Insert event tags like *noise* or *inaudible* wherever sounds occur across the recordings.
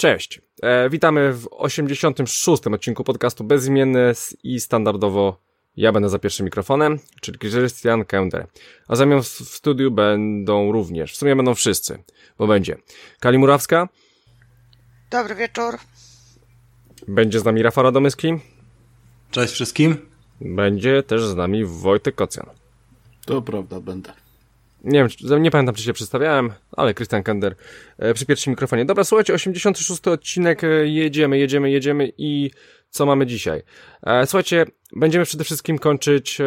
Cześć. E, witamy w 86. odcinku podcastu Bezimienny i standardowo ja będę za pierwszym mikrofonem, czyli Christian Kender. A zamiast w studiu będą również, w sumie będą wszyscy, bo będzie Kali Murawska. Dobry wieczór. Będzie z nami Rafał Radomyski. Cześć wszystkim. Będzie też z nami Wojtek Kocjan. To prawda, będę. Nie wiem, nie pamiętam, czy się przedstawiałem, ale Christian Kender e, przy pierwszym mikrofonie. Dobra, słuchajcie, 86 odcinek, e, jedziemy, jedziemy, jedziemy i co mamy dzisiaj? E, słuchajcie, będziemy przede wszystkim kończyć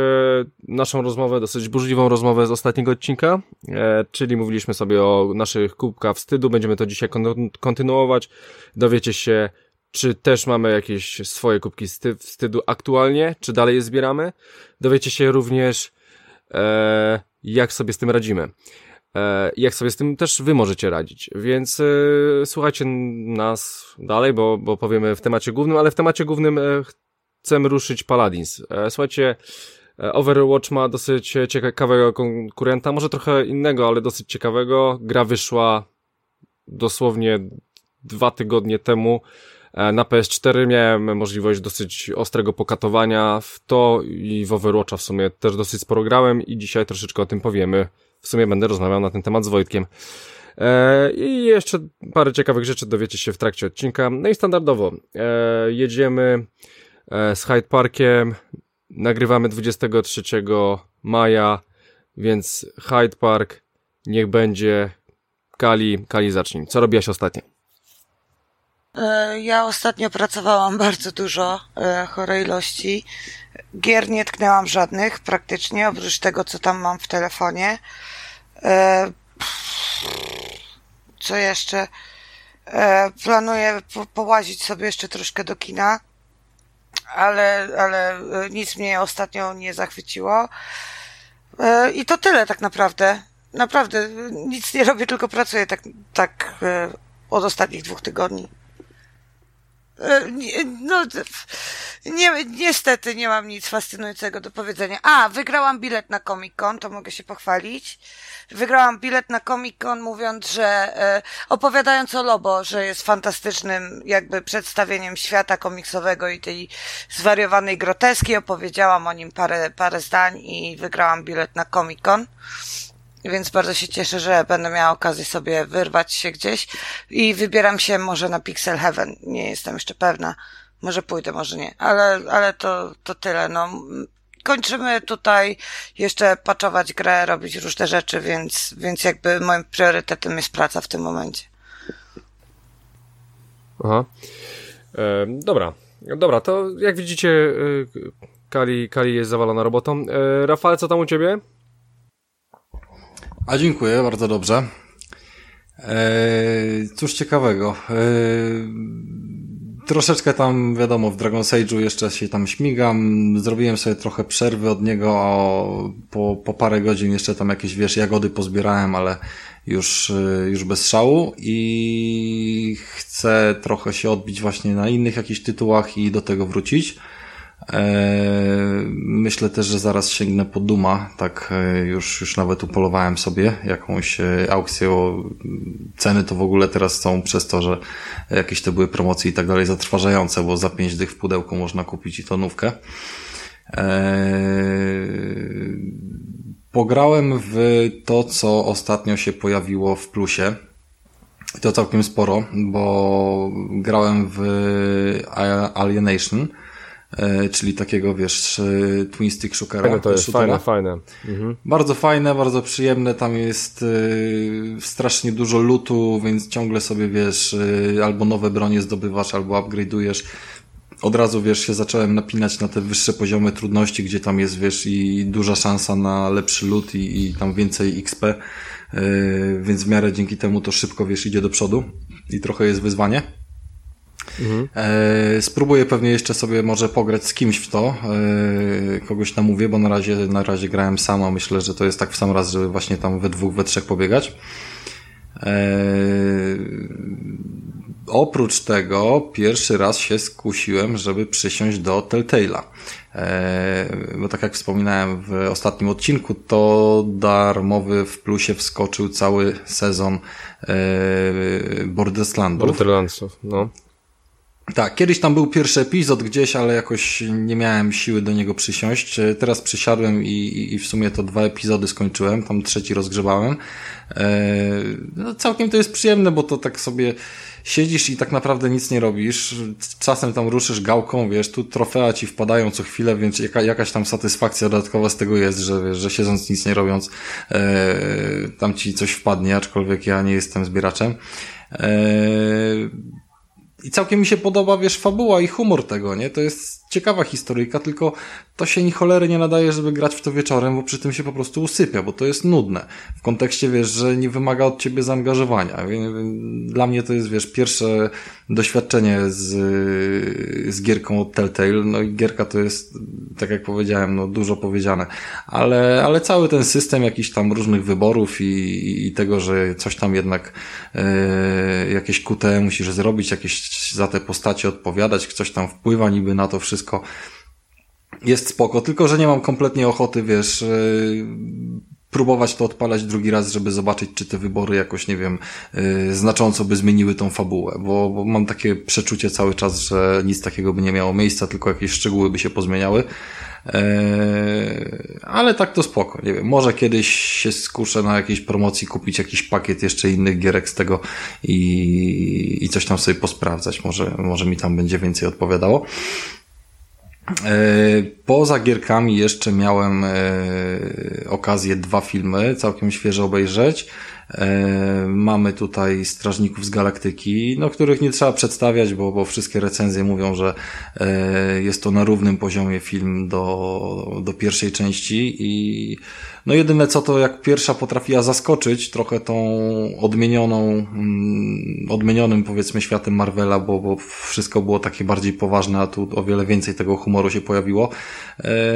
naszą rozmowę, dosyć burzliwą rozmowę z ostatniego odcinka, czyli mówiliśmy sobie o naszych kubkach wstydu, będziemy to dzisiaj kontynuować. Dowiecie się, czy też mamy jakieś swoje kubki wstydu aktualnie, czy dalej je zbieramy. Dowiecie się również, e, jak sobie z tym radzimy. E, jak sobie z tym też wy możecie radzić. Więc e, słuchajcie nas dalej, bo, bo powiemy w temacie głównym, ale w temacie głównym e, chcemy ruszyć Paladins. Słuchajcie, Overwatch ma dosyć ciekawego konkurenta, może trochę innego, ale dosyć ciekawego. Gra wyszła dosłownie dwa tygodnie temu. Na PS4 miałem możliwość dosyć ostrego pokatowania w to i w Overwatcha w sumie też dosyć sporo grałem i dzisiaj troszeczkę o tym powiemy. W sumie będę rozmawiał na ten temat z Wojtkiem. E, I jeszcze parę ciekawych rzeczy dowiecie się w trakcie odcinka. No i standardowo e, jedziemy z Hyde Parkiem, nagrywamy 23 maja, więc Hyde Park niech będzie Kali, Kali zacznij. Co robiłaś ostatnio? E, ja ostatnio pracowałam bardzo dużo, e, chore ilości. Gier nie tknęłam żadnych praktycznie, oprócz tego, co tam mam w telefonie. E, co jeszcze? Planuję połazić sobie jeszcze troszkę do kina, ale, ale nic mnie ostatnio nie zachwyciło. I to tyle tak naprawdę. Naprawdę, nic nie robię, tylko pracuję tak, tak od ostatnich dwóch tygodni. No, nie, niestety nie mam nic fascynującego do powiedzenia. A, wygrałam bilet na Comic Con, to mogę się pochwalić. Wygrałam bilet na Comic Con mówiąc, że e, opowiadając o Lobo, że jest fantastycznym jakby przedstawieniem świata komiksowego i tej zwariowanej groteski, opowiedziałam o nim parę, parę zdań i wygrałam bilet na Comic Con więc bardzo się cieszę, że będę miała okazję sobie wyrwać się gdzieś i wybieram się może na Pixel Heaven. Nie jestem jeszcze pewna. Może pójdę, może nie, ale, ale to, to tyle. No, kończymy tutaj jeszcze paczować grę, robić różne rzeczy, więc, więc jakby moim priorytetem jest praca w tym momencie. Aha. E, dobra. Dobra, to jak widzicie, e, Kali, Kali jest zawalona robotą. E, co tam u ciebie? A dziękuję, bardzo dobrze. Eee, cóż ciekawego. Eee, troszeczkę tam, wiadomo, w Dragon Sage'u jeszcze się tam śmigam. Zrobiłem sobie trochę przerwy od niego, po, po parę godzin jeszcze tam jakieś, wiesz, jagody pozbierałem, ale już, e, już bez szału i chcę trochę się odbić właśnie na innych jakichś tytułach i do tego wrócić. E, myślę też, że zaraz sięgnę po Duma, tak e, już, już nawet upolowałem sobie jakąś e, aukcję o ceny to w ogóle teraz są przez to, że jakieś to były promocje i tak dalej zatrważające, bo za 5 dych w pudełku można kupić i tonówkę. Pograłem w to, co ostatnio się pojawiło w plusie. To całkiem sporo, bo grałem w Alienation czyli takiego, wiesz, e, twin stick shootera. Fajne to jest, shootera. fajne, fajne. Mhm. Bardzo fajne, bardzo przyjemne, tam jest e, strasznie dużo lutu, więc ciągle sobie, wiesz, albo nowe bronie zdobywasz, albo upgrade'ujesz. Od razu, wiesz, się zacząłem napinać na te wyższe poziomy trudności, gdzie tam jest, wiesz, i duża szansa na lepszy loot i, i tam więcej XP, więc w miarę dzięki temu to szybko, wiesz, idzie do przodu i trochę jest wyzwanie. Mhm. E, spróbuję pewnie jeszcze sobie może pograć z kimś w to, e, kogoś namówię, bo na razie, na razie grałem sama, myślę, że to jest tak w sam raz, żeby właśnie tam we dwóch, we trzech pobiegać. E, oprócz tego pierwszy raz się skusiłem, żeby przysiąść do Telltale'a. E, bo tak jak wspominałem w ostatnim odcinku, to darmowy w plusie wskoczył cały sezon e, Borderlandsów. Borderlandsów, no. Tak, kiedyś tam był pierwszy epizod gdzieś, ale jakoś nie miałem siły do niego przysiąść. E, teraz przysiadłem i, i w sumie to dwa epizody skończyłem, tam trzeci rozgrzebałem. no, całkiem to jest przyjemne, bo to tak sobie siedzisz i tak naprawdę nic nie robisz. Czasem tam ruszysz gałką, wiesz, tu trofea ci wpadają co chwilę, więc jaka, jakaś tam satysfakcja dodatkowa z tego jest, że wiesz, że siedząc nic nie robiąc, e, tam ci coś wpadnie, aczkolwiek ja nie jestem zbieraczem. E, i całkiem mi się podoba, wiesz, fabuła i humor tego, nie? To jest ciekawa historyjka, tylko to się ni cholery nie nadaje, żeby grać w to wieczorem, bo przy tym się po prostu usypia, bo to jest nudne. W kontekście, wiesz, że nie wymaga od ciebie zaangażowania. Dla mnie to jest, wiesz, pierwsze doświadczenie z, z gierką od Telltale. No i gierka to jest, tak jak powiedziałem, no dużo powiedziane. Ale, ale cały ten system jakichś tam różnych wyborów i, i tego, że coś tam jednak e, jakieś QT musisz zrobić, jakieś za te postacie odpowiadać, coś tam wpływa niby na to wszystko jest spoko, tylko że nie mam kompletnie ochoty, wiesz, yy, próbować to odpalać drugi raz, żeby zobaczyć, czy te wybory jakoś, nie wiem, yy, znacząco by zmieniły tą fabułę, bo, bo mam takie przeczucie cały czas, że nic takiego by nie miało miejsca, tylko jakieś szczegóły by się pozmieniały. Yy, ale tak to spoko, nie wiem, może kiedyś się skuszę na jakiejś promocji kupić jakiś pakiet jeszcze innych gierek z tego i, i coś tam sobie posprawdzać, może, może mi tam będzie więcej odpowiadało. E, poza gierkami jeszcze miałem e, okazję dwa filmy całkiem świeże obejrzeć. E, mamy tutaj Strażników z Galaktyki, no, których nie trzeba przedstawiać, bo, bo wszystkie recenzje mówią, że jest to na równym poziomie film do, do pierwszej części i no jedyne co to jak pierwsza potrafiła zaskoczyć trochę tą odmienioną, mm, odmienionym powiedzmy światem Marvela, bo, bo wszystko było takie bardziej poważne, a tu o wiele więcej tego humoru się pojawiło.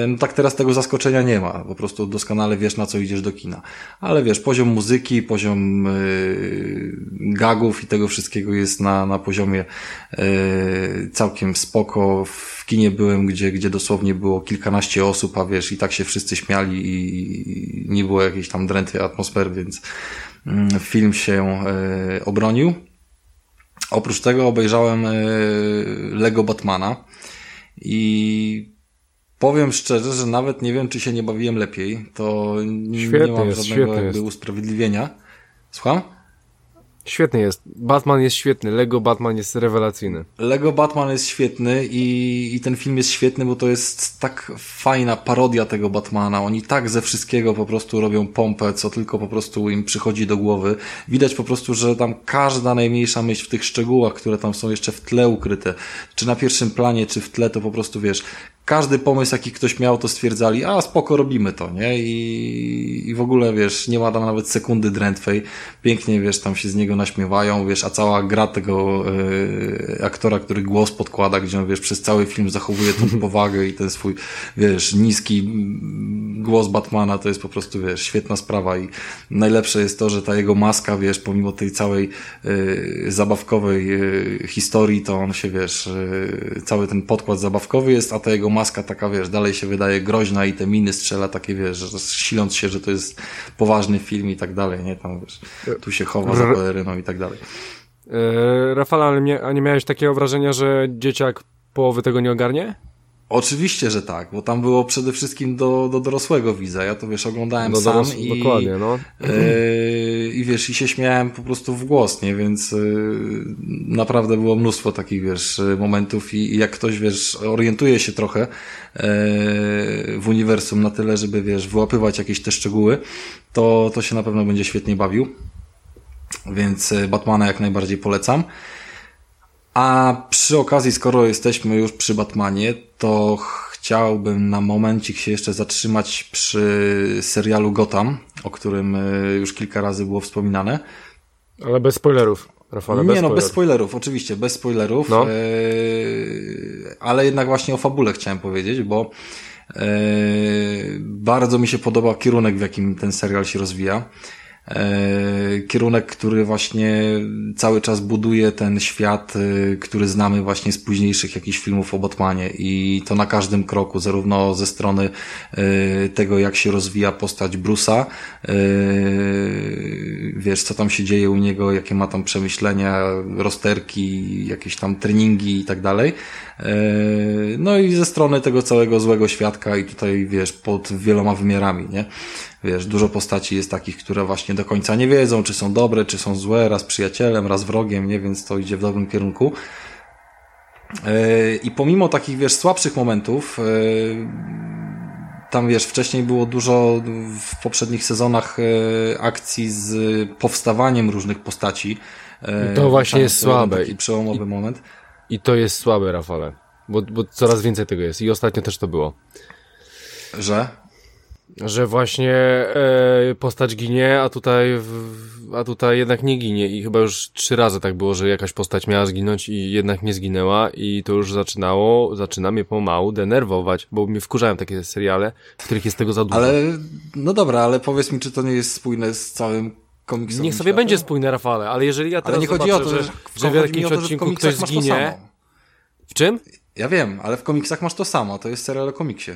No tak teraz tego zaskoczenia nie ma. Po prostu doskonale wiesz na co idziesz do kina. Ale wiesz, poziom muzyki, poziom yy, gagów i tego wszystkiego jest na, na poziomie yy, całkiem spoko. W kinie byłem, gdzie, gdzie dosłownie było kilkanaście osób, a wiesz, i tak się wszyscy śmiali i nie było jakiejś tam drętwej atmosfery, więc mm, film się e, obronił. Oprócz tego obejrzałem e, Lego Batmana i powiem szczerze, że nawet nie wiem, czy się nie bawiłem lepiej. To nie mam jest, żadnego jakby jest. usprawiedliwienia. Słucham? Świetny jest. Batman jest świetny. Lego Batman jest rewelacyjny. Lego Batman jest świetny i, i ten film jest świetny, bo to jest tak fajna parodia tego Batmana. Oni tak ze wszystkiego po prostu robią pompę, co tylko po prostu im przychodzi do głowy. Widać po prostu, że tam każda najmniejsza myśl w tych szczegółach, które tam są jeszcze w tle ukryte, czy na pierwszym planie, czy w tle, to po prostu wiesz, każdy pomysł, jaki ktoś miał, to stwierdzali, a spoko, robimy to, nie? I, i w ogóle, wiesz, nie ma tam nawet sekundy drętwej. Pięknie, wiesz, tam się z niego naśmiewają, wiesz, a cała gra tego y, aktora, który głos podkłada, gdzie on, wiesz, przez cały film zachowuje tą *laughs* powagę i ten swój, wiesz, niski głos Batmana, to jest po prostu, wiesz, świetna sprawa i najlepsze jest to, że ta jego maska, wiesz, pomimo tej całej y, zabawkowej y, historii, to on się, wiesz, cały ten podkład zabawkowy jest, a ta jego maska taka, wiesz, dalej się wydaje groźna i te miny strzela takie, wiesz, siląc się, że to jest poważny film i tak dalej, nie? Tam, wiesz, tu się chowa za peleryną i tak dalej. E, Rafał, ale nie, a nie miałeś takiego wrażenia, że dzieciak połowy tego nie ogarnie? Oczywiście, że tak, bo tam było przede wszystkim do, do dorosłego widza. Ja to wiesz, oglądałem do sam i, dokładnie, no. Yy, i wiesz, i się śmiałem po prostu w głos, nie? Więc yy, naprawdę było mnóstwo takich, wiesz, momentów i, jak ktoś, wiesz, orientuje się trochę yy, w uniwersum na tyle, żeby, wiesz, wyłapywać jakieś te szczegóły, to, to się na pewno będzie świetnie bawił. Więc Batmana jak najbardziej polecam. A przy okazji, skoro jesteśmy już przy Batmanie, to chciałbym na momencik się jeszcze zatrzymać przy serialu Gotham, o którym e, już kilka razy było wspominane. Ale bez spoilerów. Rafale, nie bez no, spoilerów. bez spoilerów, oczywiście, bez spoilerów, No. e, ale jednak właśnie o fabule chciałem powiedzieć, bo e, bardzo mi się podoba kierunek, w jakim ten serial się rozwija. E, kierunek, który właśnie cały czas buduje ten świat, e, który znamy właśnie z późniejszych jakichś filmów o Batmanie i to na każdym kroku, zarówno ze strony e, tego, jak się rozwija postać Bruce'a, wiesz, co tam się dzieje u niego, jakie ma tam przemyślenia, rozterki, jakieś tam treningi i tak dalej. E, No i ze strony tego całego złego świadka i tutaj, wiesz, pod wieloma wymiarami, nie? Wiesz, dużo postaci jest takich, które właśnie do końca nie wiedzą, czy są dobre, czy są złe, raz przyjacielem, raz wrogiem, nie? Więc to idzie w dobrym kierunku. E, I pomimo takich, wiesz, słabszych momentów, e, tam, wiesz, wcześniej było dużo w poprzednich sezonach akcji z powstawaniem różnych postaci. To właśnie tam jest słabe. Taki przełomowy moment. I to jest słabe, Rafale. Bo, bo coraz więcej tego jest. I ostatnio też to było. Że? Że właśnie e, postać ginie, a tutaj, w, a tutaj jednak nie ginie. I chyba już trzy razy tak było, że jakaś postać miała zginąć i jednak nie zginęła. I to już zaczynało, zaczyna mnie pomału denerwować, bo mnie wkurzają takie seriale, w których jest tego za dużo. Ale, no dobra, ale powiedz mi, czy to nie jest spójne z całym Niech sobie światem? będzie spójne, Rafale, ale jeżeli ja teraz Ale nie chodzi o to, zobaczę, że, że, że w jakimś to, że w odcinku ktoś zginie... W czym? Ja wiem, ale w komiksach masz to samo, to jest serial o komiksie.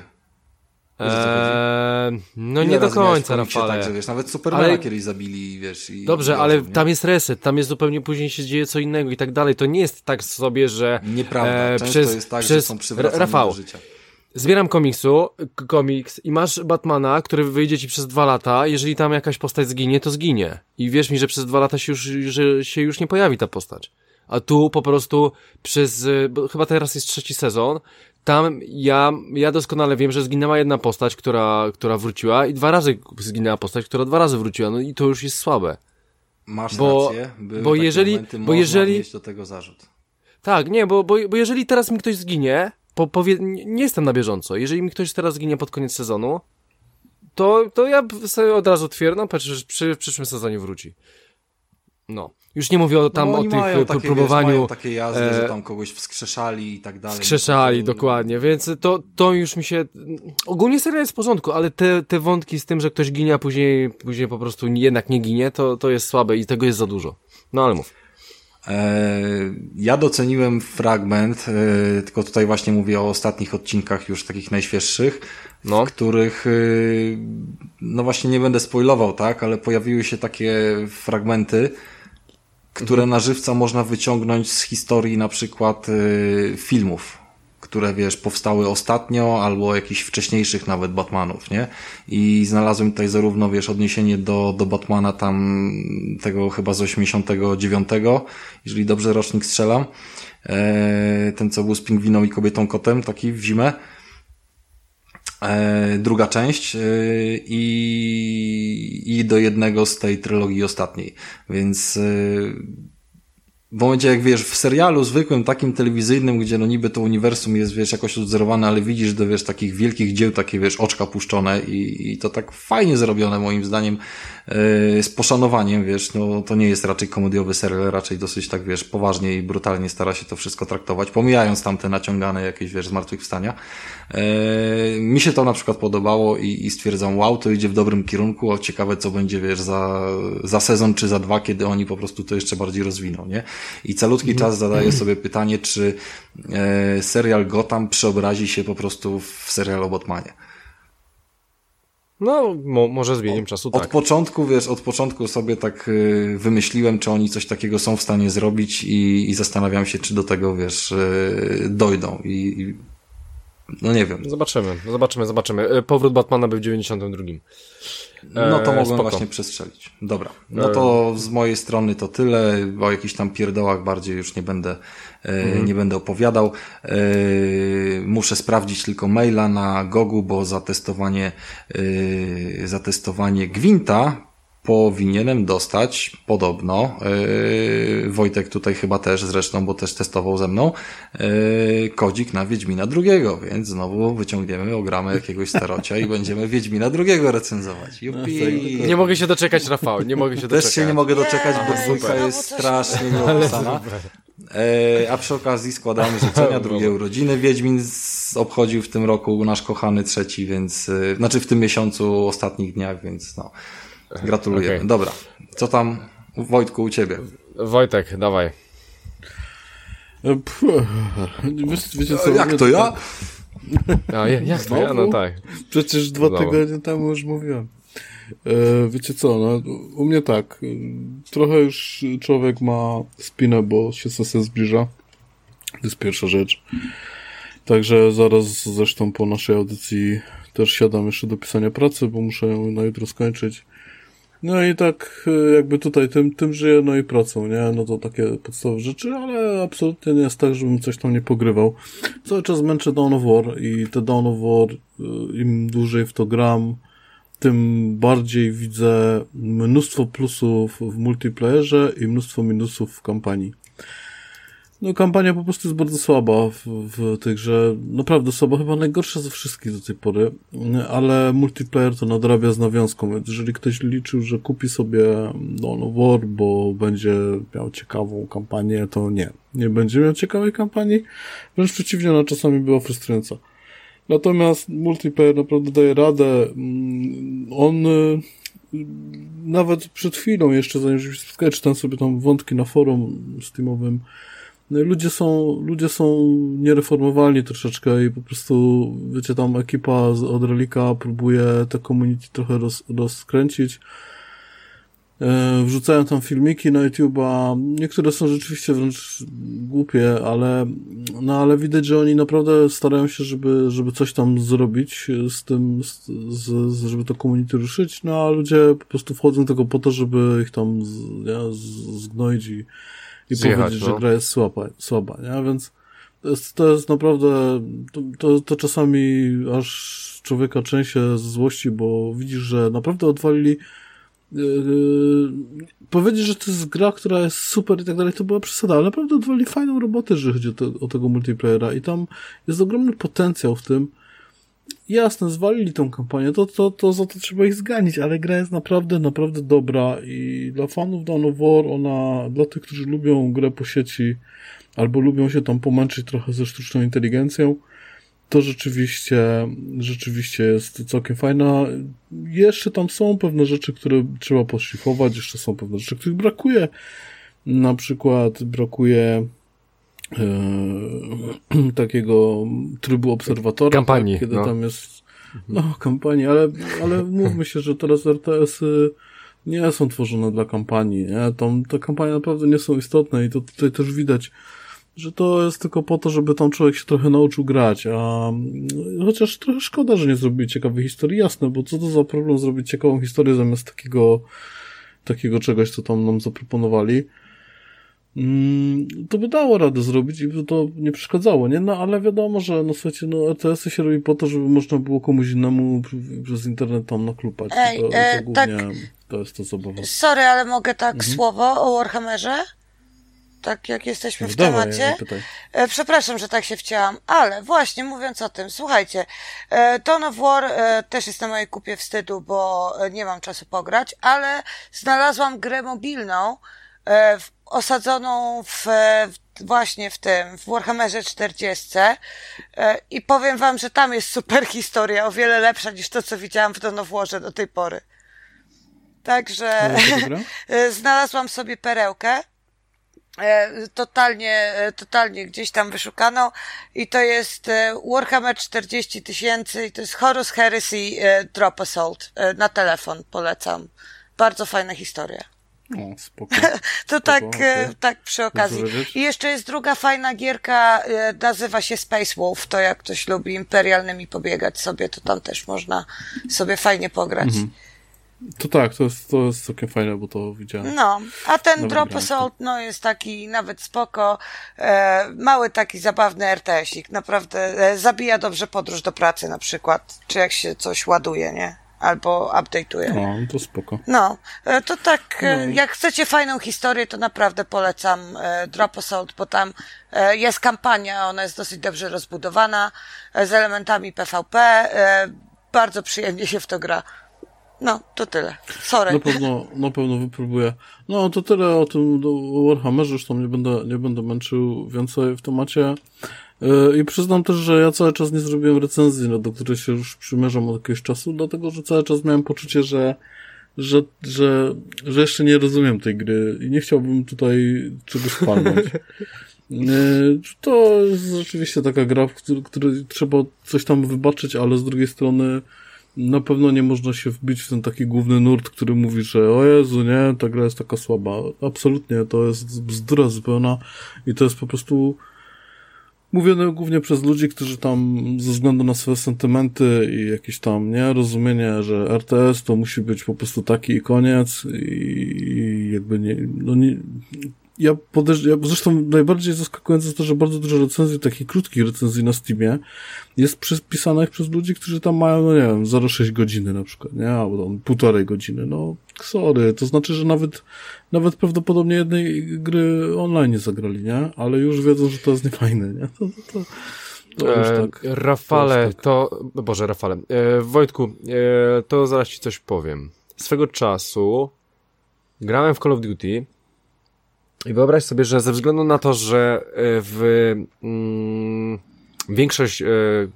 Eee, no Ile nie do końca, Rafale. Tak, że wiesz, nawet Supermana Ale- kiedyś zabili, wiesz. I, Dobrze, i ale nie? tam jest reset, tam jest zupełnie później się dzieje co innego i tak dalej. To nie jest tak sobie, że Nieprawda, e, przez- jest tak, że przez- są przywracane Rafał, do życia. Zbieram komiksu, komiks i masz Batmana, który wyjdzie ci przez dwa lata, jeżeli tam jakaś postać zginie, to zginie. I wierz mi, że przez dwa lata się już, że się już nie pojawi ta postać. A tu po prostu przez, bo chyba teraz jest trzeci sezon, tam ja, ja doskonale wiem, że zginęła jedna postać, która, która wróciła i dwa razy zginęła postać, która dwa razy wróciła, no i to już jest słabe. Masz bo- rację, były bo jeżeli- momenty, bo jeżeli- do tego zarzut. Tak, nie, bo, bo, bo jeżeli teraz mi ktoś zginie, po, powie, nie jestem na bieżąco, jeżeli mi ktoś teraz zginie pod koniec sezonu, to, to ja sobie od razu twierdzę, przy, przy, w przyszłym sezonie wróci. No. Już nie mówię o, tam no, o tych e, takie, wiesz, próbowaniu mają takie jazdy, e, że tam kogoś wskrzeszali i tak dalej. skrzeszali, No dokładnie, więc to, to już mi się... Ogólnie serial jest w porządku, ale te, te wątki z tym, że ktoś ginie, a później, później po prostu jednak nie ginie, to, to jest słabe i tego jest za dużo. No ale mów. E, Ja doceniłem fragment, e, tylko tutaj właśnie mówię o ostatnich odcinkach już takich najświeższych, No. w których, e, no właśnie nie będę spoilował, tak, ale pojawiły się takie fragmenty, które na żywca można wyciągnąć z historii na przykład filmów, które wiesz, powstały ostatnio albo jakichś wcześniejszych nawet Batmanów, nie? I znalazłem tutaj zarówno, wiesz, odniesienie do, do Batmana tam tego chyba z 89, jeżeli dobrze rocznik strzelam. E, ten, co był z pingwiną i kobietą kotem, taki w zimę. E, druga część e, i, i do jednego z tej trylogii ostatniej. Więc e, w momencie jak wiesz, w serialu zwykłym, takim telewizyjnym, gdzie no niby to uniwersum jest, wiesz, jakoś odzorowane, ale widzisz do, wiesz, takich wielkich dzieł, takie, wiesz, oczka puszczone i, i to tak fajnie zrobione, moim zdaniem, z poszanowaniem, wiesz, no to nie jest raczej komediowy serial, raczej dosyć tak, wiesz, poważnie i brutalnie stara się to wszystko traktować, pomijając tam te naciągane jakieś, wiesz, zmartwychwstania. Yy, mi się to na przykład podobało i, i stwierdzam, wow, to idzie w dobrym kierunku, a ciekawe co będzie, wiesz, za, za sezon czy za dwa, kiedy oni po prostu to jeszcze bardziej rozwiną, nie? I calutki czas zadaję sobie pytanie, czy e, serial Gotham przeobrazi się po prostu w serial o Batmanie. No, mo, może z biegiem czasu Od tak. początku, wiesz, od początku sobie tak y, wymyśliłem, czy oni coś takiego są w stanie zrobić i, i zastanawiam się, czy do tego, wiesz, y, dojdą i, i no nie wiem. Zobaczymy, zobaczymy, zobaczymy. E, Powrót Batmana był w 92. No to E, mogłem spoko. właśnie przestrzelić. Dobra. No to z mojej strony to tyle. O jakichś tam pierdołach bardziej już nie będę, e, nie będę opowiadał. E, muszę sprawdzić tylko maila na Gogu, bo za testowanie, e, za testowanie Gwinta powinienem dostać podobno, yy, Wojtek tutaj chyba też zresztą, bo też testował ze mną, yy, kodzik na Wiedźmina drugiego, więc znowu wyciągniemy, ogramy jakiegoś starocia i będziemy Wiedźmina drugiego recenzować. Jupi! Nie mogę się doczekać, Rafał, nie mogę się doczekać. Też się nie mogę doczekać, bo Nie, dwójka znowu jest strasznie nieopisana. E, a przy okazji składamy życzenia *laughs* drugiej urodziny. Wiedźmin z, obchodził w tym roku nasz kochany trzeci, więc, e, znaczy w tym miesiącu, ostatnich dniach, więc no, gratulujemy. Okej. Dobra, co tam Wojtku u ciebie? Wojtek, dawaj. E, Wiesz, wiecie co? Jak to ja? *laughs* A, ja- jak to ja? No tak. Przecież dwa Znowu. tygodnie temu już mówiłem. E, wiecie co, no, u mnie tak. Trochę już człowiek ma spinę, bo się sesja zbliża. To jest pierwsza rzecz. Także zaraz zresztą po naszej audycji też siadam jeszcze do pisania pracy, bo muszę ją na jutro skończyć. No i tak e, jakby tutaj tym, tym żyję, no i pracą, nie? No to takie podstawowe rzeczy, ale absolutnie nie jest tak, żebym coś tam nie pogrywał. Cały czas męczę Dawn of War i te Dawn of War, e, im dłużej w to gram, tym bardziej widzę mnóstwo plusów w multiplayerze i mnóstwo minusów w kampanii. No, kampania po prostu jest bardzo słaba w, w grze. Naprawdę słaba, chyba najgorsza ze wszystkich do tej pory. Ale multiplayer to nadrabia z nawiązką. Więc jeżeli ktoś liczył, że kupi sobie Dawn of War, bo będzie miał ciekawą kampanię, to nie. Nie będzie miał ciekawej kampanii. Wręcz przeciwnie, ona czasami była frustrująca. Natomiast multiplayer naprawdę daje radę. Mm, On y, nawet przed chwilą, jeszcze zanim się spotkali, czytam sobie tam wątki na forum steamowym. No Ludzie są, ludzie są niereformowalni troszeczkę i po prostu, wiecie, tam ekipa od Relika próbuje te community trochę roz, rozkręcić. E, Wrzucają tam filmiki na YouTube'a. Niektóre są rzeczywiście wręcz głupie, ale, no ale widać, że oni naprawdę starają się, żeby, żeby coś tam zrobić z tym, z, z, żeby to community ruszyć, no a ludzie po prostu wchodzą tylko po to, żeby ich tam z, nie, z, zgnoić i, i Zjechać, powiedzieć, no. że gra jest słaba, słaba, nie? Więc to jest, to jest naprawdę, to, to, to czasami aż człowieka trzęsie z złości, bo widzisz, że naprawdę odwalili Yy, powiedzieć, że to jest gra, która jest super i tak dalej, to była przesada, ale naprawdę odwali fajną robotę, jeżeli chodzi o, te, o tego multiplayera i tam jest ogromny potencjał w tym. Jasne, zwalili tą kampanię, to, to, to za to trzeba ich zganić, ale gra jest naprawdę, naprawdę dobra i dla fanów Dawn of War, ona, dla tych, którzy lubią grę po sieci albo lubią się tam pomęczyć trochę ze sztuczną inteligencją, to rzeczywiście, rzeczywiście jest całkiem fajna. Jeszcze tam są pewne rzeczy, które trzeba poszlifować, jeszcze są pewne rzeczy, których brakuje. Na przykład brakuje e, *clears throat* takiego trybu obserwatora. Kampanii, tak, kiedy no. tam jest no, kampanii, ale, ale *laughs* mówmy się, że teraz RTS-y nie są tworzone dla kampanii, nie? Tam te kampanie naprawdę nie są istotne i to tutaj też widać, że to jest tylko po to, żeby tam człowiek się trochę nauczył grać, a mm, chociaż trochę szkoda, że nie zrobili ciekawej historii, jasne, bo co to za problem zrobić ciekawą historię zamiast takiego takiego czegoś, co tam nam zaproponowali. Mm, to by dało radę zrobić i by to nie przeszkadzało, nie? No ale wiadomo, że no słuchajcie, no RTS-y się robi po to, żeby można było komuś innemu pr- przez internet tam naklupać. Ej, to, i e, to głównie tak. to jest to zabawa. Sorry, ale mogę tak Mhm. słowo o Warhammerze? Tak jak jesteśmy w Dawaj, temacie. pytaj. E, Przepraszam, że tak się wcięłam, ale właśnie mówiąc o tym, słuchajcie, e, Dawn of War e, też jest na mojej kupie wstydu, bo e, nie mam czasu pograć, ale znalazłam grę mobilną e, osadzoną w, e, właśnie w tym, w Warhammerze 40 e, i powiem wam, że tam jest super historia, o wiele lepsza niż to, co widziałam w Dawn of Warze do tej pory. Także *laughs* e, znalazłam sobie perełkę e, totalnie, e, totalnie gdzieś tam wyszukaną i to jest e, Warhammer 40 tysięcy i to jest Horus Heresy e, Drop Assault e, na telefon, polecam. Bardzo fajna historia. O, spoko. *laughs* To tak, e, okej. tak przy okazji. I jeszcze jest druga fajna gierka, e, nazywa się Space Wolf, to jak ktoś lubi imperialnymi pobiegać sobie, to tam też można sobie fajnie pograć. Mhm. To tak, to jest, to jest całkiem fajne, bo to widziałem. No, a ten Drop. Assault, no jest taki nawet spoko, e, mały taki zabawny RTS-ik, naprawdę e, zabija dobrze podróż do pracy na przykład, czy jak się coś ładuje, nie? albo update'uję. No, to spoko. No, e, to tak, e, jak chcecie fajną historię, to naprawdę polecam e, Drop Assault, bo tam e, jest kampania, ona jest dosyć dobrze rozbudowana, z elementami PvP, bardzo przyjemnie się w to gra. No, to tyle. Sorry. Na pewno, na pewno wypróbuję. No, to tyle o tym o Warhammerze, tam nie będę, nie będę męczył więcej w temacie. Yy, I przyznam też, że ja cały czas nie zrobiłem recenzji, do której się już przymierzam od jakiegoś czasu, dlatego, że cały czas miałem poczucie, że, że, że, że jeszcze nie rozumiem tej gry i nie chciałbym tutaj czegoś palnąć. Yy, To jest rzeczywiście taka gra, w której trzeba coś tam wybaczyć, ale z drugiej strony na pewno nie można się wbić w ten taki główny nurt, który mówi, że o Jezu, nie, ta gra jest taka słaba. Absolutnie, to jest bzdura zupełna i to jest po prostu mówione głównie przez ludzi, którzy tam ze względu na swoje sentymenty i jakieś tam, nie, rozumienie, że RTS to musi być po prostu taki i koniec i, i jakby nie, no nie, ja podejrzewam, ja, zresztą najbardziej zaskakujące jest to, że bardzo dużo recenzji, takich krótkich recenzji na Steamie jest pisanych przez ludzi, którzy tam mają, no nie wiem, 0,6 godziny na przykład, nie, albo tam półtorej godziny, no sorry, to znaczy, że nawet, nawet prawdopodobnie jednej gry online nie zagrali, nie, ale już wiedzą, że to jest niefajne, nie, to, to, to, to już E, tak. Rafale, tak. to, no Boże, Rafale, e, Wojtku, e, to zaraz ci coś powiem. Swego czasu grałem w Call of Duty i wyobraź sobie, że ze względu na to, że e, w mm, większość e, e,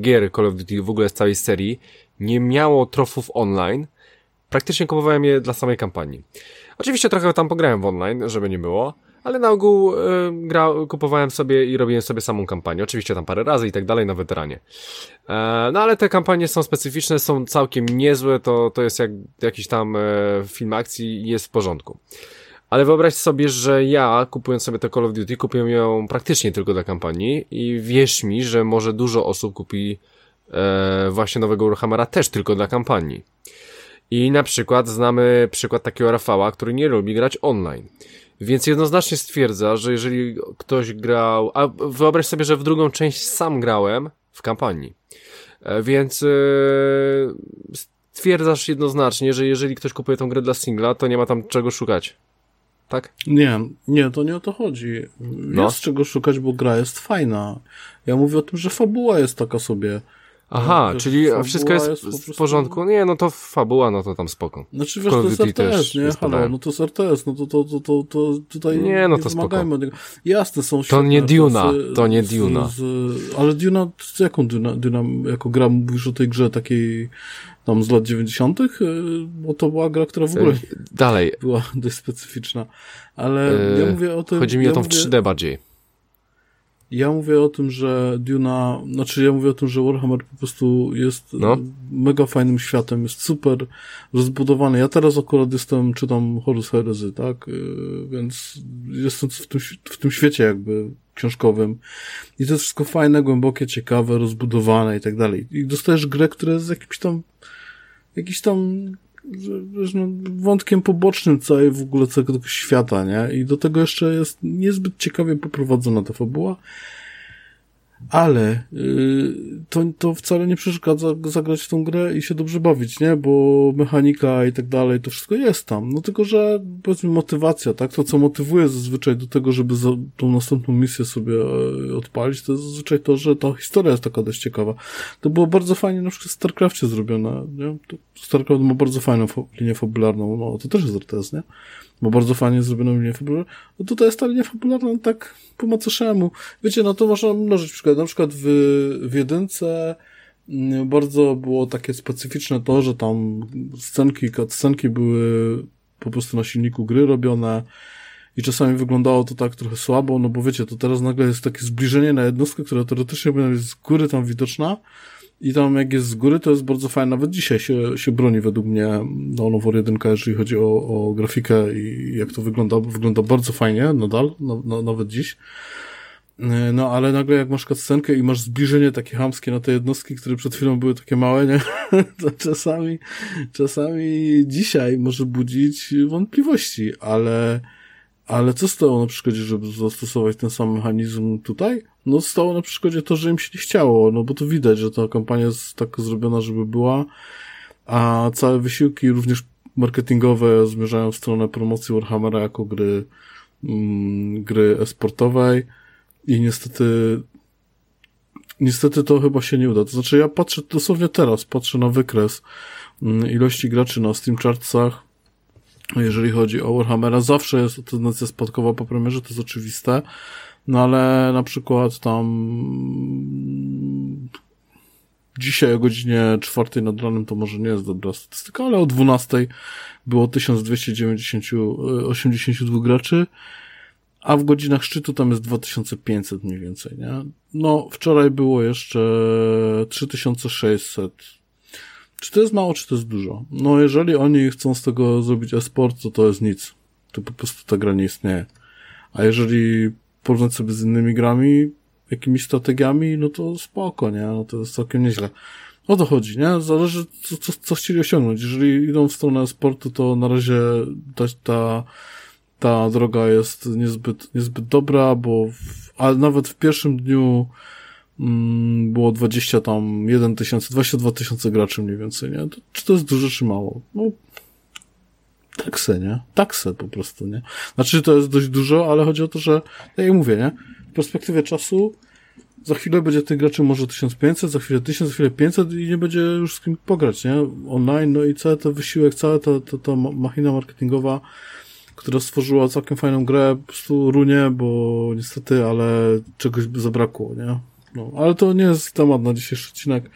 gier Call of Duty w ogóle z całej serii nie miało trofów online, praktycznie kupowałem je dla samej kampanii. Oczywiście trochę tam pograłem w online, żeby nie było, ale na ogół y, gra, kupowałem sobie i robiłem sobie samą kampanię. Oczywiście tam parę razy i tak dalej na weteranie. E, no ale te kampanie są specyficzne, są całkiem niezłe, to, to jest jak jakiś tam e, film akcji i jest w porządku. Ale wyobraź sobie, że ja kupując sobie to Call of Duty, kupiłem ją praktycznie tylko dla kampanii i wierz mi, że może dużo osób kupi e, właśnie nowego Warhammera też tylko dla kampanii. I na przykład znamy przykład takiego Rafała, który nie lubi grać online. Więc jednoznacznie stwierdza, że jeżeli ktoś grał, a wyobraź sobie, że w drugą część sam grałem w kampanii. E, Więc e, stwierdzasz jednoznacznie, że jeżeli ktoś kupuje tą grę dla singla, to nie ma tam czego szukać. Tak? Nie, nie, to nie o to chodzi. No. Jest czego szukać, bo gra jest fajna. Ja mówię o tym, że fabuła jest taka sobie. Aha, Wiesz, czyli fabuła wszystko jest, jest po w prostu- porządku? Nie, no to fabuła, no to tam spoko. Znaczy wiesz, to jest RTS, też nie? Halo, no to jest RTS, no to, to, to, to, to tutaj Nie, no to spoko. od niego. Jasne, są To nie Duna, to nie z- Duna. Z, ale Duna, z jaką Duna, Duna, jako gra mówisz o tej grze takiej tam z lat 90., bo to była gra, która w ogóle Dalej, była *laughs* dość specyficzna. Ale e, ja mówię o tym... chodzi mi ja o tą w mówię, 3D bardziej. Ja mówię o tym, że Duna, znaczy ja mówię o tym, że Warhammer po prostu jest No. mega fajnym światem, jest super rozbudowany. Ja teraz akurat jestem, czytam Horus Heresy, tak? E, Więc jestem w tym, w tym świecie jakby książkowym. I to jest wszystko fajne, głębokie, ciekawe, rozbudowane i tak dalej. I dostajesz grę, która jest jakimś tam, jakiś tam, wiesz, no, wątkiem pobocznym całej w ogóle całego tego świata, nie? I do tego jeszcze jest niezbyt ciekawie poprowadzona ta fabuła. Ale yy, to, to wcale nie przeszkadza zagrać w tą grę i się dobrze bawić, nie? Bo mechanika i tak dalej, to wszystko jest tam. No tylko, że powiedzmy motywacja, tak? To, co motywuje zazwyczaj do tego, żeby za, tą następną misję sobie e, odpalić, to jest zazwyczaj to, że ta historia jest taka dość ciekawa. To było bardzo fajnie na przykład w StarCraftie zrobione, nie? To StarCraft ma bardzo fajną fa- linię fabularną, no to też jest RTS, nie? Ma bardzo fajnie zrobioną linię fabularną. No tutaj jest ta linia fabularna tak po macoszemu. Wiecie, no to można mnożyć przykład. Na przykład w, w jedynce mm, bardzo było takie specyficzne to, że tam scenki, scenki były po prostu na silniku gry robione i czasami wyglądało to tak trochę słabo, no bo wiecie, to teraz nagle jest takie zbliżenie na jednostkę, która teoretycznie być z góry tam widoczna i tam jak jest z góry, to jest bardzo fajne. Nawet dzisiaj się, się broni według mnie no, Nowor 1, jeżeli chodzi o, o grafikę i jak to wygląda. Wygląda bardzo fajnie nadal, no, no, nawet dziś. E, No, ale nagle jak masz scenkę i masz zbliżenie takie hamskie na te jednostki, które przed chwilą były takie małe, nie? *laughs* To czasami, czasami dzisiaj może budzić wątpliwości, ale, ale co stało na przykładzie, żeby zastosować ten sam mechanizm tutaj? No stało na przykładzie to, że im się nie chciało, no bo to widać, że ta kampania jest tak zrobiona, żeby była a całe wysiłki również marketingowe zmierzają w stronę promocji Warhammera jako gry, mm, gry esportowej i niestety niestety to chyba się nie uda. To znaczy ja patrzę dosłownie teraz, patrzę na wykres mm, ilości graczy na Steam Chartsach jeżeli chodzi o Warhammera, zawsze jest tendencja spadkowa po premierze, to jest oczywiste, no ale na przykład tam dzisiaj o godzinie czwartej nad ranem to może nie jest dobra statystyka, ale o 12 było 1282 graczy, a w godzinach szczytu tam jest 2500 mniej więcej, nie? No, wczoraj było jeszcze 3600. Czy to jest mało, czy to jest dużo? No, jeżeli oni chcą z tego zrobić esport, to to jest nic. To po prostu ta gra nie istnieje. A jeżeli porównać sobie z innymi grami, jakimiś strategiami, no to spoko, nie? No to jest całkiem nieźle. O to chodzi, nie? Zależy, co, co, co chcieli osiągnąć. Jeżeli idą w stronę sportu, to na razie ta, ta, ta droga jest niezbyt, niezbyt dobra, bo w, ale nawet w pierwszym dniu było 20 tam, 1 tysiąc, 22 tysiące graczy mniej więcej, nie? To, czy to jest dużo, czy mało? No, taksę, nie? Taksę po prostu, nie? Znaczy, to jest dość dużo, ale chodzi o to, że, tak jak mówię, nie? W perspektywie czasu za chwilę będzie tych graczy może 1500, za chwilę 1000, za chwilę 500 i nie będzie już z kim pograć, nie? Online, no i cały ten wysiłek, cała ta, ta, ta machina marketingowa, która stworzyła całkiem fajną grę, po prostu runie, bo niestety, ale czegoś by zabrakło, nie? No, ale to nie jest temat na dzisiejszy odcinek.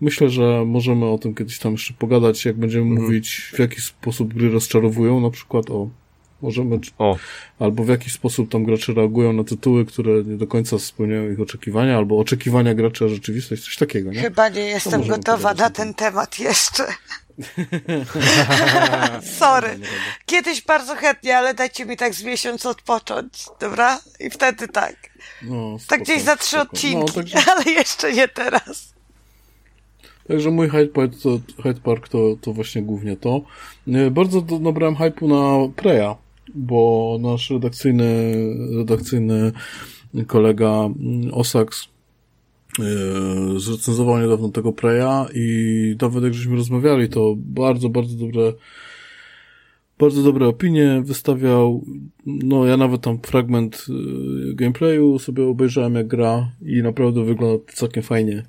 Myślę, że możemy o tym kiedyś tam jeszcze pogadać, jak będziemy mhm. mówić, w jaki sposób gry rozczarowują, na przykład o Możemy, o. albo w jakiś sposób tam gracze reagują na tytuły, które nie do końca spełniają ich oczekiwania, albo oczekiwania graczy a rzeczywistość, coś takiego, nie? Chyba nie jestem gotowa na ten temat jeszcze. *laughs* Sorry. Kiedyś bardzo chętnie, ale dajcie mi tak z miesiąc odpocząć, dobra? I wtedy tak. No, spoko, tak gdzieś za trzy spoko. odcinki, no, także... *laughs* ale jeszcze nie teraz. Także mój Hyde Park to, Hyde Park to, to właśnie głównie to. Bardzo nabrałem hype'u na Preya, bo nasz redakcyjny, redakcyjny kolega mm, Osax yy, zrecenzował niedawno tego Preya i nawet jak żeśmy rozmawiali, to bardzo, bardzo dobre bardzo dobre opinie wystawiał. No, ja nawet tam fragment yy, gameplayu sobie obejrzałem jak gra i naprawdę wygląda całkiem fajnie.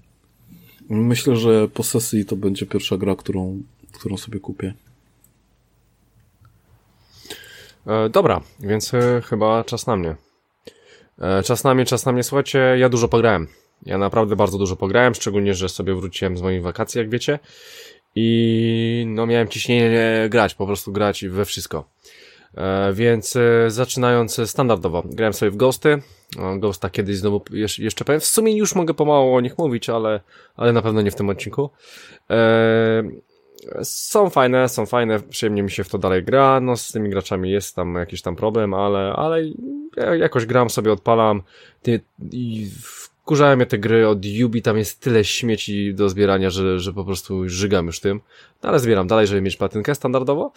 Myślę, że po sesji to będzie pierwsza gra, którą, którą sobie kupię. E, dobra, więc e, chyba czas na mnie. E, czas na mnie, czas na mnie. Słuchajcie, ja dużo pograłem. Ja naprawdę bardzo dużo pograłem, szczególnie, że sobie wróciłem z moich wakacji, jak wiecie. I no miałem ciśnienie grać, po prostu grać we wszystko. E, więc e, zaczynając standardowo, grałem sobie w Ghosty. Ghosta kiedyś znowu jeszcze powiem. W sumie już mogę pomału o nich mówić, ale, ale na pewno nie w tym odcinku. E, są fajne, są fajne, przyjemnie mi się w to dalej gra, no z tymi graczami jest tam jakiś tam problem, ale, ale jakoś gram sobie, odpalam i wkurzają mnie te gry od Yubi, tam jest tyle śmieci do zbierania, że, że po prostu żygam już tym. No ale zbieram dalej, żeby mieć platynkę standardowo.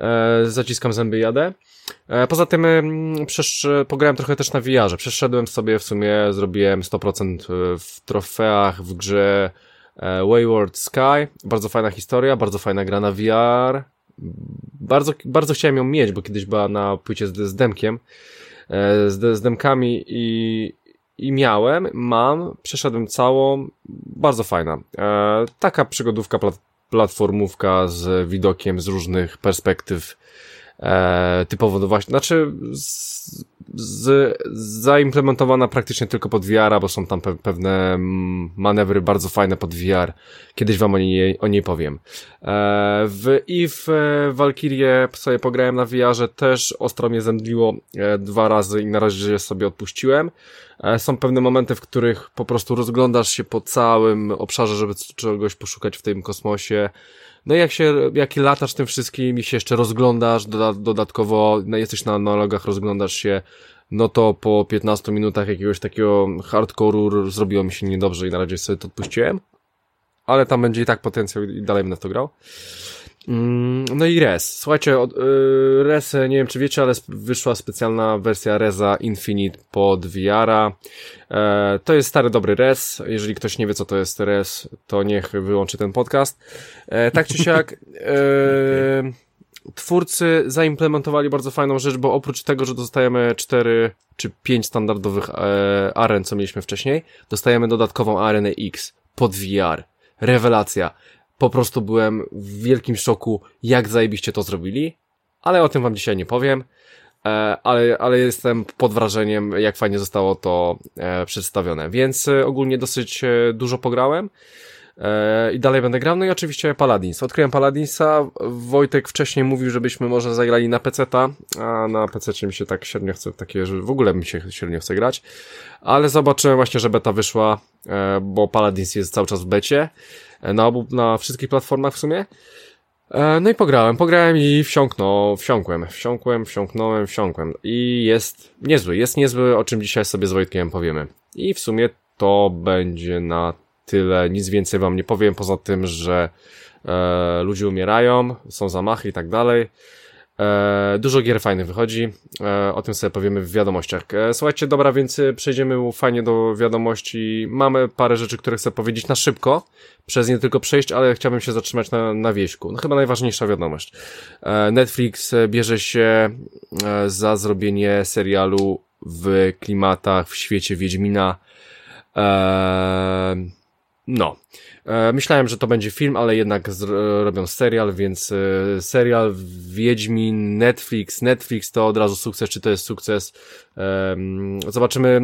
E, zaciskam zęby i jadę. E, poza tym przesz, pograłem trochę też na VR-ze. Przeszedłem sobie w sumie, zrobiłem 100% e, w trofeach w grze e, Wayward Sky. Bardzo fajna historia, bardzo fajna gra na VR. Bardzo, bardzo chciałem ją mieć, bo kiedyś była na płycie z, z demkiem, e, z, z demkami i, i miałem, mam, przeszedłem całą, bardzo fajna. E, taka przygodówka, plat, platformówka z widokiem z różnych perspektyw, e, typowo do właśnie, znaczy z, z, zaimplementowana praktycznie tylko pod VR, bo są tam pe pewne manewry bardzo fajne pod VR. Kiedyś wam o niej, o niej powiem. E, w, I w e, Valkyrie sobie pograłem na VR-ze, też ostro mnie zemdliło e, dwa razy i na razie sobie odpuściłem. E, są pewne momenty, w których po prostu rozglądasz się po całym obszarze, żeby czegoś poszukać w tym kosmosie. No i jak się, jak latasz tym wszystkim i się jeszcze rozglądasz, dodatkowo no jesteś na analogach, rozglądasz się, no to po 15 minutach jakiegoś takiego hardcore'u zrobiło mi się niedobrze i na razie sobie to odpuściłem. Ale tam będzie i tak potencjał i dalej będę w to grał. Mm, no i Res. Słuchajcie, od, yy, Res, nie wiem czy wiecie, ale wyszła specjalna wersja Reza Infinite pod VR-a. E, to jest stary dobry Res. Jeżeli ktoś nie wie co to jest Res, to niech wyłączy ten podcast. E, tak czy siak, *laughs* e, twórcy zaimplementowali bardzo fajną rzecz, bo oprócz tego, że dostajemy 4 czy 5 standardowych e, aren, co mieliśmy wcześniej, dostajemy dodatkową arenę X pod VR. Rewelacja. Po prostu byłem w wielkim szoku, jak zajebiście to zrobili, ale o tym wam dzisiaj nie powiem. E, ale, ale jestem pod wrażeniem, jak fajnie zostało to e, przedstawione. Więc e, ogólnie dosyć dużo pograłem. E, I dalej będę grał. No i oczywiście Paladins. Odkryłem Paladinsa. Wojtek wcześniej mówił, żebyśmy może zagrali na PC-ta, a na PC mi się tak średnio chce, takie, że w ogóle mi się średnio chce grać. Ale zobaczyłem właśnie, że beta wyszła, e, bo Paladins jest cały czas w becie. E, na obu, na wszystkich platformach w sumie. No i pograłem, pograłem i wsiąknął, wsiąkłem, wsiąkłem, wsiąknąłem, wsiąkłem. I jest niezły, jest niezły, o czym dzisiaj sobie z Wojtkiem powiemy. I w sumie to będzie na tyle, nic więcej wam nie powiem, poza tym, że e, ludzie umierają, są zamachy i tak dalej. E, dużo gier fajnych wychodzi, e, o tym sobie powiemy w wiadomościach. E, słuchajcie, dobra, więc e, przejdziemy fajnie do wiadomości. Mamy parę rzeczy, które chcę powiedzieć na szybko, przez nie tylko przejść, ale chciałbym się zatrzymać na, na wieśku. No chyba najważniejsza wiadomość. E, Netflix bierze się e, za zrobienie serialu w klimatach w świecie Wiedźmina. Eee, no. E, myślałem, że to będzie film, ale jednak robią serial, więc e, serial Wiedźmin, Netflix, Netflix to od razu sukces, czy to jest sukces. E, zobaczymy.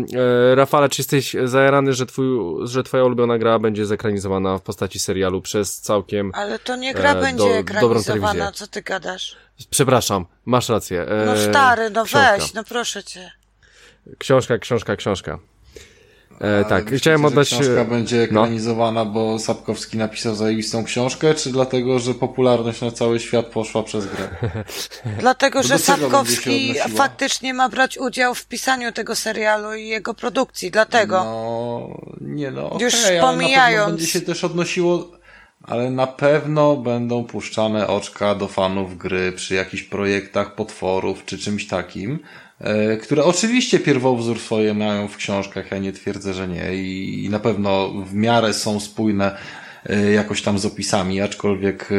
E, Rafale, czy jesteś zajarany, że, twój, że twoja ulubiona gra będzie zekranizowana w postaci serialu przez całkiem Ale to nie gra e, będzie do- ekranizowana, co ty gadasz? Przepraszam, masz rację. E, No stary, no książka. weź, no proszę cię. Książka, książka, książka. E, tak, myślicie, chciałem że oddać... e, książka będzie no. ekranizowana, bo Sapkowski napisał zajebistą książkę, czy dlatego, że popularność na cały świat poszła przez grę? *laughs* Dlatego, To że Sapkowski faktycznie ma brać udział w pisaniu tego serialu i jego produkcji, dlatego. No, nie no, Już ale na pomijając- pewno będzie się też odnosiło, ale na pewno będą puszczane oczka do fanów gry przy jakichś projektach potworów czy czymś takim, które oczywiście pierwowzór swoje mają w książkach, ja nie twierdzę, że nie i, i na pewno w miarę są spójne e, jakoś tam z opisami, aczkolwiek e,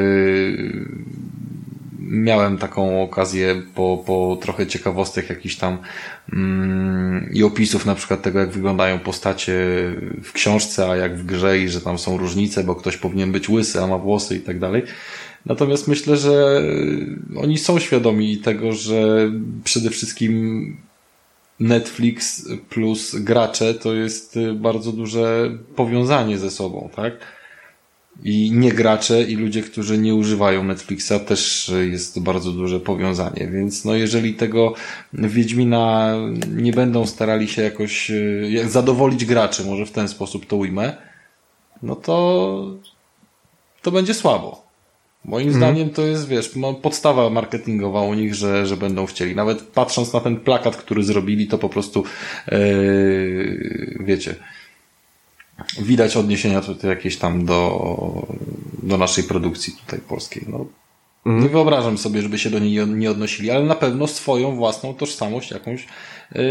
miałem taką okazję po, po trochę ciekawostek jakichś tam mm, i opisów na przykład tego, jak wyglądają postacie w książce, a jak w grze i że tam są różnice, bo ktoś powinien być łysy, a ma włosy i tak dalej. Natomiast myślę, że oni są świadomi tego, że przede wszystkim Netflix plus gracze to jest bardzo duże powiązanie ze sobą, tak? I nie gracze i ludzie, którzy nie używają Netflixa też jest bardzo duże powiązanie, więc no jeżeli tego Wiedźmina nie będą starali się jakoś e, zadowolić graczy, może w ten sposób to ujmę, no to to będzie słabo. Moim zdaniem to jest, wiesz, no, podstawa marketingowa u nich, że, że będą chcieli. Nawet patrząc na ten plakat, który zrobili, to po prostu yy, wiecie, widać odniesienia tutaj jakieś tam do, do naszej produkcji tutaj polskiej. No, Nie wyobrażam sobie, żeby się do niej nie odnosili, ale na pewno swoją własną tożsamość jakąś yy,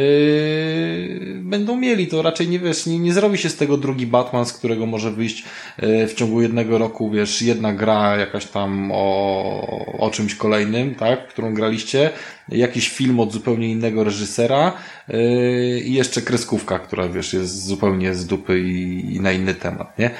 będą mieli. To raczej nie wiesz, nie, nie zrobi się z tego drugi Batman, z którego może wyjść yy, w ciągu jednego roku, wiesz, jedna gra jakaś tam o, o czymś kolejnym, tak, którą graliście, jakiś film od zupełnie innego reżysera yy, i jeszcze kreskówka, która wiesz, jest zupełnie z dupy i, i na inny temat, nie?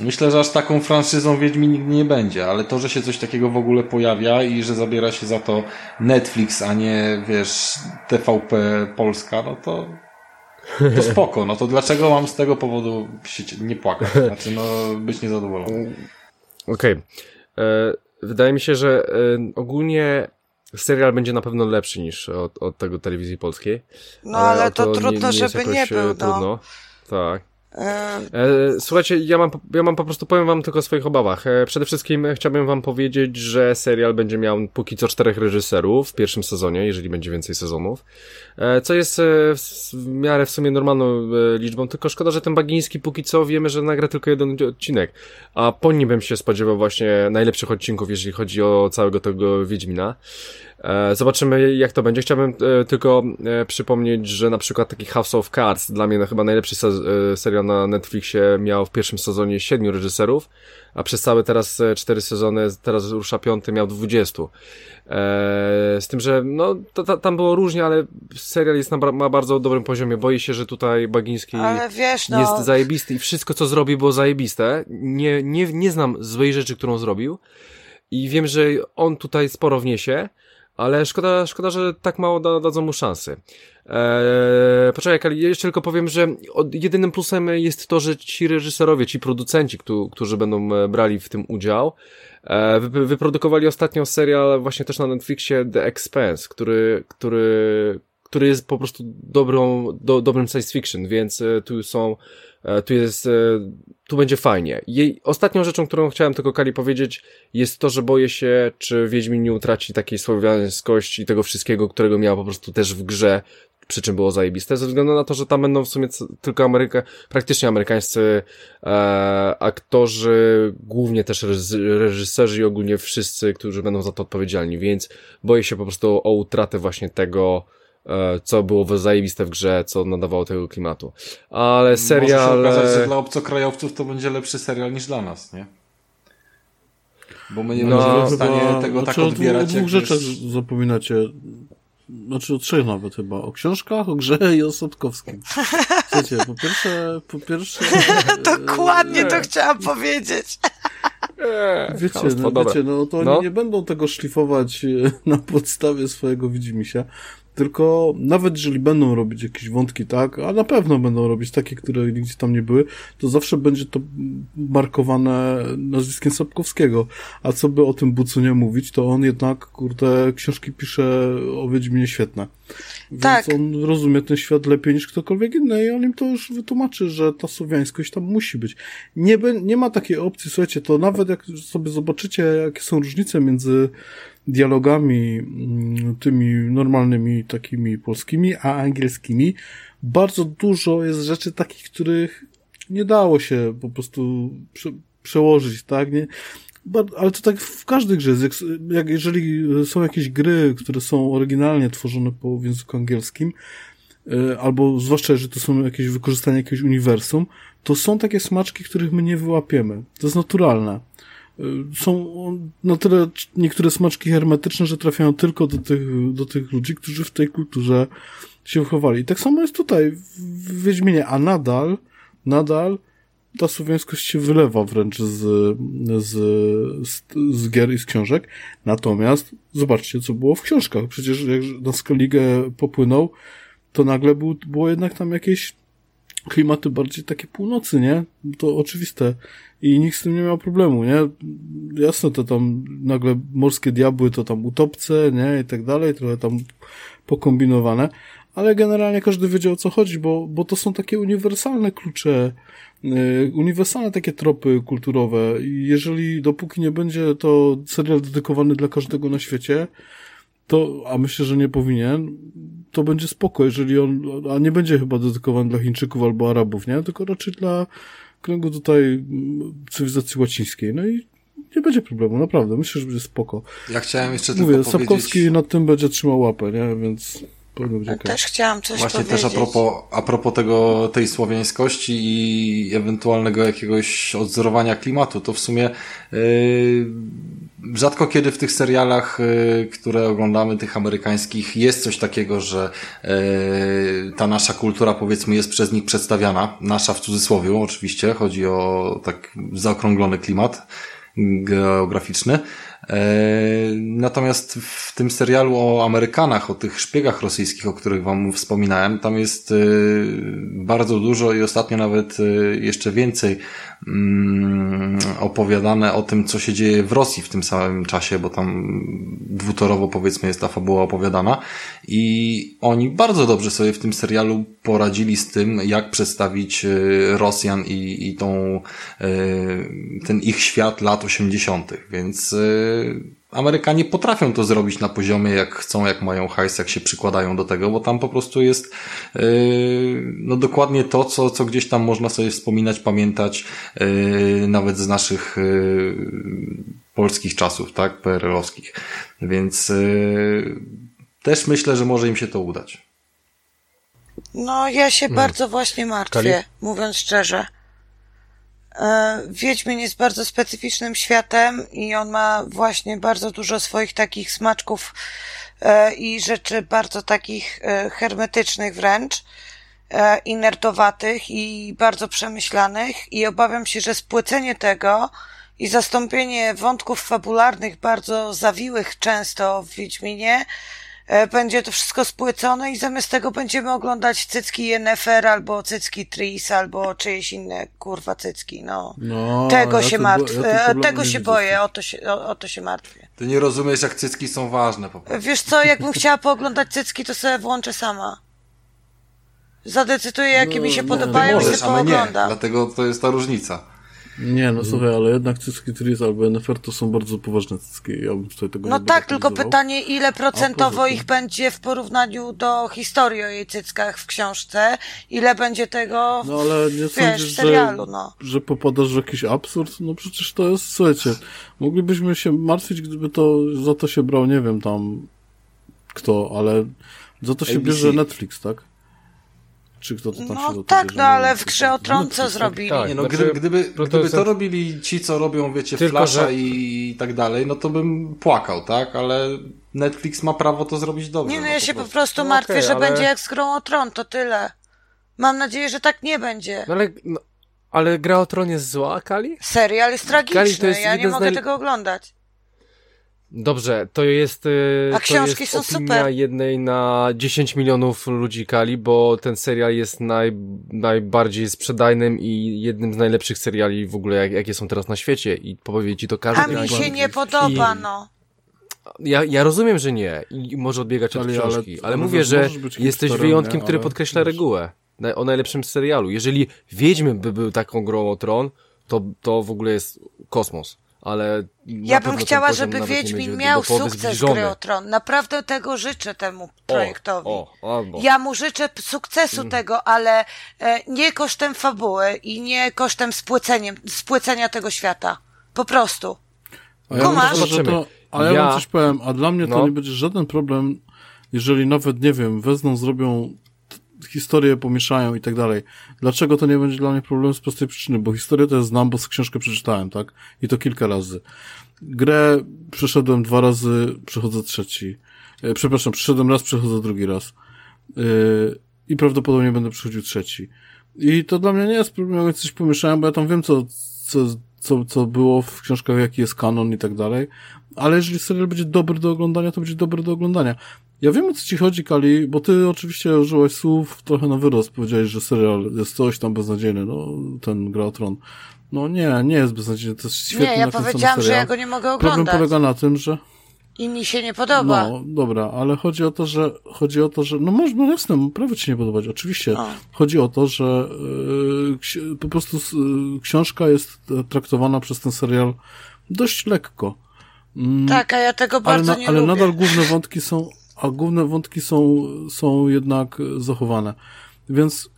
Myślę, że aż taką franszyzą Wiedźmin nigdy nie będzie, ale to, że się coś takiego w ogóle pojawia i że zabiera się za to Netflix, a nie, wiesz, TVP Polska, no to to spoko, no to dlaczego mam z tego powodu się nie płakać? Znaczy, no, być niezadowolony. Okej. E, Wydaje mi się, że e, ogólnie serial będzie na pewno lepszy niż od, od tego telewizji polskiej. No ale o to, nie- trudno, nie jest żeby nie był, no. Trudno. Tak. E, słuchajcie, ja mam, ja mam po prostu, powiem wam tylko o swoich obawach. E, przede wszystkim chciałbym wam powiedzieć, że serial będzie miał póki co czterech reżyserów w pierwszym sezonie, jeżeli będzie więcej sezonów. E, co jest w miarę w sumie normalną liczbą, tylko szkoda, że ten Bagiński póki co wiemy, że nagra tylko jeden odcinek. A po nim bym się spodziewał właśnie najlepszych odcinków, jeżeli chodzi o całego tego Wiedźmina. E, zobaczymy, jak to będzie. Chciałbym e, tylko e, przypomnieć, że na przykład taki House of Cards, dla mnie no, chyba najlepszy serial na Netflixie, miał w pierwszym sezonie siedmiu reżyserów, a przez całe teraz cztery sezony, teraz rusza piąty, miał dwudziestu. Z tym, że no, tam było różnie, ale serial jest na, ma bardzo dobrym poziomie. Boję się, że tutaj Bagiński wiesz, no... jest zajebisty i wszystko, co zrobił, było zajebiste. Nie, nie, nie znam złej rzeczy, którą zrobił i wiem, że on tutaj sporo wniesie, ale szkoda, szkoda, że tak mało da, dadzą mu szansy. Eee, poczekaj, jeszcze tylko powiem, że jedynym plusem jest to, że ci reżyserowie, ci producenci, którzy będą e, brali w tym udział, e, wyprodukowali ostatnio serial właśnie też na Netflixie The Expanse, który, który, który jest po prostu dobrą, do, dobrym science fiction, więc e, tu są tu jest, e, tu będzie fajnie. Jej, ostatnią rzeczą, którą chciałem tylko Kali powiedzieć, jest to, że boję się, czy Wiedźmin nie utraci takiej słowiańskości i tego wszystkiego, którego miał po prostu też w grze, przy czym było zajebiste, ze względu na to, że tam będą w sumie tylko Ameryka, praktycznie amerykańscy e, aktorzy, głównie też reżyserzy i ogólnie wszyscy, którzy będą za to odpowiedzialni, więc boję się po prostu o utratę właśnie tego, E, co było zajebiste w grze, co nadawało tego klimatu. Ale serial... Może się okazać, że dla obcokrajowców to będzie lepszy serial niż dla nas, nie? Bo my nie no, będziemy w stanie chyba, tego tak znaczy, odbierać. O dwóch rzeczach wiesz... zapominacie. Znaczy o trzech nawet chyba. O książkach, o grze i o Sotkowskim. Słuchajcie, po pierwsze... Po pierwsze *laughs* Dokładnie to chciałam powiedzieć. Wiecie, no, wiecie, no to no. oni nie będą tego szlifować e, na podstawie swojego widzimisia, tylko nawet jeżeli będą robić jakieś wątki, tak, a na pewno będą robić takie, które nigdzie tam nie były, to zawsze będzie to markowane nazwiskiem Sapkowskiego. A co by o tym Bucu nie mówić, to on jednak, kurde, książki pisze o Wiedźminie świetne. Więc tak. on rozumie ten świat lepiej niż ktokolwiek inny i on im to już wytłumaczy, że ta słowiańskość tam musi być. Nie, nie ma takiej opcji, słuchajcie, to nawet jak sobie zobaczycie, jakie są różnice między dialogami mm, tymi normalnymi, takimi polskimi, a angielskimi, bardzo dużo jest rzeczy takich, których nie dało się po prostu prze, przełożyć, tak? Nie? Ale to tak w każdej grze Jak, jeżeli są jakieś gry, które są oryginalnie tworzone po języku angielskim, e, albo zwłaszcza, że to są jakieś wykorzystanie jakiegoś uniwersum, to są takie smaczki, których my nie wyłapiemy. To jest naturalne. Y, są na tyle niektóre smaczki hermetyczne, że trafiają tylko do tych, do tych ludzi, którzy w tej kulturze się wychowali. I tak samo jest tutaj w Wiedźminie, a nadal, nadal ta słowiańskość się wylewa wręcz z, z, z, z gier i z książek. Natomiast zobaczcie, co było w książkach. Przecież jak na Skellige popłynął, to nagle był, było jednak tam jakieś klimaty bardziej takie północy, nie? To oczywiste. I nikt z tym nie miał problemu, nie? Jasno, to tam nagle morskie diabły to tam utopce, nie? I tak dalej, trochę tam pokombinowane, ale generalnie każdy wiedział o co chodzi, bo, bo to są takie uniwersalne klucze, yy, uniwersalne takie tropy kulturowe i jeżeli dopóki nie będzie to serial dedykowany dla każdego na świecie, to, a myślę, że nie powinien, to będzie spoko, jeżeli on, a nie będzie chyba dedykowany dla Chińczyków albo Arabów, nie? Tylko raczej dla kręgu tutaj mm, cywilizacji łacińskiej. No i nie będzie problemu, naprawdę. Myślę, że będzie spoko. Ja chciałem jeszcze Mówię, tylko powiedzieć... Sapkowski nad tym będzie trzymał łapę, nie? Więc ja też chciałam coś Właśnie powiedzieć. też a propos, a propos tego, tej słowiańskości i ewentualnego jakiegoś odzorowania klimatu, to w sumie yy, rzadko kiedy w tych serialach, yy, które oglądamy, tych amerykańskich, jest coś takiego, że yy, ta nasza kultura, powiedzmy, jest przez nich przedstawiana. Nasza w cudzysłowie, oczywiście, chodzi o tak zaokrąglony klimat geograficzny. E, natomiast w tym serialu o Amerykanach, o tych szpiegach rosyjskich, o których wam wspominałem, tam jest e, bardzo dużo i ostatnio nawet e, jeszcze więcej opowiadane o tym, co się dzieje w Rosji w tym samym czasie, bo tam dwutorowo powiedzmy jest ta fabuła opowiadana i oni bardzo dobrze sobie w tym serialu poradzili z tym, jak przedstawić Rosjan i, i tą, ten ich świat lat 80., więc Amerykanie potrafią to zrobić na poziomie, jak chcą, jak mają hajs, jak się przykładają do tego, bo tam po prostu jest yy, no dokładnie to, co, co gdzieś tam można sobie wspominać, pamiętać, yy, nawet z naszych yy, polskich czasów, tak, PRL-owskich. Więc yy, też myślę, że może im się to udać. No, ja się hmm. bardzo właśnie martwię, Kali? mówiąc szczerze. E, Wiedźmin jest bardzo specyficznym światem i on ma właśnie bardzo dużo swoich takich smaczków e, i rzeczy bardzo takich e, hermetycznych wręcz i nerdowatych i bardzo przemyślanych. I obawiam się, że spłycenie tego i zastąpienie wątków fabularnych bardzo zawiłych często w Wiedźminie będzie to wszystko spłycone i zamiast tego będziemy oglądać cycki Yennefer albo cycki Tris albo czyjeś inne kurwa cycki, no. no tego ja się martwię, ja tego się boję, o to się, o, o, to się martwię. Ty nie rozumiesz, jak cycki są ważne po prostu. Wiesz co, jakbym chciała pooglądać cycki, to sobie włączę sama. Zadecyduję, jakie no, mi się no, podobają możesz, i sobie pooglądam. Nie, dlatego to jest ta różnica. Nie, no słuchaj, ale jednak cycki Tris albo NFR to są bardzo poważne cycki. Ja bym tutaj tego no tak, tylko pytanie, ile procentowo ich będzie w porównaniu do historii o jej cyckach w książce, ile będzie tego w, no, ale nie wiesz, sądzisz, w serialu, że, no. Że popadasz w jakiś absurd? No przecież to jest, słuchajcie, moglibyśmy się martwić, gdyby to za to się brał, nie wiem tam kto, ale za to się ABC. bierze Netflix, tak? Czy kto to tam no, się tak, no ale w grze o tron co zrobili? Tak, nie, no, znaczy, gdyby, gdyby, gdyby to robili ci, co robią, wiecie, Tylko, Flasha że... i tak dalej, no to bym płakał, tak? Ale Netflix ma prawo to zrobić dobrze. Nie, no, no ja się po prostu no, martwię, okay, że ale... będzie jak z grą o tron, to tyle. Mam nadzieję, że tak nie będzie. No ale, no, ale gra o tron jest zła, Kali? Serial jest tragiczny, Kali, to jest ja nie mogę naj... tego oglądać. Dobrze, to jest, y, A książki to jest są opinia super. jednej na 10 milionów ludzi Kali, bo ten serial jest naj, najbardziej sprzedajnym i jednym z najlepszych seriali w ogóle, jak, jakie są teraz na świecie i powie ci to każdy. A mi się nie podoba, I... no. Ja, ja rozumiem, że nie i może odbiegać od ale, książki, ale, ale mówię, że jesteś wyjątkiem, który podkreśla regułę o najlepszym serialu. Jeżeli Wiedźmy by był taką grą o tron, to, to w ogóle jest kosmos ale... Ja bym chciała, żeby Wiedźmin miał sukces gry o Tron. Naprawdę tego życzę temu projektowi. O, o, ja mu życzę sukcesu mm. tego, ale e, nie kosztem fabuły i nie kosztem spłyceniem, spłycenia tego świata. Po prostu. A ja Kumasz? Myślę, to, a ja, ja wam coś powiem, a dla mnie to no. nie będzie żaden problem, jeżeli nawet, nie wiem, wezmą, zrobią historię pomieszają i tak dalej. Dlaczego to nie będzie dla mnie problem z prostej przyczyny? Bo historię to znam, bo z książkę przeczytałem, tak? I to kilka razy. Grę przeszedłem dwa razy, przechodzę trzeci. E, przepraszam, przeszedłem raz, przechodzę drugi raz. E, I prawdopodobnie będę przechodził trzeci. I to dla mnie nie jest problem, jak coś pomieszałem, bo ja tam wiem, co, co, co, co było w książkach, jaki jest kanon i tak dalej. Ale jeżeli serial będzie dobry do oglądania, to będzie dobry do oglądania. Ja wiem o co ci chodzi, Kali, bo ty oczywiście użyłeś słów trochę na wyrost. Powiedziałeś, że serial jest coś tam beznadziejny, no, ten Gra o Tron. No nie, nie jest beznadziejny, to jest świetny Nie, ja powiedziałam, serial. że ja go nie mogę oglądać. Problem polega na tym, że... I mi się nie podoba. No, dobra, ale chodzi o to, że, chodzi o to, że, no może, no jasne, prawie ci nie podobać, oczywiście. O. Chodzi o to, że yy, po prostu yy, książka jest traktowana przez ten serial dość lekko. Mm, tak, a ja tego bardzo ale, nie ale lubię. nadal główne wątki są a główne wątki są, są jednak zachowane. Więc,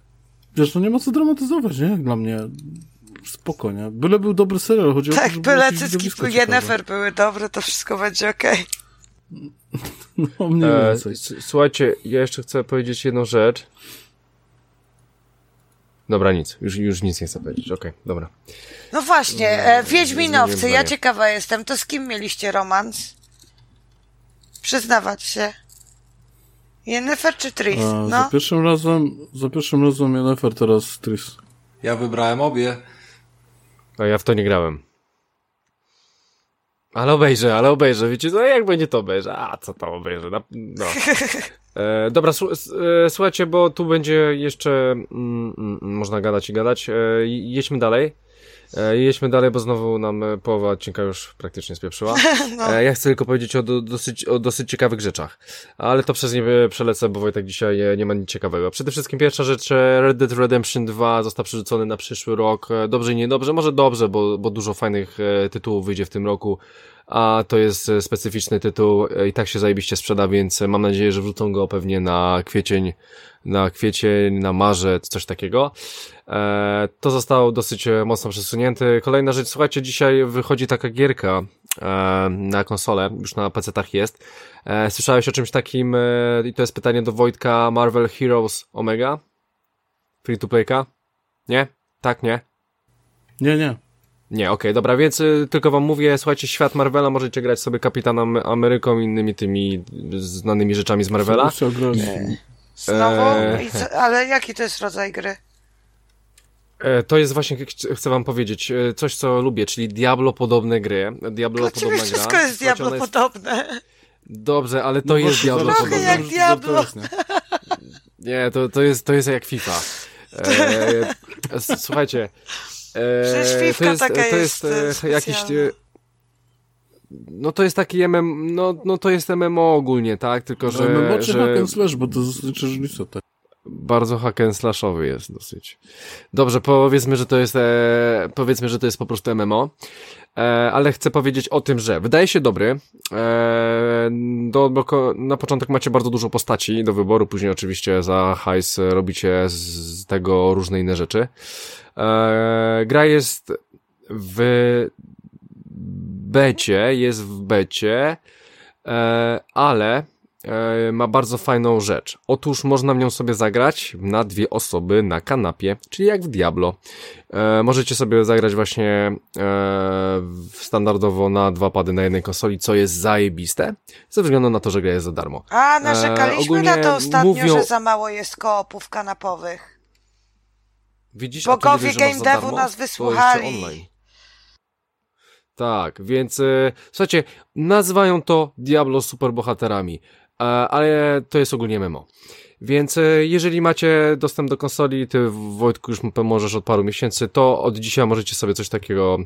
wiesz, no nie ma co dramatyzować, nie? Dla mnie. Spokojnie. Byle był dobry serial, chodzi tak, o to, byle cycki Yennefer były dobre, to wszystko będzie okej. Okay. *laughs* No, mniej e, więcej. Słuchajcie, ja jeszcze chcę powiedzieć jedną rzecz. Dobra, nic. Już, już nic nie chcę powiedzieć. Okej, okay, dobra. No właśnie, e, Wiedźminowcy, ja ciekawa jestem, to z kim mieliście romans? Przyznawać się. Yennefer czy Tris? no. Za pierwszym razem, za pierwszym razem Yennefer, teraz Tris. Ja wybrałem obie. A ja w to nie grałem. Ale obejrzę, ale obejrzę. Wiecie, no jak będzie to obejrzę? A, co tam obejrzę? No. no. E, dobra, e, słuchajcie, bo tu będzie jeszcze mm, mm, można gadać i gadać. E, jedźmy dalej. E, jedźmy dalej, bo znowu nam e, połowa odcinka już praktycznie spieprzyła. *laughs* No. E, ja chcę tylko powiedzieć o, do, dosyć, o dosyć ciekawych rzeczach. Ale to przez nie przelecę, bo Wojtek dzisiaj nie, nie ma nic ciekawego. Przede wszystkim pierwsza rzecz, e, Red Dead Redemption 2 został przerzucony na przyszły rok. Dobrze i niedobrze, może dobrze, bo, bo dużo fajnych tytułów wyjdzie w tym roku a to jest specyficzny tytuł i tak się zajebiście sprzeda, więc mam nadzieję, że wrzucą go pewnie na kwiecień, na kwiecień, na marzec, coś takiego. E, to zostało dosyć mocno przesunięte. Kolejna rzecz, słuchajcie, dzisiaj wychodzi taka gierka e, na konsolę, już na PC-tach jest. E, słyszałeś o czymś takim, e, i to jest pytanie do Wojtka, Marvel Heroes Omega? Free to playka? Nie? Tak, nie? Nie, nie. Nie, okej, okay, dobra, więc y, tylko wam mówię, słuchajcie, świat Marvela, możecie grać sobie Kapitanem Ameryką i innymi tymi znanymi rzeczami z Marvela. Nie. Znowu? E... Ale jaki to jest rodzaj gry? E, to jest właśnie, chcę wam powiedzieć, e, coś co lubię, czyli Diablo-podobne gry. Diablo-podobna gra. wszystko jest Diablo-podobne. Dobrze, ale to no jest Diablo-podobne. jak Diablo. Nie, to, to, jest, to jest jak FIFA. E, słuchajcie, Przecież to jest, taka to jest, jest jakiś no to jest taki MM, no, no to jest MMO ogólnie, tak? Tylko, że... No, MMO czy że... hack and slash, bo to znaczy różnica, tak? Bardzo hack and slashowy jest dosyć. Dobrze, powiedzmy, że to jest, e, powiedzmy, że to jest po prostu MMO. E, ale chcę powiedzieć o tym, że wydaje się dobry. E, do, na początek macie bardzo dużo postaci do wyboru, później oczywiście za hajs robicie z tego różne inne rzeczy. E, gra jest w becie, jest w becie, e, ale e, ma bardzo fajną rzecz. Otóż można w nią sobie zagrać na dwie osoby na kanapie, czyli jak w Diablo. E, możecie sobie zagrać właśnie e, standardowo na dwa pady na jednej konsoli, co jest zajebiste, ze względu na to, że gra jest za darmo. A, narzekaliśmy e, na to ostatnio, mówią... że za mało jest koopów kanapowych. Widzisz, Bogowie Game Devu nas wysłuchali. Tak, więc e, słuchajcie, nazywają to Diablo superbohaterami, e, ale to jest ogólnie memo. Więc e, jeżeli macie dostęp do konsoli, ty Wojtku już możesz od paru miesięcy, to od dzisiaj możecie sobie coś takiego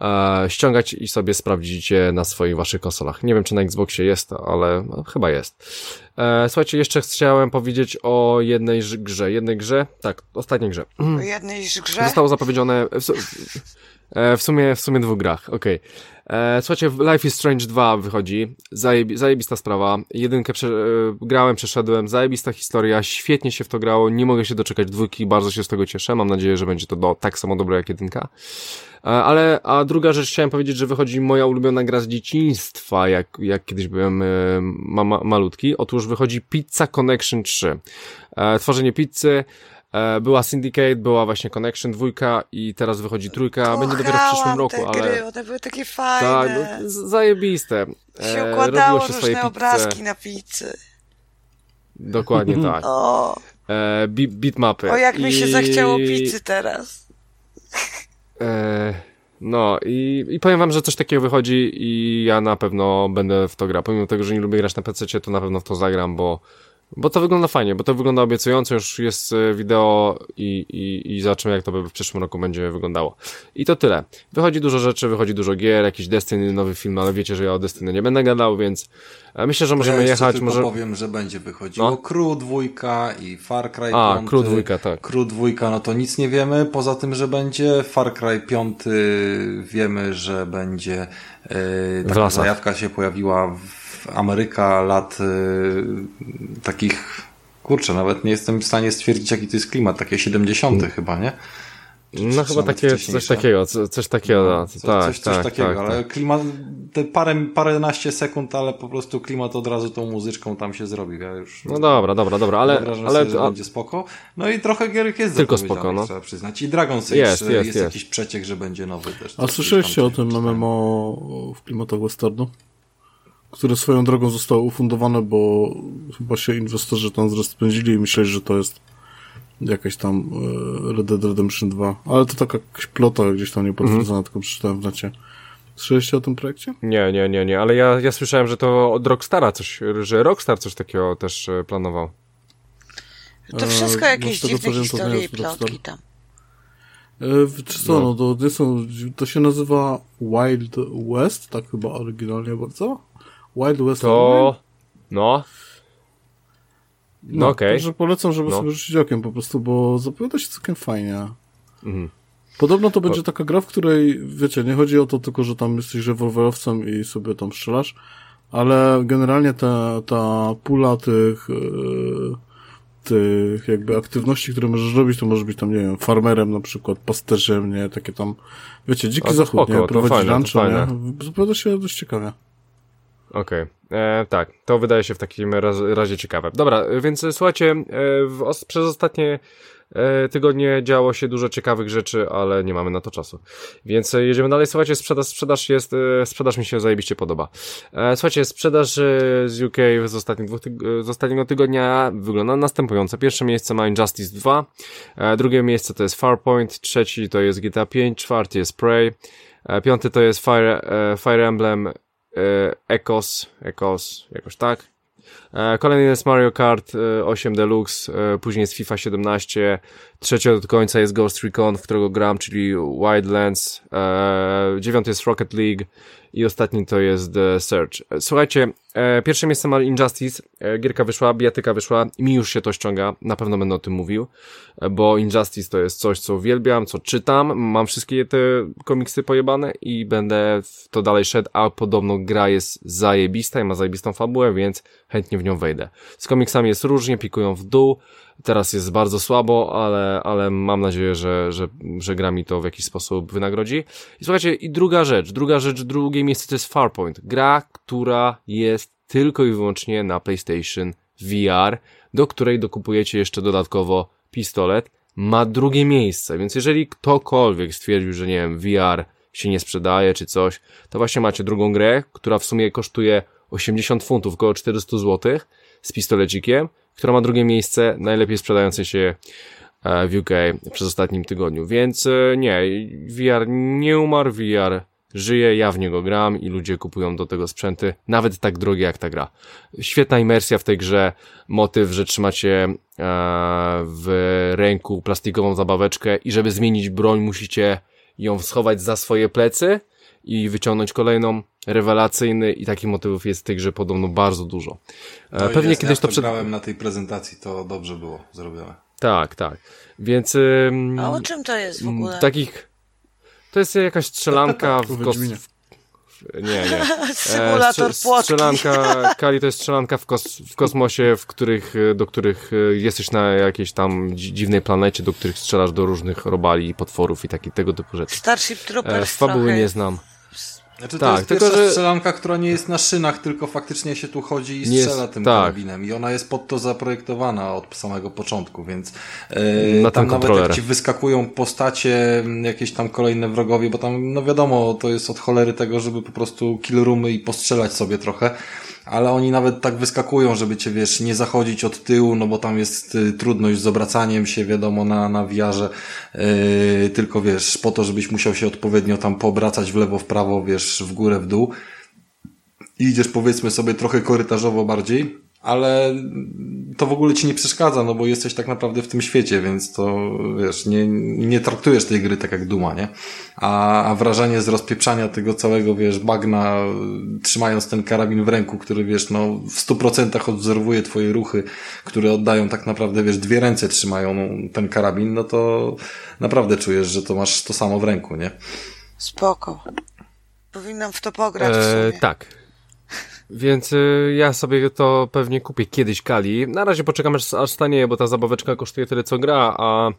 e, ściągać i sobie sprawdzicie na swoich waszych konsolach. Nie wiem, czy na Xboxie jest, ale no, chyba jest. E, słuchajcie, jeszcze chciałem powiedzieć o jednej grze. Jednej grze? Tak, ostatniej grze. O jednej grze? Zostało zapowiedziane w, e, w sumie, w sumie dwóch grach, okej. Okay. E, słuchajcie, Life is Strange 2 wychodzi. Zajebi zajebista sprawa. Jedynkę prze e, grałem, przeszedłem. Zajebista historia. Świetnie się w to grało. Nie mogę się doczekać dwójki. Bardzo się z tego cieszę. Mam nadzieję, że będzie to do, tak samo dobre jak jedynka. Ale, a druga rzecz, chciałem powiedzieć, że wychodzi moja ulubiona gra z dzieciństwa, jak, jak kiedyś byłem ma, ma, malutki. Otóż wychodzi Pizza Connection 3. E, tworzenie pizzy, była Syndicate, była właśnie Connection dwójka i teraz wychodzi trójka. Będzie dopiero w przyszłym roku, te ale. Gry, one były takie fajne. Tak, no, zajebiste. Się układało się różne obrazki na pizzy. Dokładnie tak. O. E, bitmapy. O, jak mi się zachciało pizzy teraz. E, no i, i powiem wam, że coś takiego wychodzi i ja na pewno będę w to grał. Pomimo tego, że nie lubię grać na PC, to na pewno w to zagram, bo, bo to wygląda fajnie, bo to wygląda obiecująco, już jest e, wideo i, i, i zobaczymy, jak to w przyszłym roku będzie wyglądało. I to tyle. Wychodzi dużo rzeczy, wychodzi dużo gier, jakiś Destiny, nowy film, ale wiecie, że ja o Destiny nie będę gadał, więc e, myślę, że możemy ja jechać. Tylko może powiem, że będzie wychodziło no? Crew 2 i Far Cry 5. A, Crew 2, tak. Crew 2, no to nic nie wiemy, poza tym, że będzie Far Cry 5 wiemy, że będzie yy, taka zajawka się pojawiła w Ameryka lat y, takich, kurczę, nawet nie jestem w stanie stwierdzić, jaki to jest klimat, takie 70. Hmm. chyba, nie? no chyba takie, coś takiego, coś takiego, no, co, tak, coś, coś tak, takiego, tak, ale tak. klimat, te parę, paręnaście sekund, ale po prostu klimat od razu tą muzyczką tam się zrobi, ja już... No dobra, dobra, dobra, ale... ale sobie, że a... będzie spoko. No i trochę gierek jest Tylko spoko, no. trzeba przyznać. I Dragon Age jest, jest, jest, jest, jakiś przeciek, że będzie nowy też. A słyszeliście o tym MMO w klimatach westernu? Które swoją drogą zostały ufundowane, bo chyba się inwestorzy tam rozpędzili i myśleli, że to jest jakaś tam e, Red Dead Redemption 2. Ale to taka jakaś plota gdzieś tam niepotwierdzona, mm. tylko przeczytałem w necie. Słyszeliście o tym projekcie? Nie, nie, nie, nie, ale ja, ja słyszałem, że to od Rockstara coś, że Rockstar coś takiego też e, planował. To wszystko E, jakieś no tego, co dziwne historie i plotki tam. E, Czy co, no, to, nie są, to się nazywa Wild West, tak chyba oryginalnie bardzo. Wild West Online. To, no, no okej. Także polecam, żeby No. sobie rzucić okiem po prostu, bo zapowiada się całkiem fajnie. Mhm. Podobno to będzie taka gra, w której, wiecie, nie chodzi o to tylko, że tam jesteś rewolwerowcem i sobie tam strzelasz, ale generalnie ta, ta pula tych, e, tych jakby aktywności, które możesz robić, to możesz być tam, nie wiem, farmerem na przykład, pasterzem, nie, takie tam, wiecie, dziki zachód, nie, prowadzić rancho, nie, zapowiada się dość ciekawie. Okej, E, tak, to wydaje się w takim raz, razie ciekawe. Dobra, e, więc e, słuchajcie, w, przez ostatnie tygodnie działo się dużo ciekawych rzeczy, ale nie mamy na to czasu. Więc jedziemy dalej. Słuchajcie, sprzedaż, sprzedaż jest, sprzedaż mi się zajebiście podoba. Słuchajcie, sprzedaż z UK z, ostatnich dwóch tyg- z ostatniego tygodnia wygląda następująco. Pierwsze miejsce ma Injustice 2, e, drugie miejsce to jest Farpoint, trzeci to jest GTA 5, czwarty jest Prey, piąty to jest Fire, Fire Emblem Ecos, Ecos, jakoś tak. E, Kolejny jest Mario Kart e, 8 Deluxe, e, później jest FIFA 17, trzeci od końca jest Ghost Recon, w którego gram, czyli Wildlands, e, dziewiąty jest Rocket League i ostatni to jest The Search. E, Słuchajcie, e, pierwsze miejsce ma Injustice, e, gierka wyszła, bijatyka wyszła. Mi już się to ściąga, na pewno będę o tym mówił, e, bo Injustice to jest coś, co uwielbiam, co czytam, mam wszystkie te komiksy pojebane i będę w to dalej szedł, a podobno gra jest zajebista i ma zajebistą fabułę, więc chętnie w nią wejdę. Z komiksami jest różnie, pikują w dół, teraz jest bardzo słabo, ale, ale mam nadzieję, że, że, że gra mi to w jakiś sposób wynagrodzi. I słuchajcie, i druga rzecz, druga rzecz, drugie miejsce to jest Farpoint. Gra, która jest tylko i wyłącznie na PlayStation VR, do której dokupujecie jeszcze dodatkowo pistolet, ma drugie miejsce, więc jeżeli ktokolwiek stwierdził, że nie wiem, VR się nie sprzedaje czy coś, to właśnie macie drugą grę, która w sumie kosztuje 80 funtów, około 400 zł z pistolecikiem, która ma drugie miejsce, najlepiej sprzedającej się e, w UK przez ostatnim tygodniu. Więc e, nie, VR nie umarł, VR żyje, ja w niego gram i ludzie kupują do tego sprzęty, nawet tak drogie jak ta gra. Świetna imersja w tej grze, motyw, że trzymacie e, w ręku plastikową zabaweczkę i żeby zmienić broń musicie ją schować za swoje plecy i wyciągnąć kolejną, rewelacyjny i takich motywów jest w tej grze podobno bardzo dużo. E, To Pewnie jest, kiedyś ja to przed... na tej prezentacji, to dobrze było zrobione. Tak, tak. Więc ym, A o czym to jest w ogóle? takich... To jest jakaś strzelanka *laughs* w, kos... Wiedźminie. w Nie, nie. *laughs* E, Symulator strze- płotki. Strzelanka, Kali to jest strzelanka w, kos w kosmosie, w których, e, do których e, jesteś na jakiejś tam dzi- dziwnej planecie, do których strzelasz do różnych robali i potworów i taki, tego typu rzeczy. Starship E, Troopers fabuły trochę. nie znam. Znaczy, Tak, to jest tylko, pierwsza że- strzelanka, która nie jest na szynach, tylko faktycznie się tu chodzi i Nie jest- strzela tym tak. karabinem. I ona jest pod to zaprojektowana od samego początku, więc Na yy, ten tam nawet jak ci wyskakują postacie, jakieś tam kolejne wrogowie, bo tam, no wiadomo, to jest od cholery tego, żeby po prostu kill roomy i postrzelać sobie trochę. Ale oni nawet tak wyskakują, żeby cię, wiesz, nie zachodzić od tyłu, no bo tam jest y, trudność z obracaniem się, wiadomo, na, na wiarze, yy, tylko wiesz, po to, żebyś musiał się odpowiednio tam poobracać w lewo, w prawo, wiesz, w górę, w dół. I idziesz powiedzmy sobie trochę korytarzowo bardziej, ale to w ogóle ci nie przeszkadza, no bo jesteś tak naprawdę w tym świecie, więc to wiesz, nie, nie traktujesz tej gry tak jak Duma, nie? A, a wrażenie z rozpieprzania tego całego, wiesz, bagna, trzymając ten karabin w ręku, który wiesz, no w stu procentach odwzorowuje twoje ruchy, które oddają tak naprawdę, wiesz, dwie ręce trzymają ten karabin, no to naprawdę czujesz, że to masz to samo w ręku, nie? Spoko. Powinnam w to pograć w E, sumie. tak. Więc y, ja sobie to pewnie kupię kiedyś Kali. Na razie poczekam aż, aż stanieje, bo ta zabaweczka kosztuje tyle co gra, a,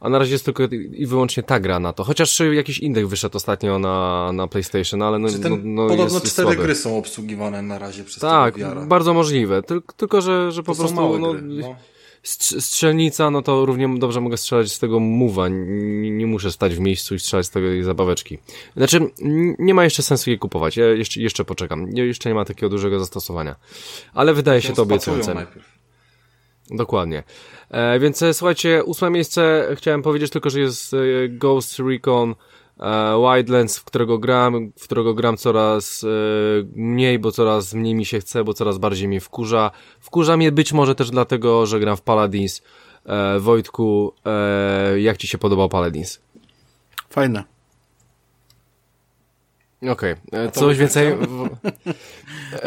a na razie jest tylko i wyłącznie ta gra na to. Chociaż y, jakiś indeks wyszedł ostatnio na, na PlayStation, ale no, ten, no, no podobno jest, cztery gry są obsługiwane na razie przez Tak, bardzo możliwe. Tyl, tylko, że, że po To są prostu małe no, gry, no. Strz- strzelnica, no to równie dobrze mogę strzelać z tego muwa. Nie, nie muszę stać w miejscu i strzelać z tej zabaweczki. Znaczy, nie ma jeszcze sensu jej kupować. Ja jeszcze, jeszcze poczekam. Jeszcze nie ma takiego dużego zastosowania. Ale wydaje się to obiecujące. najpierw. Dokładnie. E, więc e, słuchajcie, ósme miejsce chciałem powiedzieć tylko, że jest e, Ghost Recon Wildlands, w którego gram, w którego gram coraz e, mniej, bo coraz mniej mi się chce, bo coraz bardziej mnie wkurza. Wkurza mnie być może też dlatego, że gram w Paladins. E, Wojtku, e, jak ci się podobał Paladins? Fajne. Okej, okay. coś więcej? *laughs*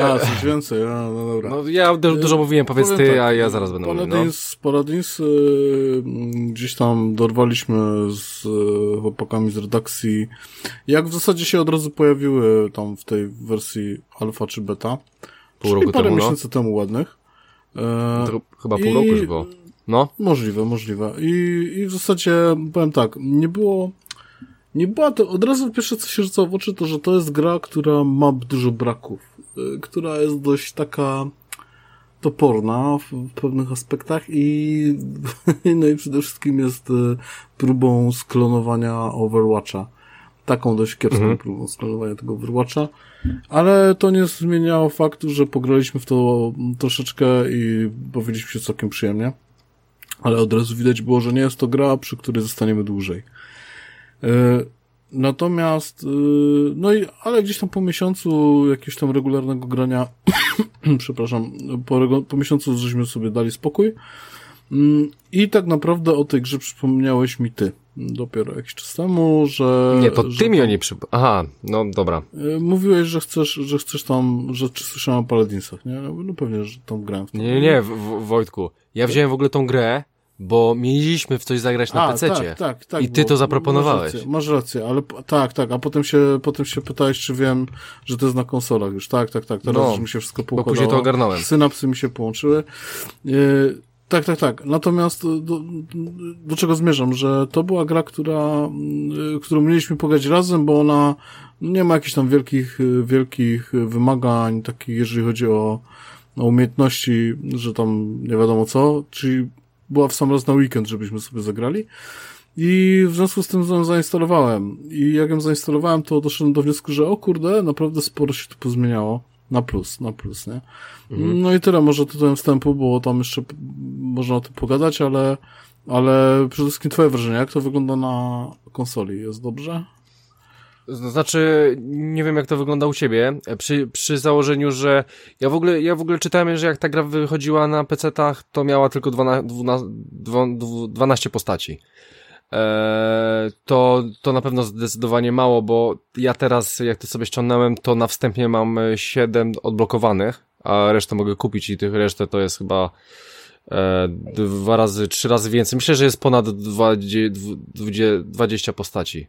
a, coś więcej, a, no dobra. No, ja du dużo mówiłem, powiedz ty, tak, a ja zaraz będę Paladins, mówił. No. Paladins y, gdzieś tam dorwaliśmy z y, chłopakami z redakcji, jak w zasadzie się od razu pojawiły tam w tej wersji alfa czy beta. Pół roku parę temu, no. miesięcy temu ładnych. E, chyba pół i, roku już było. No. Możliwe, możliwe. I, I w zasadzie powiem tak, nie było nie była to, od razu pierwsze co się rzucało w oczy to, że to jest gra, która ma dużo braków, y, która jest dość taka toporna w, pewnych aspektach i *laughs* no i przede wszystkim jest y, próbą sklonowania Overwatcha. Taką dość kiepską mhm. próbą sklonowania tego Overwatcha, ale to nie zmieniało faktu, że pograliśmy w to troszeczkę i bawiliśmy się całkiem przyjemnie. Ale od razu widać było, że nie jest to gra, przy której zostaniemy dłużej. E, natomiast, e, no i, ale gdzieś tam po miesiącu jakiegoś tam regularnego grania, *coughs* przepraszam, po, po miesiącu żeśmy sobie dali spokój. Mm, I tak naprawdę o tej grze przypomniałeś mi ty dopiero jakiś czas temu, że... Nie, to ty że, mi o niej przypomniałeś. Aha, no dobra. E, mówiłeś, że chcesz, że chcesz tam, że czy słyszałem o Paladinsach, nie? No, no pewnie, że tam grałem w. Nie, nie, nie, Wojtku. Ja wziąłem w ogóle tą grę, bo mieliśmy w coś zagrać na PC. Tak, tak, tak. I ty to zaproponowałeś. Masz rację, masz rację, ale tak, tak, a potem się, potem się pytałeś, czy wiem, że to jest na konsolach już. Tak, tak, tak. Teraz no, już mi się wszystko poukładało. Bo później to ogarnąłem. Synapsy mi się połączyły. Yy, tak, tak, tak. Natomiast do, do czego zmierzam, że to była gra, która, yy, którą mieliśmy pograć razem, bo ona nie ma jakichś tam wielkich, wielkich wymagań, takich, jeżeli chodzi o, o umiejętności, że tam nie wiadomo co, czyli była w sam raz na weekend, żebyśmy sobie zagrali. I w związku z tym ją zainstalowałem. I jak ją zainstalowałem, to doszedłem do wniosku, że o kurde, naprawdę sporo się tu pozmieniało. Na plus, na plus, nie? Mhm. No i tyle, może tytułem wstępu, bo tam jeszcze można o tym pogadać, ale, ale przede wszystkim twoje wrażenie, jak to wygląda na konsoli? Jest dobrze? Znaczy, nie wiem jak to wygląda u ciebie, przy, przy założeniu, że ja w ogóle, ja w ogóle czytałem, że jak ta gra wychodziła na PC-tach, to miała tylko 12, 12, 12 postaci. Eee, to, to na pewno zdecydowanie mało, bo ja teraz, jak to sobie ściągnąłem, to na wstępie mam 7 odblokowanych, a resztę mogę kupić i tych resztę to jest chyba e, dwa razy, trzy razy więcej. Myślę, że jest ponad 20, 20 postaci.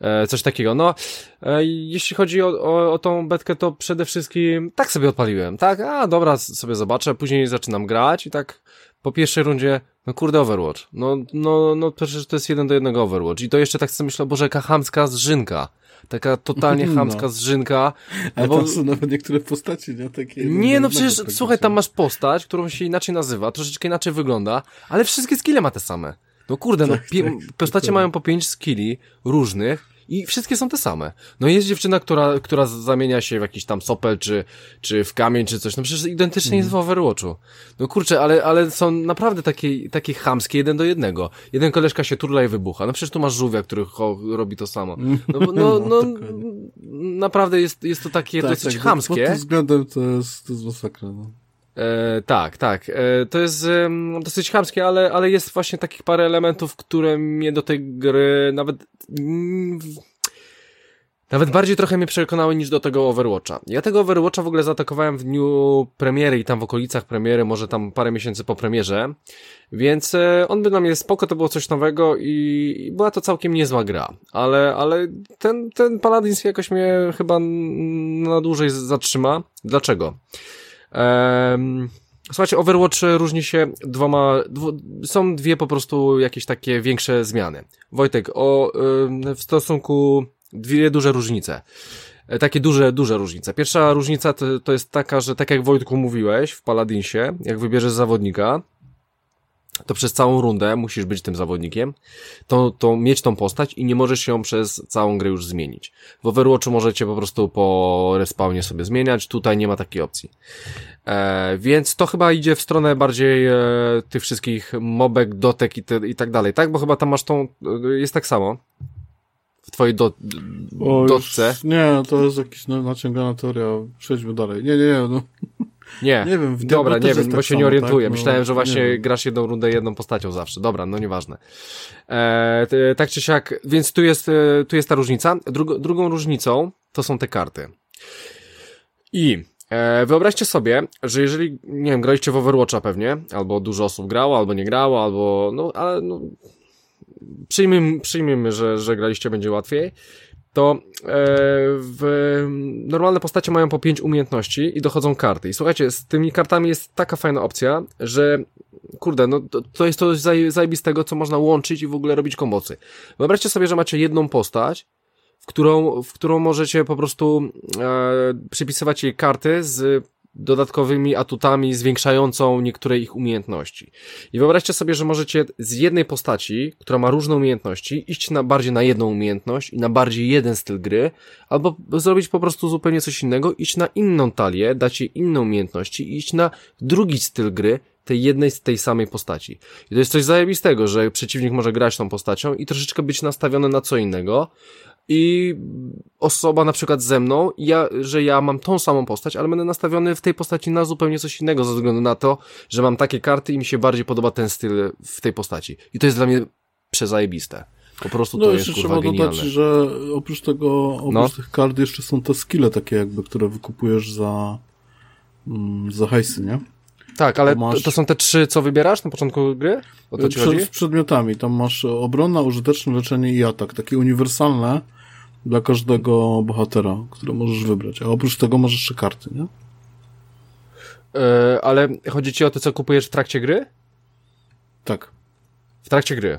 E, coś takiego. No, e, jeśli chodzi o, o, o tą betkę, to przede wszystkim tak sobie odpaliłem, tak? A, dobra, sobie zobaczę, później zaczynam grać i tak po pierwszej rundzie, no kurde, Overwatch. No, no, no przecież to jest jeden do jednego Overwatch. I to jeszcze tak sobie myślę, boże, jaka chamska zrzynka. Taka totalnie no. *laughs* chamska no. zrzynka. Ale bo... tam są nawet niektóre postaci, nie? Takie nie, no przecież, słuchaj, tam masz postać, którą się inaczej nazywa, troszeczkę inaczej wygląda, ale wszystkie skille ma te same. No kurde, no, tak, no, tak, postacie tak. mają po pięć skilli różnych i wszystkie są te same. No jest dziewczyna, która, która zamienia się w jakiś tam sopel, czy, czy w kamień, czy coś. No przecież identycznie mm. jest w Overwatchu. No kurczę, ale, ale są naprawdę takie, takie chamskie jeden do jednego. Jeden koleżka się turla i wybucha. No przecież tu masz żółwia, który robi to samo. No, *laughs* no, no, no naprawdę jest, jest to takie tak, dosyć tak, chamskie. Pod tym względem to jest, to jest masakra, no. E, tak, tak. E, to jest e, dosyć chamskie, ale, ale jest właśnie takich parę elementów, które mnie do tej gry nawet mm, nawet bardziej trochę mnie przekonały niż do tego Overwatcha. Ja tego Overwatcha w ogóle zaatakowałem w dniu premiery i tam w okolicach premiery, może tam parę miesięcy po premierze, więc e, on by na mnie spoko, to było coś nowego i, była to całkiem niezła gra, ale, ale ten, ten Paladins jakoś mnie chyba na dłużej zatrzyma. Dlaczego? Um, słuchajcie, Overwatch różni się dwoma, dwu, są dwie po prostu jakieś takie większe zmiany. Wojtek, o, w stosunku dwie duże różnice. E, takie duże, duże różnice. Pierwsza różnica to, to jest taka, że tak jak Wojtku mówiłeś w Paladinsie, jak wybierzesz zawodnika, to przez całą rundę musisz być tym zawodnikiem, to, to mieć tą postać i nie możesz ją przez całą grę już zmienić. W Overwatchu możecie po prostu po respawnie sobie zmieniać, tutaj nie ma takiej opcji. E, więc to chyba idzie w stronę bardziej e, tych wszystkich mobek, dotek i, te, i tak dalej, tak? Bo chyba tam masz tą, e, jest tak samo. W twojej do, O, dotce. już, nie, to jest jakiś no, naciągana teoria. Przejdźmy dalej. Nie, nie, nie. No. Nie, Nie wiem, w dobra, nie wiem, jest bo tak się nie samo, orientuję. tak? No, Myślałem, że nie właśnie grasz jedną rundę jedną postacią zawsze. Dobra, no nieważne. E, t- tak czy siak, więc tu jest, e, tu jest ta różnica. Drugo, drugą różnicą to są te karty. I e, wyobraźcie sobie, że jeżeli, nie wiem, graliście w Overwatcha pewnie, albo dużo osób grało, albo nie grało, albo, no, ale no, przyjmijmy, przyjmijmy że, że graliście, będzie łatwiej to e, w, normalne postacie mają po pięć umiejętności i dochodzą karty. I słuchajcie, z tymi kartami jest taka fajna opcja, że kurde, no to, to jest to zaj- zajebistego, co można łączyć i w ogóle robić komocy. Wyobraźcie sobie, że macie jedną postać, w którą, w którą możecie po prostu e, przypisywać jej karty z dodatkowymi atutami zwiększającą niektóre ich umiejętności. I wyobraźcie sobie, że możecie z jednej postaci, która ma różne umiejętności, iść na bardziej na jedną umiejętność i na bardziej jeden styl gry, albo zrobić po prostu zupełnie coś innego, iść na inną talię, dać jej inne umiejętności i iść na drugi styl gry, tej jednej z tej samej postaci. I to jest coś zajebistego, że przeciwnik może grać tą postacią i troszeczkę być nastawiony na co innego, i osoba na przykład ze mną, ja, że ja mam tą samą postać, ale będę nastawiony w tej postaci na zupełnie coś innego, ze względu na to, że mam takie karty i mi się bardziej podoba ten styl w tej postaci. I to jest dla mnie przezajebiste. Po prostu No to jest jeszcze kurwa trzeba genialne. dodać, że oprócz tego, oprócz No. tych kart jeszcze są te skille takie jakby, które wykupujesz za, mm, za hajsy, nie? Tak, ale to masz- to, są te trzy, co wybierasz na początku gry? O to ci Przed, chodzi? z przedmiotami. Tam masz obrona, użyteczne leczenie i atak. Takie uniwersalne dla każdego bohatera, które możesz wybrać. A oprócz tego masz jeszcze karty, nie? E, ale chodzi ci o to, co kupujesz w trakcie gry? Tak. W trakcie gry.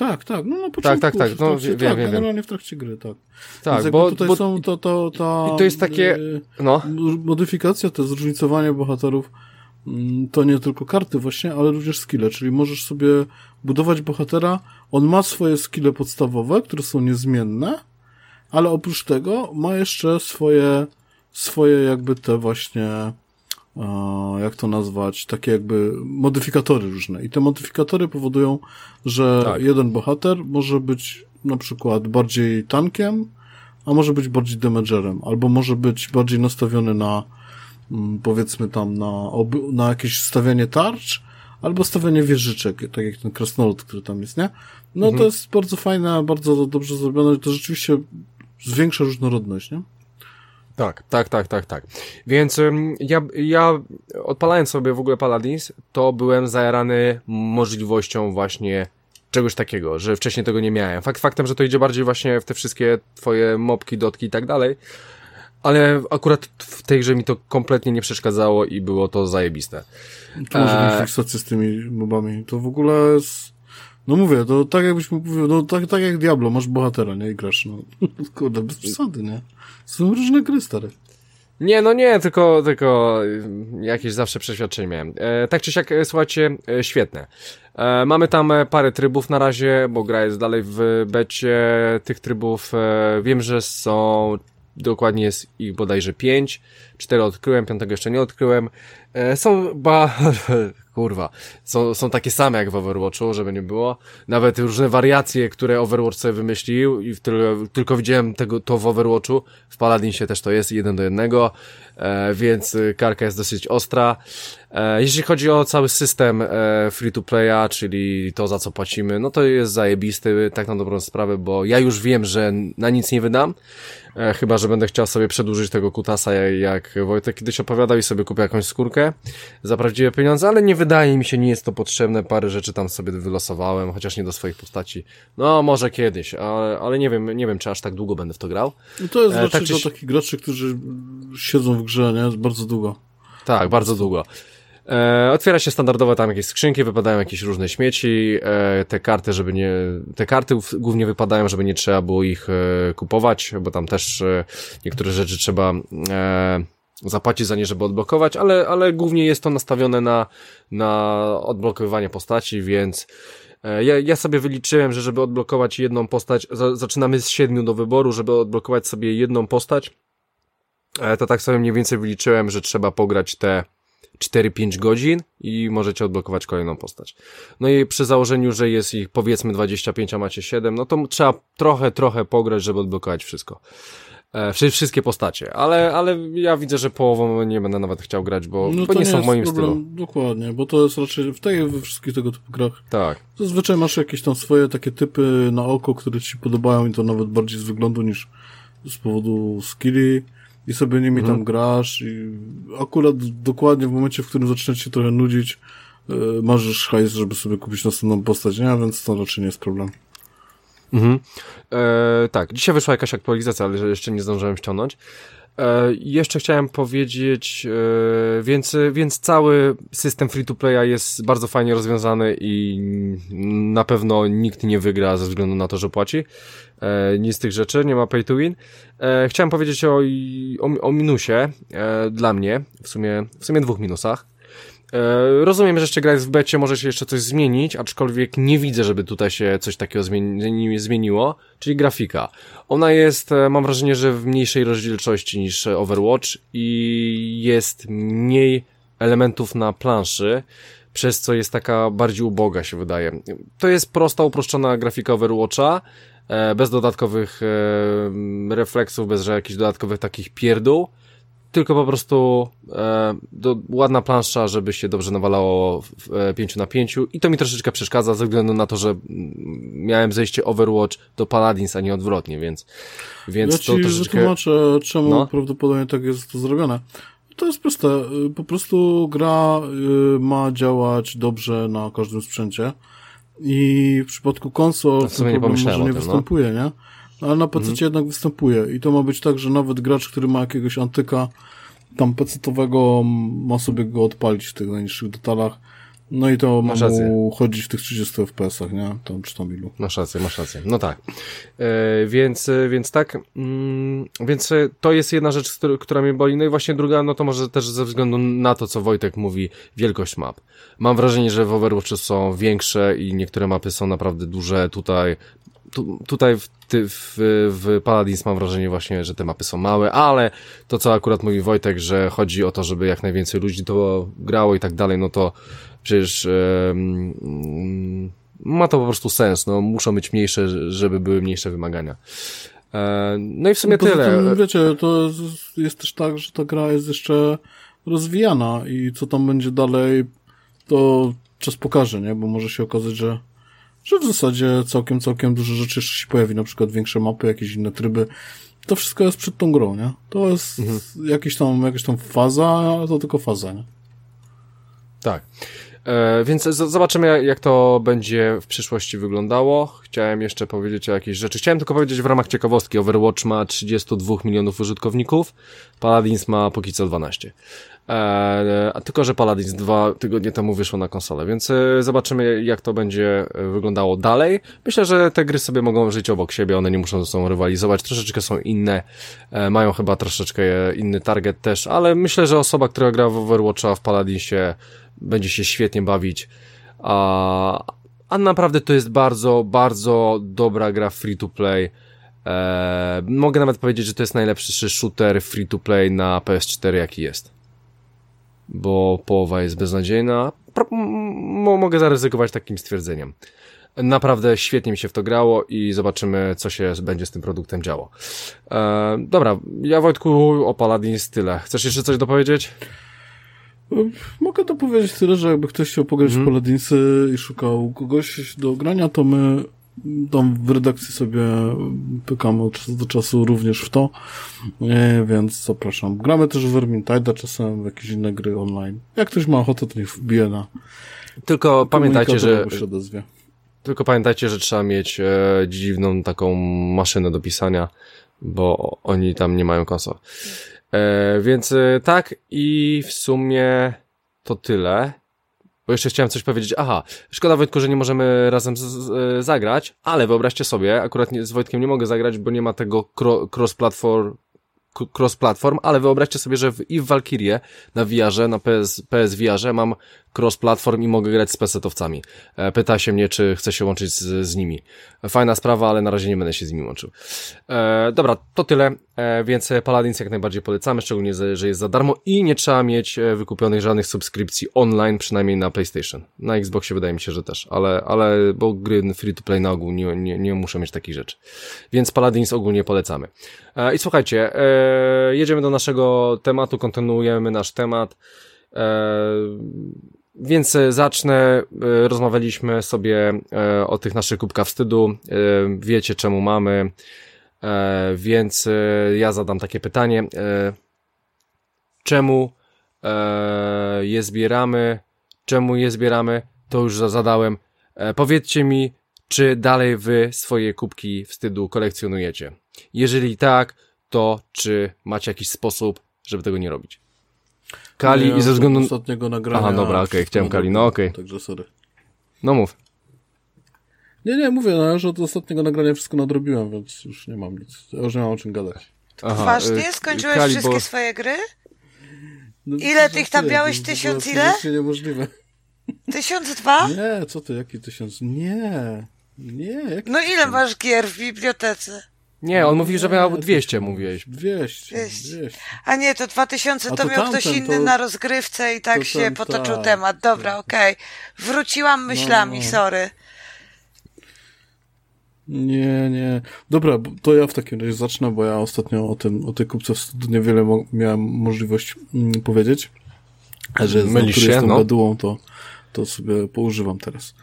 Tak, tak. No na początku. tak, tak. w No, trakcie, wiem, tak, wiem, wiem. generalnie w trakcie gry, tak. Tak, bo, tutaj bo są to, to, ta, i to jest takie- y, no, modyfikacja, to zróżnicowanie bohaterów, mm, to nie tylko karty właśnie, ale również skille, czyli możesz sobie budować bohatera, on ma swoje skille podstawowe, które są niezmienne, ale oprócz tego ma jeszcze swoje, swoje jakby te właśnie, jak to nazwać, takie jakby modyfikatory różne. I te modyfikatory powodują, że Tak. jeden bohater może być na przykład bardziej tankiem, a może być bardziej damagerem, albo może być bardziej nastawiony na mm, powiedzmy tam na, na jakieś stawianie tarcz, albo stawianie wieżyczek, tak jak ten krasnolud, który tam jest, nie? No Mhm. to jest bardzo fajne, bardzo dobrze zrobione, to rzeczywiście zwiększa różnorodność, nie? Tak, tak, tak, tak, tak. Więc ym, ja, ja odpalając sobie w ogóle Paladins, to byłem zajarany możliwością właśnie czegoś takiego, że wcześniej tego nie miałem. Fakt faktem, że to idzie bardziej właśnie w te wszystkie twoje mopki, dotki i tak dalej, ale akurat w tej grze mi to kompletnie nie przeszkadzało i było to zajebiste. Tu może być fiksację z tymi mobami. To w ogóle jest... No mówię, to tak jakbyś powiedzieć, no tak, tak jak Diablo, masz bohatera, nie? I grasz, no. *laughs* Kurde, bez przesady, nie? Są różne gry, stare. Nie, no nie, tylko, tylko jakieś zawsze przeświadczenie miałem. E, tak czy siak, e, słuchajcie, e, świetne. E, mamy tam e, parę trybów na razie, bo gra jest dalej w becie tych trybów. E, wiem, że są, dokładnie jest ich bodajże pięć. Cztery odkryłem, piątego jeszcze nie odkryłem. Są, ba, *laughs* kurwa, są, są takie same jak w Overwatchu, żeby nie było. Nawet różne wariacje, które Overwatch sobie wymyślił i w tyle, tylko widziałem tego, to w Overwatchu. W Paladinsie też to jest jeden do jednego, więc y, karka jest dosyć ostra. E, jeśli chodzi o cały system e, free to playa, czyli to za co płacimy, no to jest zajebisty, tak na dobrą sprawę, bo ja już wiem, że na nic nie wydam. E, chyba, że będę chciał sobie przedłużyć tego kutasa, jak Wojtek kiedyś opowiadał i sobie kupię jakąś skórkę za prawdziwe pieniądze, ale nie wydaje mi się, nie jest to potrzebne. Parę rzeczy tam sobie wylosowałem, chociaż nie do swoich postaci. No, może kiedyś, ale, ale nie wiem, nie wiem, czy aż tak długo będę w to grał. No to jest E, raczej tak takich graczy, którzy siedzą w grze, nie? Bardzo długo. Tak, bardzo długo. E, otwiera się standardowo tam jakieś skrzynki, wypadają jakieś różne śmieci, e, te karty, żeby nie, te karty głównie wypadają, żeby nie trzeba było ich e, kupować, bo tam też e, niektóre rzeczy trzeba e, zapłacić za nie, żeby odblokować, ale, ale głównie jest to nastawione na, na odblokowywanie postaci, więc e, ja, ja sobie wyliczyłem, że żeby odblokować jedną postać, za, zaczynamy z siedmiu do wyboru, żeby odblokować sobie jedną postać, to tak sobie mniej więcej wyliczyłem, że trzeba pograć te 4-5 godzin i możecie odblokować kolejną postać. No i przy założeniu, że jest ich powiedzmy 25, a macie 7, no to trzeba trochę, trochę pograć, żeby odblokować wszystko. E, wszystkie postacie, ale, ale ja widzę, że połową nie będę nawet chciał grać, bo, no bo nie, nie są w moim problem, stylu. Dokładnie, bo to jest raczej w tej we wszystkich tego typu grach. Tak. Zazwyczaj masz jakieś tam swoje takie typy na oko, które ci podobają i to nawet bardziej z wyglądu niż z powodu skilli i sobie nimi mhm. tam grasz i akurat dokładnie w momencie, w którym zaczynasz się trochę nudzić, yy, marzysz hajs, żeby sobie kupić następną postać, nie? Więc to raczej nie jest problem. Mhm. E, tak, dzisiaj wyszła jakaś aktualizacja, ale jeszcze nie zdążyłem ściągnąć. E, jeszcze chciałem powiedzieć, e, więc, więc cały system free-to-playa jest bardzo fajnie rozwiązany i na pewno nikt nie wygra ze względu na to, że płaci. E, nic z tych rzeczy, nie ma pay to win. E, chciałem powiedzieć o, o, o minusie e, dla mnie, w sumie, w sumie dwóch minusach. E, rozumiem, że jeszcze grając w becie może się jeszcze coś zmienić, aczkolwiek nie widzę, żeby tutaj się coś takiego zmieni zmieniło, czyli grafika. Ona jest, e, mam wrażenie, że w mniejszej rozdzielczości niż Overwatch i jest mniej elementów na planszy, przez co jest taka bardziej uboga się wydaje. To jest prosta, uproszczona grafika Overwatcha, e, bez dodatkowych refleksów, bez jakichś dodatkowych takich pierdół tylko po prostu e, do, ładna plansza, żeby się dobrze nawalało w e, 5 na 5 i to mi troszeczkę przeszkadza ze względu na to, że miałem zejście Overwatch do Paladins, a nie odwrotnie, więc, więc ja to ci troszeczkę... wytłumaczę, czemu no. prawdopodobnie tak jest to zrobione. To jest proste. Po prostu gra y, ma działać dobrze na każdym sprzęcie i w przypadku konsol w sumie nie problem może nie tym, no. występuje, no. nie? Ale na PC Mhm. jednak występuje i to ma być tak, że nawet gracz, który ma jakiegoś antyka tam PC-owego ma sobie go odpalić w tych najniższych detalach no i to ma Masz rację. mu chodzić w tych 30 FPS-ach, nie? Tam czy tam ilu. Masz rację, masz rację. No tak. E, więc, e, więc tak, mm, więc e, to jest jedna rzecz, która, która mnie boli. No i właśnie druga, no to może też ze względu na to, co Wojtek mówi, wielkość map. Mam wrażenie, że w Overwatchu są większe i niektóre mapy są naprawdę duże. Tutaj, tu, tutaj w, w, w Paladins mam wrażenie właśnie, że te mapy są małe, ale to, co akurat mówi Wojtek, że chodzi o to, żeby jak najwięcej ludzi to grało i tak dalej, no to przecież em, ma to po prostu sens, no muszą być mniejsze, żeby były mniejsze wymagania. E, no i w sumie Poza tyle. Tym, wiecie, to jest, jest też tak, że ta gra jest jeszcze rozwijana i co tam będzie dalej, to czas pokaże, nie? Bo może się okazać, że, że w zasadzie całkiem, całkiem dużo rzeczy jeszcze się pojawi, na przykład większe mapy, jakieś inne tryby. To wszystko jest przed tą grą, nie? To jest Mhm. jakiś tam, jakaś tam faza, ale to tylko faza, nie? Tak. E, więc zobaczymy, jak to będzie w przyszłości wyglądało. Chciałem jeszcze powiedzieć o jakiejś rzeczy. Chciałem tylko powiedzieć w ramach ciekawostki. Overwatch ma 32 milionów użytkowników, Paladins ma póki co 12. E, a tylko, że Paladins dwa tygodnie temu wyszło na konsolę, więc e, zobaczymy, jak to będzie wyglądało dalej. Myślę, że te gry sobie mogą żyć obok siebie, one nie muszą ze sobą rywalizować, troszeczkę są inne, mają chyba troszeczkę inny target też, ale myślę, że osoba, która gra w Overwatcha w Paladinsie będzie się świetnie bawić. A, a naprawdę to jest bardzo, bardzo dobra gra free to play. E, mogę nawet powiedzieć, że to jest najlepszy shooter free to play na PS4 jaki jest. Bo połowa jest beznadziejna. Pro, mogę zaryzykować takim stwierdzeniem. Naprawdę świetnie mi się w to grało i zobaczymy, co się będzie z tym produktem działo. E, dobra, ja Wojtku o Paladins tyle. Chcesz jeszcze coś dopowiedzieć? Mogę to powiedzieć tyle, że jakby ktoś chciał pograć Mhm. w Paladinsy i szukał kogoś do grania, to my tam w redakcji sobie pykamy od czasu do czasu również w to, e, więc zapraszam. Gramy też w Vermintide'a, czasem w jakieś inne gry online. Jak ktoś ma ochotę, to niech wbije na Tylko pamiętajcie, że. Tylko pamiętajcie, że trzeba mieć e, dziwną taką maszynę do pisania, bo oni tam nie mają konsol. E, więc e, tak i w sumie to tyle. Bo jeszcze chciałem coś powiedzieć. Aha, szkoda Wojtku, że nie możemy razem z, z, e, zagrać, ale wyobraźcie sobie, akurat nie, z Wojtkiem nie mogę zagrać, bo nie ma tego cro, cross-platform cross-platform, ale wyobraźcie sobie, że w, i w Valkyrie na VR, na PS, PS VR mam cross-platform i mogę grać z pesetowcami. E, pyta się mnie, czy chcę się łączyć z, z nimi. Fajna sprawa, ale na razie nie będę się z nimi łączył. E, dobra, to tyle, e, więc Paladins jak najbardziej polecamy, szczególnie, że jest za darmo i nie trzeba mieć e, wykupionych żadnych subskrypcji online, przynajmniej na PlayStation. Na Xboxie wydaje mi się, że też, ale, ale bo gry free-to-play na ogół nie, nie, nie muszą mieć takich rzeczy. Więc Paladins ogólnie polecamy. E, I słuchajcie, e, jedziemy do naszego tematu, kontynuujemy nasz temat. Więc zacznę. Rozmawialiśmy sobie o tych naszych kubkach wstydu. Wiecie, czemu mamy. Więc ja zadam takie pytanie. Czemu je zbieramy? Czemu je zbieramy? To już zadałem. Powiedzcie mi, czy dalej wy swoje kubki wstydu kolekcjonujecie? Jeżeli tak, to czy macie jakiś sposób, żeby tego nie robić? Kali nie, i ze względu... ostatniego nagrania... Aha, dobra, okej, okay, chciałem Kali, no okej. Okay. Także sorry. No mów. Nie, nie, mówię, no, że od ostatniego nagrania wszystko nadrobiłem, więc już nie mam nic. Ja już nie mam o czym gadać. Aha, Ważnie? Y, Skończyłeś Kali, wszystkie bo... swoje gry? No, ile tych tam miałeś? Tysiąc ile? To niemożliwe. Tysiąc dwa? Nie, co ty, jaki tysiąc? Nie, nie. No ile masz gier w bibliotece? Nie, on mówi, że miał 200, mówiłeś. 200, 200. A nie, to 2000 to, to miał ktoś inny to, na rozgrywce i tak to się potoczył tak, temat. Dobra, tak. okej. Okay. Wróciłam myślami, no, no. sorry. Nie, nie. Dobra, to ja w takim razie zacznę, bo ja ostatnio o tym, o tej kupce niewiele mo miałem możliwość mm, powiedzieć. A że Mylisz się, jestem no. gadułą, to, to sobie poużywam teraz.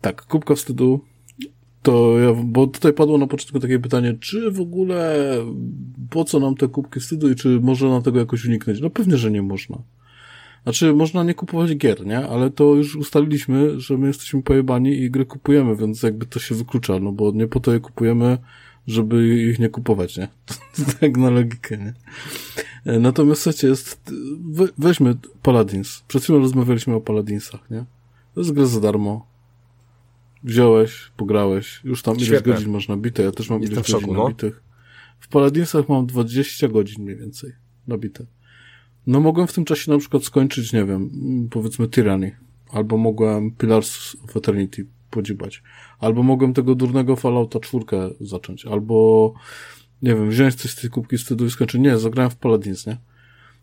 Tak, kubka wstydu to ja, bo tutaj padło na początku takie pytanie, czy w ogóle po co nam te kubki wstydu i czy można tego jakoś uniknąć? No pewnie, że nie można. Znaczy, można nie kupować gier, nie? Ale to już ustaliliśmy, że my jesteśmy pojebani i gry kupujemy, więc jakby to się wyklucza, no bo nie po to je kupujemy, żeby ich nie kupować, nie? *laughs* tak na logikę, nie? Natomiast słuchajcie, jest, weźmy Paladins. Przed chwilą rozmawialiśmy o Paladinsach, nie? To jest gra za darmo wziąłeś, pograłeś, już tam ileś godzin masz nabite, ja też mam Jestem ileś godzin no. nabitych. W Paladinsach mam 20 godzin mniej więcej nabite. No mogłem w tym czasie na przykład skończyć, nie wiem, powiedzmy Tyranny, albo mogłem Pillars of Eternity podziubać, albo mogłem tego durnego Fallouta czwórkę zacząć, albo nie wiem, wziąć coś z tej kubki wstydu i skończyć. Nie, zagrałem w Paladins, nie?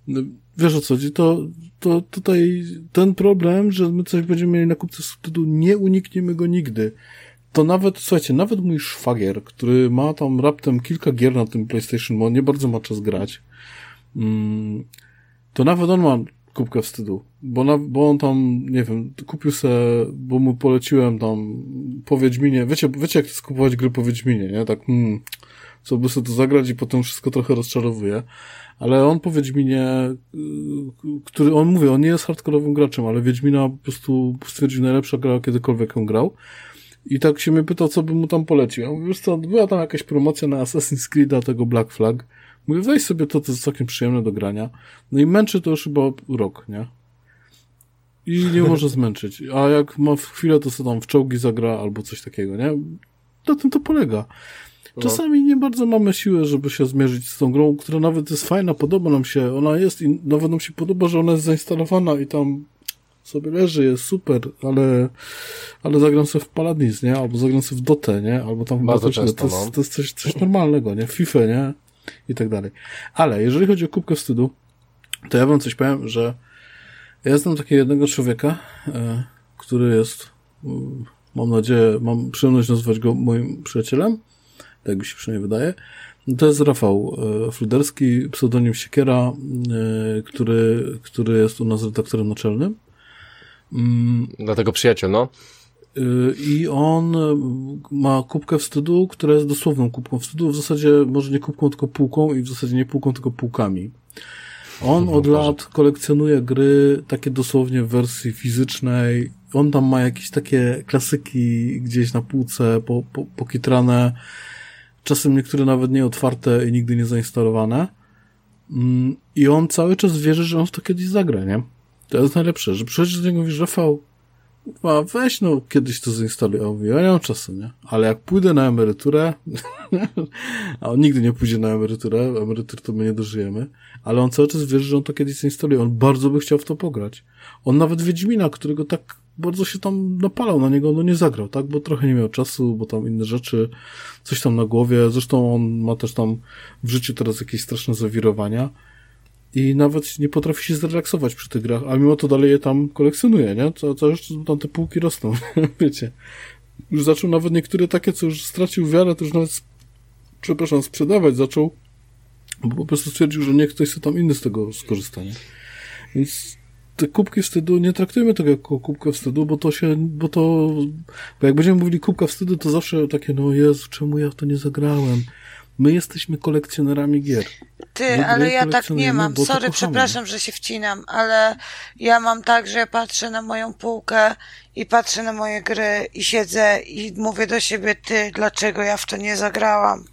No, wiesz o co chodzi, to, to tutaj ten problem, że my coś będziemy mieli na kupce wstydu, nie unikniemy go nigdy. To nawet, słuchajcie, nawet mój szwagier, który ma tam raptem kilka gier na tym PlayStation, bo on nie bardzo ma czas grać, mm, to nawet on ma kubkę wstydu, bo, na, bo on tam, nie wiem, kupił se, bo mu poleciłem tam po Wiedźminie, wiecie, wiecie jak to jest kupować gry po Wiedźminie, nie? Tak, hmm, co by sobie to zagrać i potem wszystko trochę rozczarowuje ale on po Wiedźminie, y, który, on mówi, on nie jest hardkorowym graczem, ale Wiedźmina po prostu stwierdził najlepsza gra, kiedykolwiek on grał. I tak się mnie pytał, co bym mu tam polecił. Ja mówię, wiesz co, była tam jakaś promocja na Assassin's Creed'a tego Black Flag. Mówię, weź sobie to, to jest całkiem przyjemne do grania. No i męczy to już chyba rok, nie? I nie *laughs* może zmęczyć. A jak ma chwilę, to sobie tam w czołgi zagra albo coś takiego, nie? Na tym to polega. No. Czasami nie bardzo mamy siłę, żeby się zmierzyć z tą grą, która nawet jest fajna, podoba nam się, ona jest i nawet nam się podoba, że ona jest zainstalowana i tam sobie leży, jest super, ale, ale zagram sobie w Paladins, nie? Albo zagram sobie w Dotę, nie? Albo tam Bardzo często, to, jest, no. to jest coś, coś normalnego, nie? FIFA, nie? I tak dalej. Ale jeżeli chodzi o kubkę wstydu, to ja wam coś powiem, że ja znam takiego jednego człowieka, e, który jest, mam nadzieję, mam przyjemność nazwać go moim przyjacielem, tak mi się przynajmniej wydaje. To jest Rafał e, Fluderski, pseudonim Siekiera, e, który, który jest u nas redaktorem naczelnym. Mm. Dlatego przyjaciel, no. E, I on ma kubkę wstydu, która jest dosłowną kubką wstydu, w zasadzie może nie kubką, tylko półką i w zasadzie nie półką, tylko półkami. On od lat kolekcjonuje gry takie dosłownie w wersji fizycznej. On tam ma jakieś takie klasyki gdzieś na półce po, po, pokitrane czasem niektóre nawet nie otwarte i nigdy nie zainstalowane. Mm, I on cały czas wierzy, że on w to kiedyś zagra, nie? To jest najlepsze, że przychodzisz do niego i mówisz, Rafał, A weź no, kiedyś to zainstaluj. A mówię, ja nie mam czasu, nie? Ale jak pójdę na emeryturę, *laughs* a on nigdy nie pójdzie na emeryturę, emerytur to my nie dożyjemy, ale on cały czas wierzy, że on to kiedyś zainstaluje. On bardzo by chciał w to pograć. On nawet Wiedźmina, którego tak bardzo się tam napalał na niego, no nie zagrał, tak? Bo trochę nie miał czasu, bo tam inne rzeczy, coś tam na głowie. Zresztą on ma też tam w życiu teraz jakieś straszne zawirowania i nawet nie potrafi się zrelaksować przy tych grach, a mimo to dalej je tam kolekcjonuje, nie? Co, co już tam te półki rosną, *laughs* wiecie. Już zaczął nawet niektóre takie, co już stracił wiarę, to już nawet, przepraszam, sprzedawać zaczął, bo po prostu stwierdził, że niech ktoś tam inny z tego skorzysta, nie? Więc te kubki wstydu, nie traktujmy tego jako kubkę wstydu, bo to się, bo to, bo jak będziemy mówili kubka wstydu, to zawsze takie, no Jezu, czemu ja w to nie zagrałem? My jesteśmy kolekcjonerami gier. Ty, ale ja tak nie mam. Sorry, przepraszam, że się wcinam, ale ja mam tak, że ja patrzę na moją półkę i patrzę na moje gry i siedzę i mówię do siebie, ty, dlaczego ja w to nie zagrałam?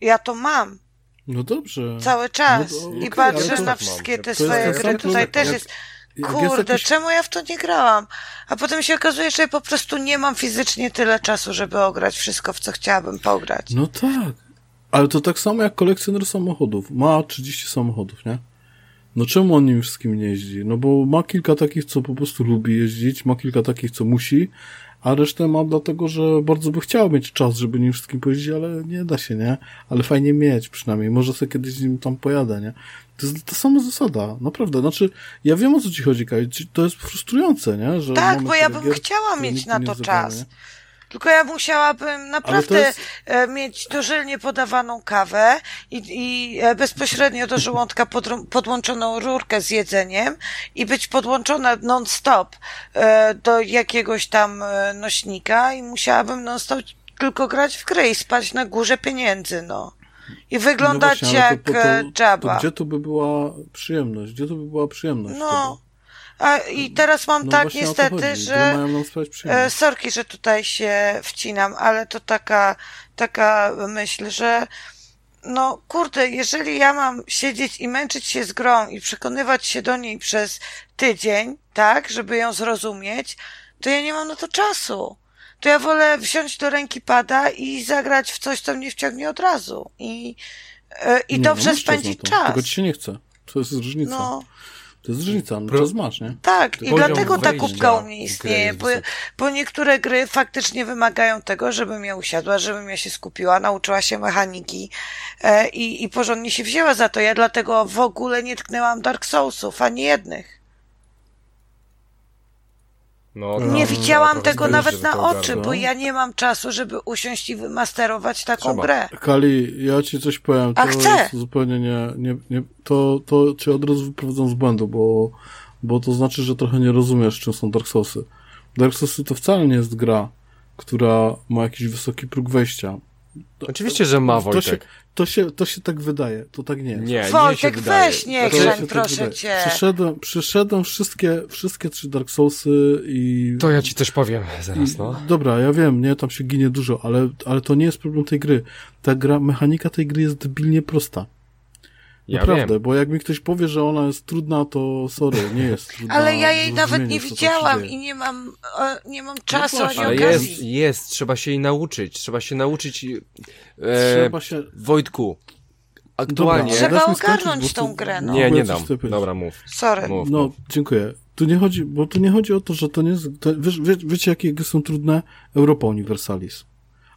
Ja to mam. No dobrze. Cały czas. No, okay, I patrzę na wszystkie te swoje gry. Tutaj też jest Kurde, jakiś... czemu ja w to nie grałam? A potem się okazuje, że ja po prostu nie mam fizycznie tyle czasu, żeby ograć wszystko, w co chciałabym pograć. No tak. Ale to tak samo jak kolekcjoner samochodów. Ma 30 samochodów, nie? No czemu on nimi wszystkim nie jeździ? No bo ma kilka takich, co po prostu lubi jeździć, ma kilka takich, co musi, a resztę ma dlatego, że bardzo by chciał mieć czas, żeby nim wszystkim pojeździć, ale nie da się, nie? Ale fajnie mieć przynajmniej. Może sobie kiedyś z nim tam pojadę, nie? To jest ta sama zasada, naprawdę. Znaczy, ja wiem o co ci chodzi, Kaj. To jest frustrujące, nie? Że tak, bo ja bym gier, chciała mieć na to czas. Tylko ja musiałabym naprawdę jest... E, mieć dożylnie podawaną kawę i, i e, bezpośrednio do żołądka pod, podłączoną rurkę z jedzeniem i być podłączona non-stop e, do jakiegoś tam nośnika i musiałabym non-stop tylko grać w gry i spać na górze pieniędzy, no. I wyglądać no właśnie, jak to, to, to, Jabba. gdzie tu by była przyjemność? Gdzie tu by była przyjemność? No. A, I teraz mam no tak niestety, że e, sorki, że tutaj się wcinam, ale to taka, taka myśl, że no kurde, jeżeli ja mam siedzieć i męczyć się z grą i przekonywać się do niej przez tydzień, tak, żeby ją zrozumieć, to ja nie mam na to czasu to ja wolę wziąć do ręki pada i zagrać w coś, co mnie wciągnie od razu. I, yy, i nie, dobrze no spędzić czas. Tylko ci się nie chce. To jest różnica. No. To jest różnica, no czas masz, nie? Tak, i dlatego ta kubka u mnie istnieje, bo, bo niektóre gry faktycznie wymagają tego, żebym ja usiadła, żebym ja się skupiła, nauczyła się mechaniki e, i, i porządnie się wzięła za to. Ja dlatego w ogóle nie tknęłam Dark Soulsów, ani jednych. No, nie widziałam tego nawet na oczy, bo ja nie mam czasu, żeby usiąść i wymasterować taką Trzeba. grę. Kali, ja ci coś powiem. A chcę. zupełnie nie, nie, nie to, to cię od razu wyprowadzą z błędu, bo, bo to znaczy, że trochę nie rozumiesz, czym są Dark Soulsy. Dark Soulsy to wcale nie jest gra, która ma jakiś wysoki próg wejścia. Oczywiście, że ma Wojtek. To się, to się, to się tak wydaje, to tak nie jest. Nie, Wojtek, nie weź nie grzań, tak proszę tak cię. Przyszedłem, przyszedłem wszystkie, wszystkie trzy Dark Soulsy i... To ja ci też powiem zaraz, no. dobra, ja wiem, nie, tam się ginie dużo, ale, ale to nie jest problem tej gry. Ta gra, mechanika tej gry jest debilnie prosta. Ja Naprawdę, wiem. bo jak mi ktoś powie, że ona jest trudna, to sorry, nie jest *laughs* trudna. Ale ja jej nawet nie widziałam i nie mam, nie mam czasu no ani ale okazji. Jest, jest, trzeba się jej nauczyć, trzeba się nauczyć. E, trzeba się... Wojtku, aktualnie... Dobra, trzeba ogarnąć tą grę, no. Nie, nie dam. Dobra, mów. Sorry. Mów, no, dziękuję. Tu nie chodzi, bo tu nie chodzi o to, że to nie jest, to, wiesz, wie, wiecie jakie są trudne? Europa Universalis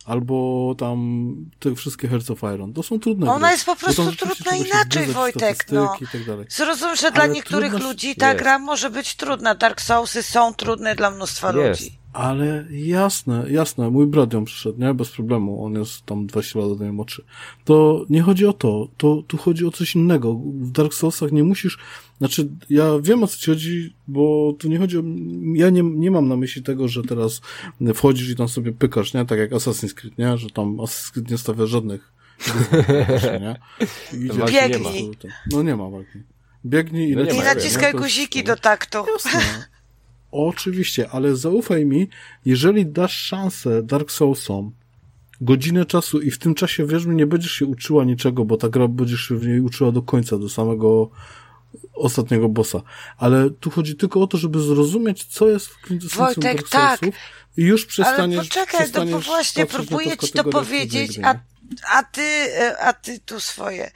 albo tam te wszystkie Hearts of Iron. To są trudne Ona gry. jest po prostu trudna inaczej, Wojtek, no. Tak Zrozum, że dla niektórych trudność... ludzi ta jest. gra może być trudna. Dark Soulsy są trudne dla mnóstwa jest. ludzi. Ale jasne, jasne, mój brat ją przyszedł, nie? Bez problemu, on jest tam 20 lat ode mnie młodszy. To nie chodzi o to, to tu chodzi o coś innego. W Dark Soulsach nie musisz, znaczy, ja wiem o co ci chodzi, bo tu nie chodzi o, ja nie, nie mam na myśli tego, że teraz wchodzisz i tam sobie pykasz, nie? Tak jak Assassin's Creed, nie? Że tam Assassin's Creed nie stawia żadnych *laughs* nie? Biegnij. No nie ma walki. Biegnij i, no I naciskaj guziki do taktu. Jasne. *laughs* Oczywiście, ale zaufaj mi, jeżeli dasz szansę Dark Soulsom, godzinę czasu i w tym czasie, wiesz mi, nie będziesz się uczyła niczego, bo ta gra będziesz się w niej uczyła do końca, do samego ostatniego bossa. Ale tu chodzi tylko o to, żeby zrozumieć, co jest w kwintesencją Wojtek, Dark tak. I już przestaniesz Ale poczekaj, no przestaniesz bo właśnie próbuję ci to powiedzieć, a, a ty, e, a ty tu swoje.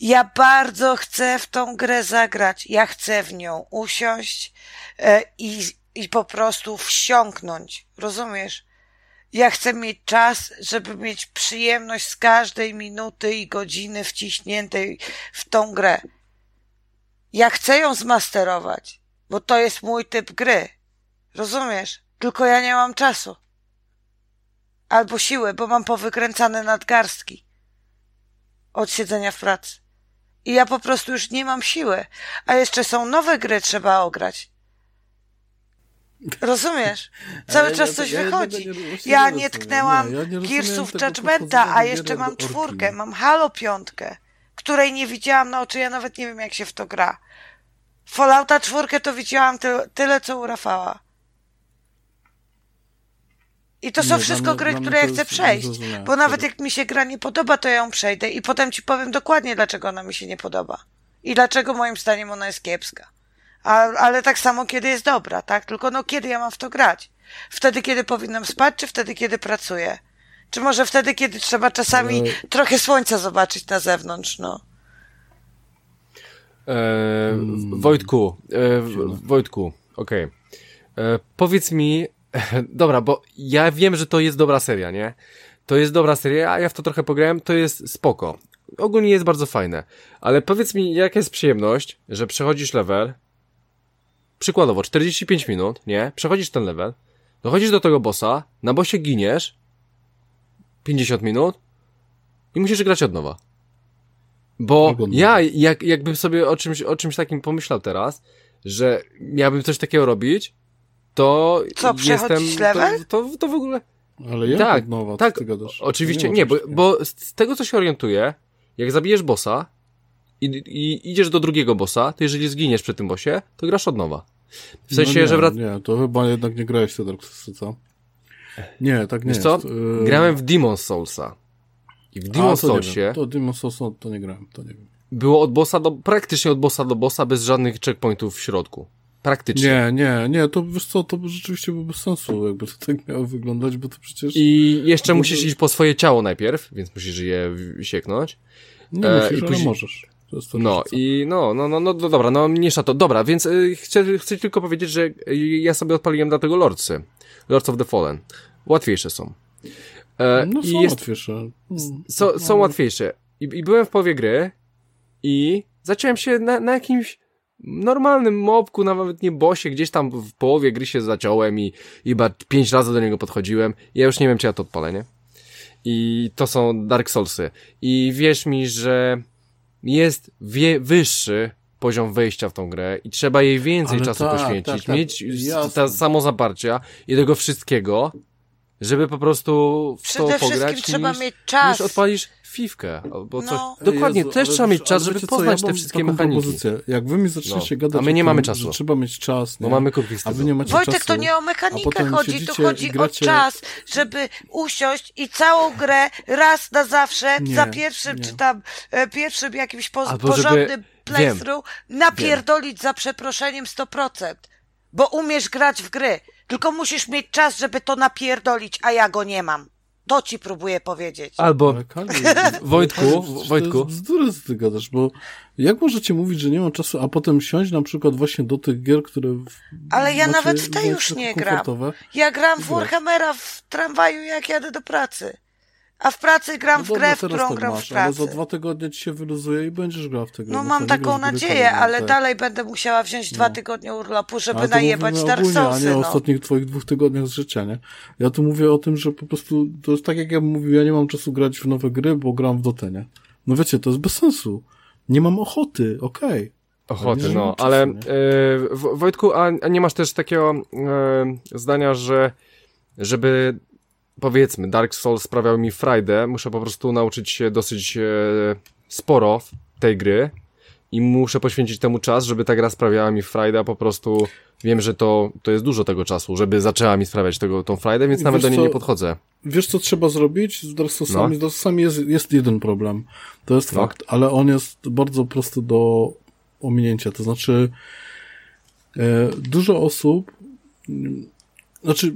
Ja bardzo chcę w tą grę zagrać. Ja chcę w nią usiąść e, i, i po prostu wsiąknąć. Rozumiesz? Ja chcę mieć czas, żeby mieć przyjemność z każdej minuty i godziny wciśniętej w tą grę. Ja chcę ją zmasterować, bo to jest mój typ gry. Rozumiesz? Tylko ja nie mam czasu. Albo siły, bo mam powykręcane nadgarstki od siedzenia w pracy. I ja po prostu już nie mam siły. A jeszcze są nowe gry trzeba ograć. Rozumiesz? Cały ja- czas ja- coś ja wychodzi. tego nie- Ja nie tknęłam Nie, ja nie Gearsów Judgmenta, a jeszcze mam czwórkę, mam Halo piątkę, której nie widziałam na oczy, ja nawet nie wiem jak się w to gra. Fallouta czwórkę to widziałam ty, tyle co u Rafała. I to Nie, są dla wszystko gry, które ja chcę przejść. Bo nawet jak mi się gra nie podoba, to ja ją przejdę i potem ci powiem dokładnie, dlaczego ona mi się nie podoba. I dlaczego moim zdaniem ona jest kiepska. A, ale tak samo, kiedy jest dobra, tak? Tylko no, kiedy ja mam w to grać? Wtedy, kiedy powinnam spać, czy wtedy, kiedy pracuję? Czy może wtedy, kiedy trzeba czasami Ale- trochę słońca zobaczyć na zewnątrz, no? E, Hmm. Wojtku, e, Wojtku, okej. E, Powiedz mi, *laughs* dobra, bo ja wiem, że to jest dobra seria, nie? To jest dobra seria, a ja w to trochę pograłem, to jest spoko. Ogólnie jest bardzo fajne. Ale powiedz mi, jaka jest przyjemność, że przechodzisz level, przykładowo 45 minut, nie? Przechodzisz ten level, dochodzisz do tego bossa, na bossie giniesz, 50 minut i musisz grać od nowa. Bo ja, jak, jakbym sobie o czymś, o czymś takim pomyślał teraz, że miałbym coś takiego robić, to Co, jestem, level? To, to, to w ogóle... Ale jak Tak, od nowa, tak, co ty gadasz? Oczywiście, ma nie, bo, bo z tego co się orientuję, jak zabijesz bossa i, i idziesz do drugiego bossa, to jeżeli zginiesz przy tym bossie, to grasz od nowa. W sensie, no nie, że wrac... Nie, to chyba jednak nie grałeś w te Dark Soulsy, co? Nie, tak nie Wiesz co? jest. Yy, Grałem w Demon Soulsa. I w a, Demon to nie Soulsie wiem. To Demon Souls, no, to nie grałem, to nie wiem. było od bossa do, praktycznie od bossa do bossa bez żadnych checkpointów w środku. Praktycznie. Nie, nie, nie, to wiesz co, to rzeczywiście by bez sensu, jakby to tak miało wyglądać, bo to przecież I jeszcze musisz iść po swoje ciało najpierw, więc musisz je sieknąć. nie e, musisz, i ale później- możesz. No i no, no, no, no, no dobra, no mniejsza to. Dobra, więc y, chcę, chcę tylko powiedzieć, że y, ja sobie odpaliłem dlatego Lordsy. Lords of the Fallen. Łatwiejsze są. E, No są jest, łatwiejsze. Mm. są, są łatwiejsze. I, I byłem w połowie gry i zacząłem się na, na jakimś normalnym mobku, nawet nie bosie, gdzieś tam w połowie gry się zaciąłem i, i chyba pięć razy do niego podchodziłem. Ja już nie wiem, czy ja to odpalę, nie? I to są Dark Soulsy. I wierz mi, że jest wie, wyższy poziom wejścia w tą grę i trzeba jej więcej Ale czasu tak, poświęcić, tak, tak. mieć Jasne. ta samozaparcia i tego wszystkiego, żeby po prostu w Przede to wszystkim pograć trzeba niż, mieć czas. niż odpalisz fifkę albo coś. No. Dokładnie, Jezu, też trzeba mieć czas, żeby wiecie co, poznać ja te wszystkie mechaniki. propozycję. Jak wy mi zaczniecie No, gadać a my nie mamy czasu. trzeba mieć czas, Bo nie? mamy krótki a wy nie macie Wojtek, czasu. to nie o mechanikę chodzi, to chodzi gracie... o czas, żeby usiąść i całą grę raz na zawsze, Nie, za pierwszym, nie. czy tam e, pierwszym jakimś po, Albo żeby- porządnym playthrough napierdolić za przeproszeniem 100%. Bo umiesz grać w gry, tylko musisz mieć czas, żeby to napierdolić, a ja go nie mam. To ci próbuję powiedzieć. Albo *laughs* Wojtku, Wojtku. Co ty gadasz, bo jak możecie mówić, że nie mam czasu, a potem siąść na przykład właśnie do tych gier, które w- Ale ja nawet w te już nie gram. Ja gram w. Warhammera w tramwaju, jak jadę do pracy. A w pracy gram No w grę, w którą tak gram masz, w ale pracy. za dwa tygodnie ci się wyluzuje i będziesz grał w tego. No co, mam taką nadzieję, kolejne, ale tak. dalej będę musiała wziąć dwa No. tygodnie urlopu, żeby Ale to najebać Dark Soulsy, a nie o no. ostatnich twoich dwóch tygodniach z życia, nie? Ja tu mówię o tym, że po prostu to jest tak jak ja bym mówił, ja nie mam czasu grać w nowe gry, bo gram w Dotę, nie? No wiecie, to jest bez sensu. Nie mam ochoty, okej. Ochoty, Ale nie no, ale W- Wojtku, a, a nie masz też takiego e, zdania, że żeby powiedzmy Dark Souls sprawiał mi frajdę, muszę po prostu nauczyć się dosyć e, sporo tej gry i muszę poświęcić temu czas, żeby ta gra sprawiała mi frajdę, a po prostu wiem, że to, to jest dużo tego czasu, żeby zaczęła mi sprawiać tego, tą frajdę, więc nawet wiesz do niej co? nie podchodzę. Wiesz, co trzeba zrobić z Dark Soulsami? No. Z Dark Soulsami jest, jest jeden problem. To jest No. fakt, ale on jest bardzo prosty do ominięcia. To znaczy, e, dużo osób, znaczy,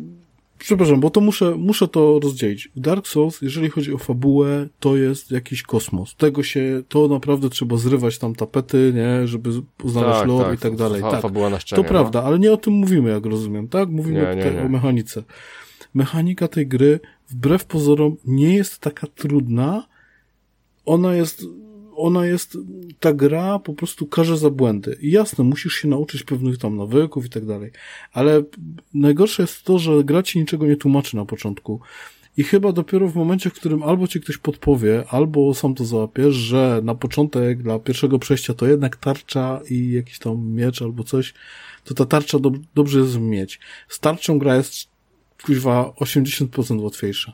przepraszam, bo to muszę, muszę to rozdzielić. Dark Souls, jeżeli chodzi o fabułę, to jest jakiś kosmos. Tego się, to naprawdę trzeba zrywać tam tapety, nie, żeby znaleźć Tak, lore tak, i tak dalej. fa- tak. fabuła na ścianie, To no. prawda, ale nie o tym mówimy, jak rozumiem, tak? Mówimy Nie, nie, tutaj nie. o mechanice. Mechanika tej gry, wbrew pozorom, nie jest taka trudna. Ona jest, ona jest, ta gra po prostu karze za błędy. I jasne, musisz się nauczyć pewnych tam nawyków i tak dalej. Ale najgorsze jest to, że gra ci niczego nie tłumaczy na początku. I chyba dopiero w momencie, w którym albo ci ktoś podpowie, albo sam to załapiesz, że na początek dla pierwszego przejścia to jednak tarcza i jakiś tam miecz albo coś, to ta tarcza dob- dobrze jest mieć. Z tarczą gra jest kuźwa 80% łatwiejsza.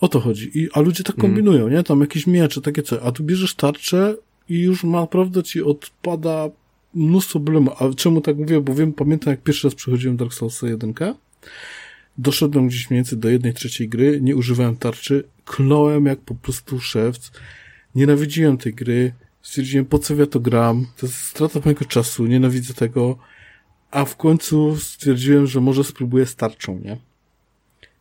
O to chodzi. I, a ludzie tak kombinują, nie? Tam jakieś miecze, takie co. A tu bierzesz tarczę i już naprawdę ci odpada mnóstwo problemów. A czemu tak mówię? Bo wiem, pamiętam jak pierwszy raz przechodziłem Dark Souls 1, doszedłem gdzieś mniej więcej do jednej trzeciej gry, nie używałem tarczy, kląłem jak po prostu szewc, nienawidziłem tej gry, stwierdziłem po co ja to gram, to jest strata mojego czasu, nienawidzę tego, a w końcu stwierdziłem, że może spróbuję z tarczą, nie?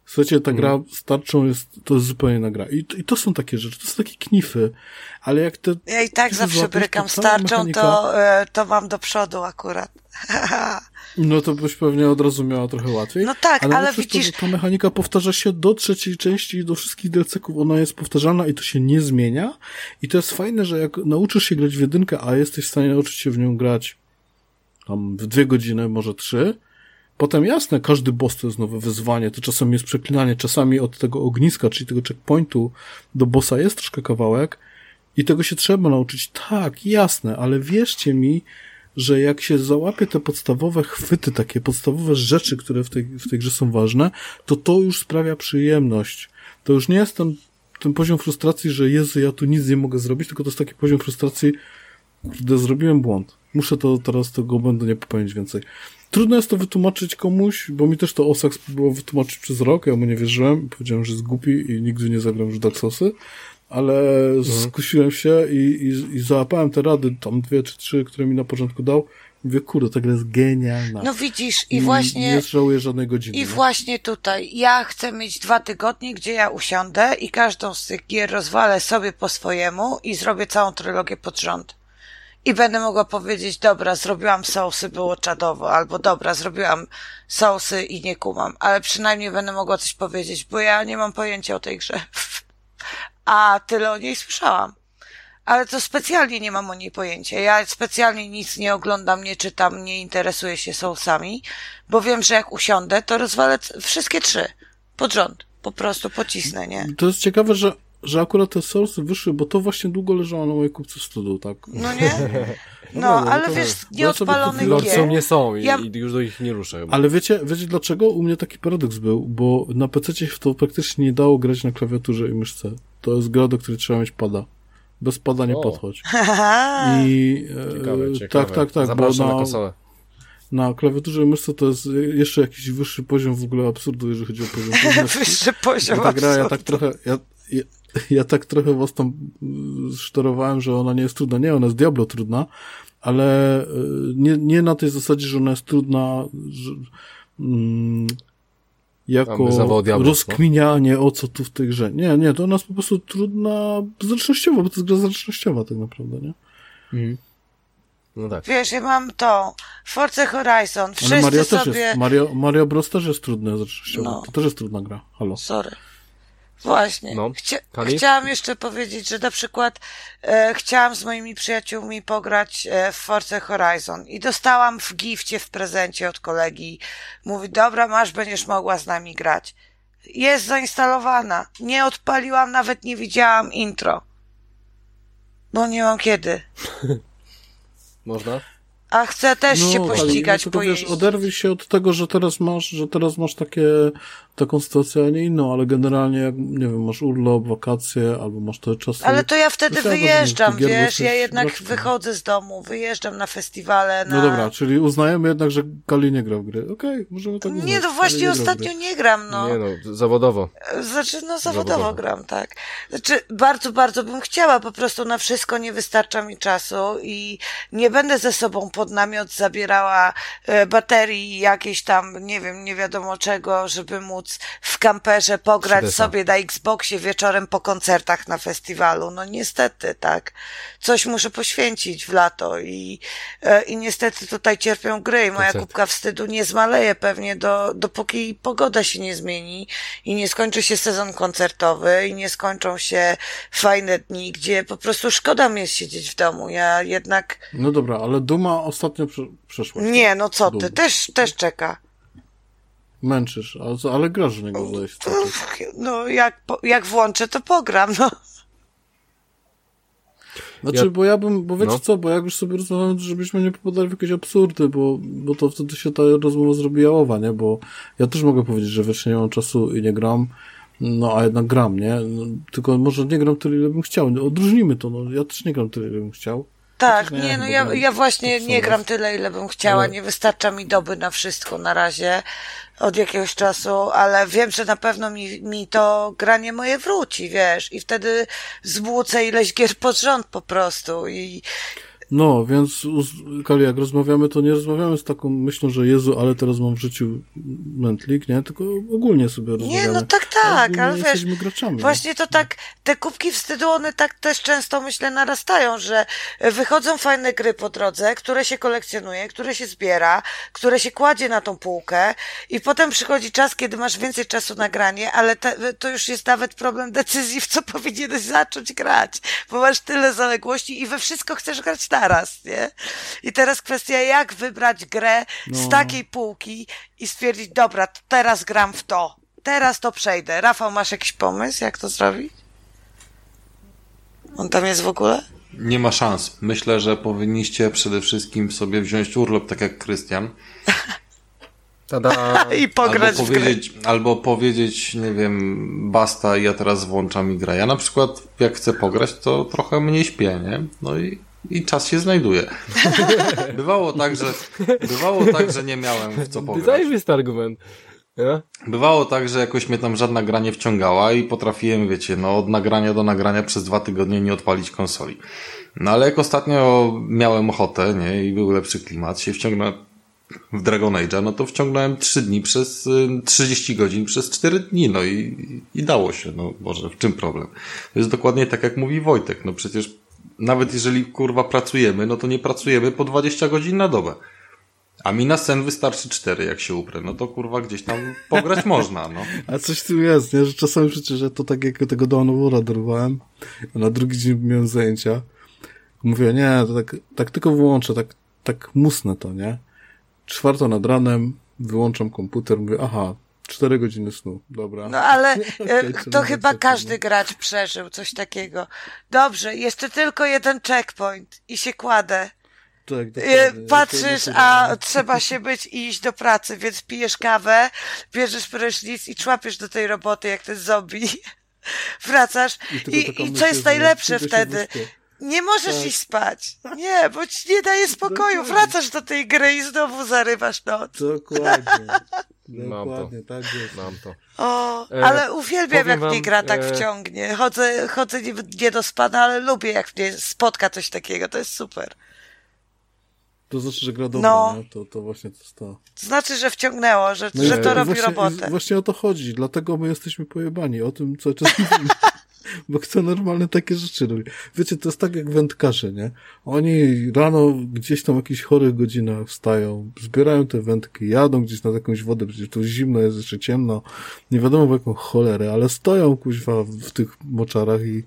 Słuchajcie, ta gra z tarczą jest, to jest zupełnie inna gra. I, I to są takie rzeczy, to są takie knify, ale jak te... Ja i tak zawsze złapiesz, brykam to z cała tarczą, mechanika- to, e, to mam do przodu akurat. *laughs* No to byś pewnie od razu miała trochę łatwiej. No tak, ale najlepsze jest widzisz- To, że ta mechanika powtarza się do trzeciej części i do wszystkich DLC-ków. Ona jest powtarzalna i to się nie zmienia. I to jest fajne, że jak nauczysz się grać w jedynkę, a jesteś w stanie nauczyć się w nią grać tam w dwie godziny, może trzy, Potem jasne, każdy boss to jest nowe wyzwanie, to czasami jest przeklinanie, czasami od tego ogniska, czyli tego checkpointu do bossa jest troszkę kawałek i tego się trzeba nauczyć. Tak, jasne, ale wierzcie mi, że jak się załapie te podstawowe chwyty, takie podstawowe rzeczy, które w tej, w tej grze są ważne, to to już sprawia przyjemność. To już nie jest ten, ten poziom frustracji, że Jezu, ja tu nic nie mogę zrobić, tylko to jest taki poziom frustracji, kurde, zrobiłem błąd. Muszę to teraz tego błędu nie popełnić więcej. Trudno jest to wytłumaczyć komuś, bo mi też to Osak spróbował wytłumaczyć przez rok, ja mu nie wierzyłem, powiedziałem, że jest głupi i nigdy nie zagram już Dark Soulsy, ale skusiłem się i, i, i załapałem te rady, tam dwie czy trzy, które mi na początku dał. Mówię, kurde, ta gra jest genialna. No widzisz, i właśnie... Nie żałuję żadnej godziny. I nie? właśnie tutaj, ja chcę mieć dwa tygodnie, gdzie ja usiądę i każdą z tych gier rozwalę sobie po swojemu i zrobię całą trylogię pod rząd. I będę mogła powiedzieć, dobra, zrobiłam sousy, było czadowo, albo dobra, zrobiłam sousy i nie kumam, ale przynajmniej będę mogła coś powiedzieć, bo ja nie mam pojęcia o tej grze. *laughs* A tyle o niej słyszałam. Ale to specjalnie nie mam o niej pojęcia. Ja specjalnie nic nie oglądam, nie czytam, nie interesuję się sousami, bo wiem, że jak usiądę, to rozwalę wszystkie trzy. Pod rząd. Po prostu pocisnę, nie? To jest ciekawe, że, że akurat te Soulsy wyszły, bo to właśnie długo leżało na mojej kupce studu, tak? No nie? *laughs* No, Naprawdę, ale to- wiesz, ja nieodpalonych Lord są gier. nie są i, Ja- i już do ich nie ruszę chyba. Ale wiecie, wiecie dlaczego? U mnie taki paradoks był, bo na PC się w to praktycznie nie dało grać na klawiaturze i myszce. To jest gra, do której trzeba mieć pada. Bez pada nie O. podchodź. *laughs* I e, Ciekawe, ciekawe. tak, tak, tak, bo na na, konsolę. na klawiaturze i myszce to jest jeszcze jakiś wyższy poziom w ogóle absurdu, jeżeli chodzi o poziom. *laughs* Wyższy poziom I ta gra, ja absurdu. tak trochę, ja, ja, *laughs* ja tak trochę was tam mm, sztorowałem, że ona nie jest trudna. Nie, ona jest diablo trudna, ale y, nie, nie na tej zasadzie, że ona jest trudna, że, mm, jako Diablo, rozkminianie o co tu w tej grze. Nie, nie, to ona jest po prostu trudna zręcznościowo, bo to jest gra zręcznościowa tak naprawdę, nie? No tak. Wiesz, ja mam tą Forza Horizon. Ale Wszyscy Mario też sobie... jest, Mario, Mario Bros też jest trudne zręcznościowo. No. To też jest trudna gra. Halo. Sorry. Właśnie. No. Chcia... Kali? Chciałam jeszcze powiedzieć, że na przykład e, chciałam z moimi przyjaciółmi pograć e, w Forza Horizon i dostałam w gifcie w prezencie od kolegi. Mówi, dobra, masz, będziesz mogła z nami grać. Jest zainstalowana. Nie odpaliłam, nawet nie widziałam intro. Bo nie mam kiedy. *laughs* Można? A chcę też się ale pościgać, tylko wiesz, pojeździć. oderwij się od tego, że teraz masz, że teraz masz takie, taką sytuację, a nie inną, ale generalnie, jak, nie wiem, masz urlop, wakacje, albo masz tyle czasu. Ale to ja wtedy z wyjeżdżam, bo wiesz, jesteś ja jednak graczkiem. wychodzę z domu, wyjeżdżam na festiwale, na... No dobra, czyli uznajemy jednak, że Kali nie gra w gry. Okej, możemy tak uznać. Nie, no właśnie w ostatnio nie gram, no. Nie no, zawodowo. Znaczy, no zawodowo Zawodowo. gram, tak. Znaczy, bardzo, bardzo bym chciała, po prostu na wszystko nie wystarcza mi czasu i nie będę ze sobą pod namiot zabierała e, baterii jakiejś tam, nie wiem, nie wiadomo czego, żeby móc w kamperze pograć 3DS-a. sobie na Xboxie wieczorem po koncertach na festiwalu. No niestety, tak. Coś muszę poświęcić w lato i, e, i niestety tutaj cierpią gry i moja kubka wstydu nie zmaleje pewnie do, dopóki pogoda się nie zmieni i nie skończy się sezon koncertowy i nie skończą się fajne dni, gdzie po prostu szkoda mi jest siedzieć w domu. Ja jednak, No dobra, ale Duma ostatnio prze, przeszła. nie, no co ty, też, też czeka. Męczysz, ale, co- ale grasz w niego zejść. No jak, jak włączę, to pogram, no. Znaczy, Ja- bo ja bym, bo wiecie No. co, bo jak już sobie rozmawiamy, żebyśmy nie popadali w jakieś absurdy, bo, bo to wtedy się ta rozmowa zrobi jałowa, nie? Bo ja też mogę powiedzieć, że wiecznie nie mam czasu i nie gram, no a jednak gram, nie? No, tylko może nie gram tyle, ile bym chciał. Odróżnimy to, no ja też nie gram tyle, ile bym chciał. Tak, nie, no ja, ja właśnie nie gram tyle, ile bym chciała. Nie wystarcza mi doby na wszystko na razie od jakiegoś czasu, ale wiem, że na pewno mi, mi to granie moje wróci, wiesz, i wtedy zbłucę ileś gier pod rząd po prostu i No, więc Kali, jak rozmawiamy, to nie rozmawiamy z taką myślą, że Jezu, ale teraz mam w życiu mętlik, nie? Tylko ogólnie sobie rozmawiamy. Nie, no tak, tak, ale wiesz, graczami. właśnie to tak, te kubki wstydu, one tak też często, myślę, narastają, że wychodzą fajne gry po drodze, które się kolekcjonuje, które się zbiera, które się kładzie na tą półkę i potem przychodzi czas, kiedy masz więcej czasu na granie, ale te, to już jest nawet problem decyzji, w co *laughs* powinieneś zacząć grać, bo masz tyle zaległości i we wszystko chcesz grać naraz, nie? I teraz kwestia, jak wybrać grę z No. takiej półki i stwierdzić, dobra, to teraz gram w to. Teraz to przejdę. Rafał, masz jakiś pomysł, jak to zrobić? On tam jest w ogóle? Nie ma szans. Myślę, że powinniście przede wszystkim sobie wziąć urlop, tak jak Krystian. *laughs* Tada. I pograć Albo w grę. powiedzieć, albo powiedzieć, nie wiem, basta, ja teraz włączam i grę. Ja na przykład, jak chcę pograć, to trochę mniej śpię, nie? No i, i czas się znajduje. *laughs* Bywało tak, że, bywało tak, że nie miałem w co pograć. Zajebisty argument. Ja? Bywało tak, że jakoś mnie tam żadna gra nie wciągała i potrafiłem, wiecie, no od nagrania do nagrania przez dwa tygodnie nie odpalić konsoli. No ale jak ostatnio miałem ochotę, nie, i był lepszy klimat, się wciągnąłem w Dragon Age'a, no to wciągnąłem 3 dni przez, y, 30 godzin przez 4 dni, no i, i dało się, no Boże, w czym problem? To jest dokładnie tak, jak mówi Wojtek, no przecież nawet jeżeli, kurwa, pracujemy, no to nie pracujemy po 20 godzin na dobę. A mi na sen wystarczy 4, jak się uprę. No to kurwa gdzieś tam pograć *laughs* można, no. A coś tu jest, nie? Że czasami przecież ja to tak jak tego Dawn War'a dorwałem, a na drugi dzień miałem zajęcia. Mówię, nie, to tak, tak tylko wyłączę, tak, tak musnę to, nie? Czwarta nad ranem, wyłączam komputer, mówię, aha, cztery godziny snu, dobra. No ale *laughs* e, to chyba każdy no. gracz przeżył coś takiego. Dobrze, jeszcze tylko jeden checkpoint i się kładę. Tak, E. Patrzysz, a *laughs* trzeba się być i iść do pracy, więc pijesz kawę, bierzesz prysznic i człapiesz do tej roboty jak ten zombie. *laughs* Wracasz I i, i co jest najlepsze wtedy? Nie możesz Tak. iść spać. Nie, bo ci nie daje spokoju. Dokładnie. Wracasz do tej gry i znowu zarywasz noc. Dokładnie. Mam to. Dokładnie, tak jest. Mam to. O, E, ale uwielbiam, powiem jak wam, mnie gra tak e, wciągnie. Chodzę, chodzę nie, nie do spana, ale lubię, jak mnie spotka coś takiego. To jest super. To znaczy, że gra dobra, No. To, to właśnie to jest to. To znaczy, że wciągnęło, że, No że to robi właśnie, robotę. Właśnie o to chodzi, dlatego my jesteśmy pojebani, o tym cały czas *laughs* mówimy. *laughs* Bo kto normalne takie rzeczy robi? Wiecie, to jest tak jak wędkarze, nie? Oni rano gdzieś tam w jakichś chorych godzinach wstają, zbierają te wędki, jadą gdzieś na jakąś wodę, przecież tu zimno jest, jeszcze ciemno, nie wiadomo w jaką cholerę, ale stoją kuźwa w, tych moczarach i,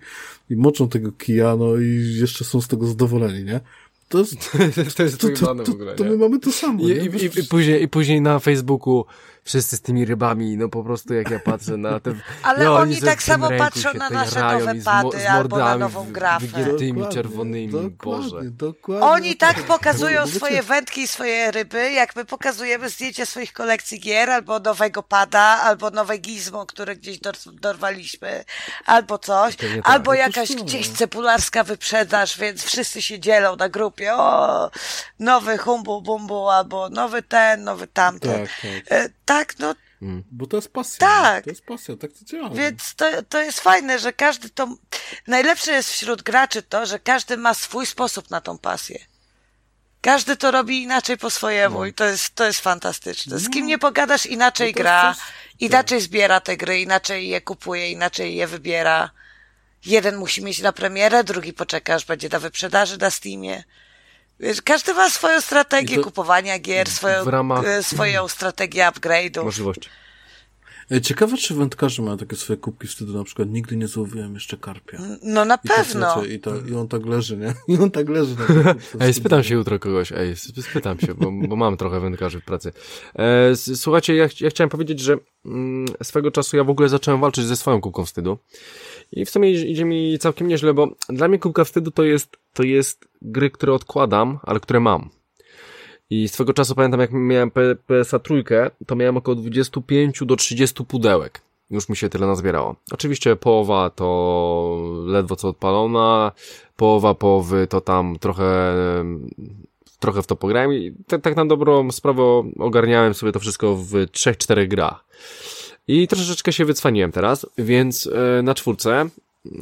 i moczą tego kija, no i jeszcze są z tego zadowoleni, nie? To jest, *laughs* to jest to, to, w to, ogóle, to nie? my mamy to samo, i, i, i, później, I później na Facebooku wszyscy z tymi rybami, no po prostu jak ja patrzę na te... *laughs* Ale no, oni ze- tak samo patrzą na nasze nowe z albo na nową grafę. wygiętymi, Dokładnie, czerwonymi, Boże. Dokładnie, dokładnie. Oni tak pokazują swoje wędki i swoje ryby, jak my pokazujemy zdjęcia swoich kolekcji gier, albo nowego pada, albo nowe gizmo, które gdzieś dor- dorwaliśmy, albo coś, tak. albo No jakaś co? gdzieś cepularska wyprzedaż, więc wszyscy się dzielą na grupie, o, nowy humbu bumbu, albo nowy ten, nowy tamten. Tak, tak. Tak, no Bo to jest pasja. Tak. To jest pasja, tak to działa. Więc to, to jest fajne, że każdy to. Najlepsze jest wśród graczy to, że każdy ma swój sposób na tą pasję. Każdy to robi inaczej po swojemu No. i to jest, to jest fantastyczne. Z kim nie pogadasz, inaczej No gra, coś- inaczej zbiera te gry, inaczej je kupuje, inaczej je wybiera. Jeden musi mieć na premierę, drugi poczeka, aż będzie na wyprzedaży na Steamie. Wiesz, każdy ma swoją strategię to- kupowania gier, swoją, ramach- e, swoją strategię. Możliwości. Ej, Ciekawe, czy wędkarze mają takie swoje kubki wstydu, na przykład nigdy nie złowiłem jeszcze karpia. No na I, tak, pewno. wiecie, i, ta, I on tak leży, nie? *laughs* I on tak leży na *laughs* Ej, spytam się jutro kogoś, ej, sp- spytam się, bo, bo mam trochę wędkarzy w pracy. E, s- słuchajcie, ja, ch- ja chciałem powiedzieć, że mm, swego czasu ja w ogóle zacząłem walczyć ze swoją kubką wstydu. I w sumie idzie, mi całkiem nieźle, bo dla mnie kubka wstydu to jest, to jest gry, które odkładam, ale które mam. I swego czasu pamiętam, jak miałem PSA trójkę, to miałem około 25 do 30 pudełek. Już mi się tyle nazbierało. Oczywiście połowa to ledwo co odpalona, połowa połowy to tam trochę, trochę w to pograłem i tak, tak na dobrą sprawę ogarniałem sobie to wszystko w 3-4 grach. I troszeczkę się wycwaniłem teraz, więc e, na czwórce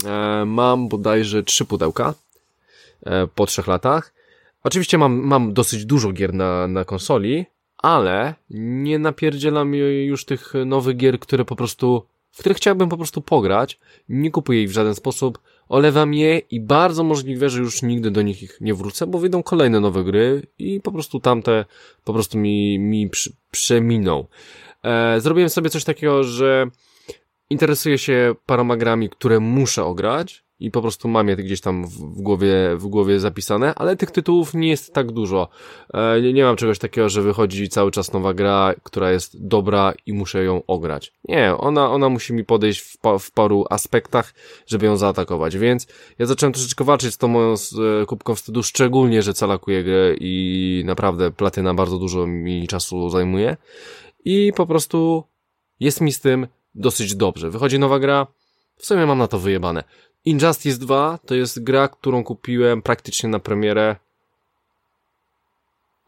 e, mam bodajże trzy pudełka e, po trzech latach. Oczywiście mam, mam dosyć dużo gier na, na konsoli, ale nie napierdzielam już tych nowych gier, które po prostu, w których chciałbym po prostu pograć. Nie kupuję ich w żaden sposób. Olewam je i bardzo możliwe, że już nigdy do nich nie wrócę, bo wyjdą kolejne nowe gry i po prostu tamte po prostu mi, mi przy, przeminą. E, zrobiłem sobie coś takiego, że interesuję się paroma grami, które muszę ograć i po prostu mam je gdzieś tam w, głowie, w głowie zapisane, ale tych tytułów nie jest tak dużo. E, nie, nie mam czegoś takiego, że wychodzi cały czas nowa gra, która jest dobra i muszę ją ograć. Nie, ona, ona musi mi podejść w, w paru aspektach, żeby ją zaatakować, więc ja zacząłem troszeczkę walczyć z tą moją z, e, kubką wstydu, szczególnie, że calakuję grę i naprawdę platyna bardzo dużo mi czasu zajmuje i po prostu jest mi z tym dosyć dobrze. Wychodzi nowa gra, w sumie mam na to wyjebane. Injustice 2 to jest gra, którą kupiłem praktycznie na premierę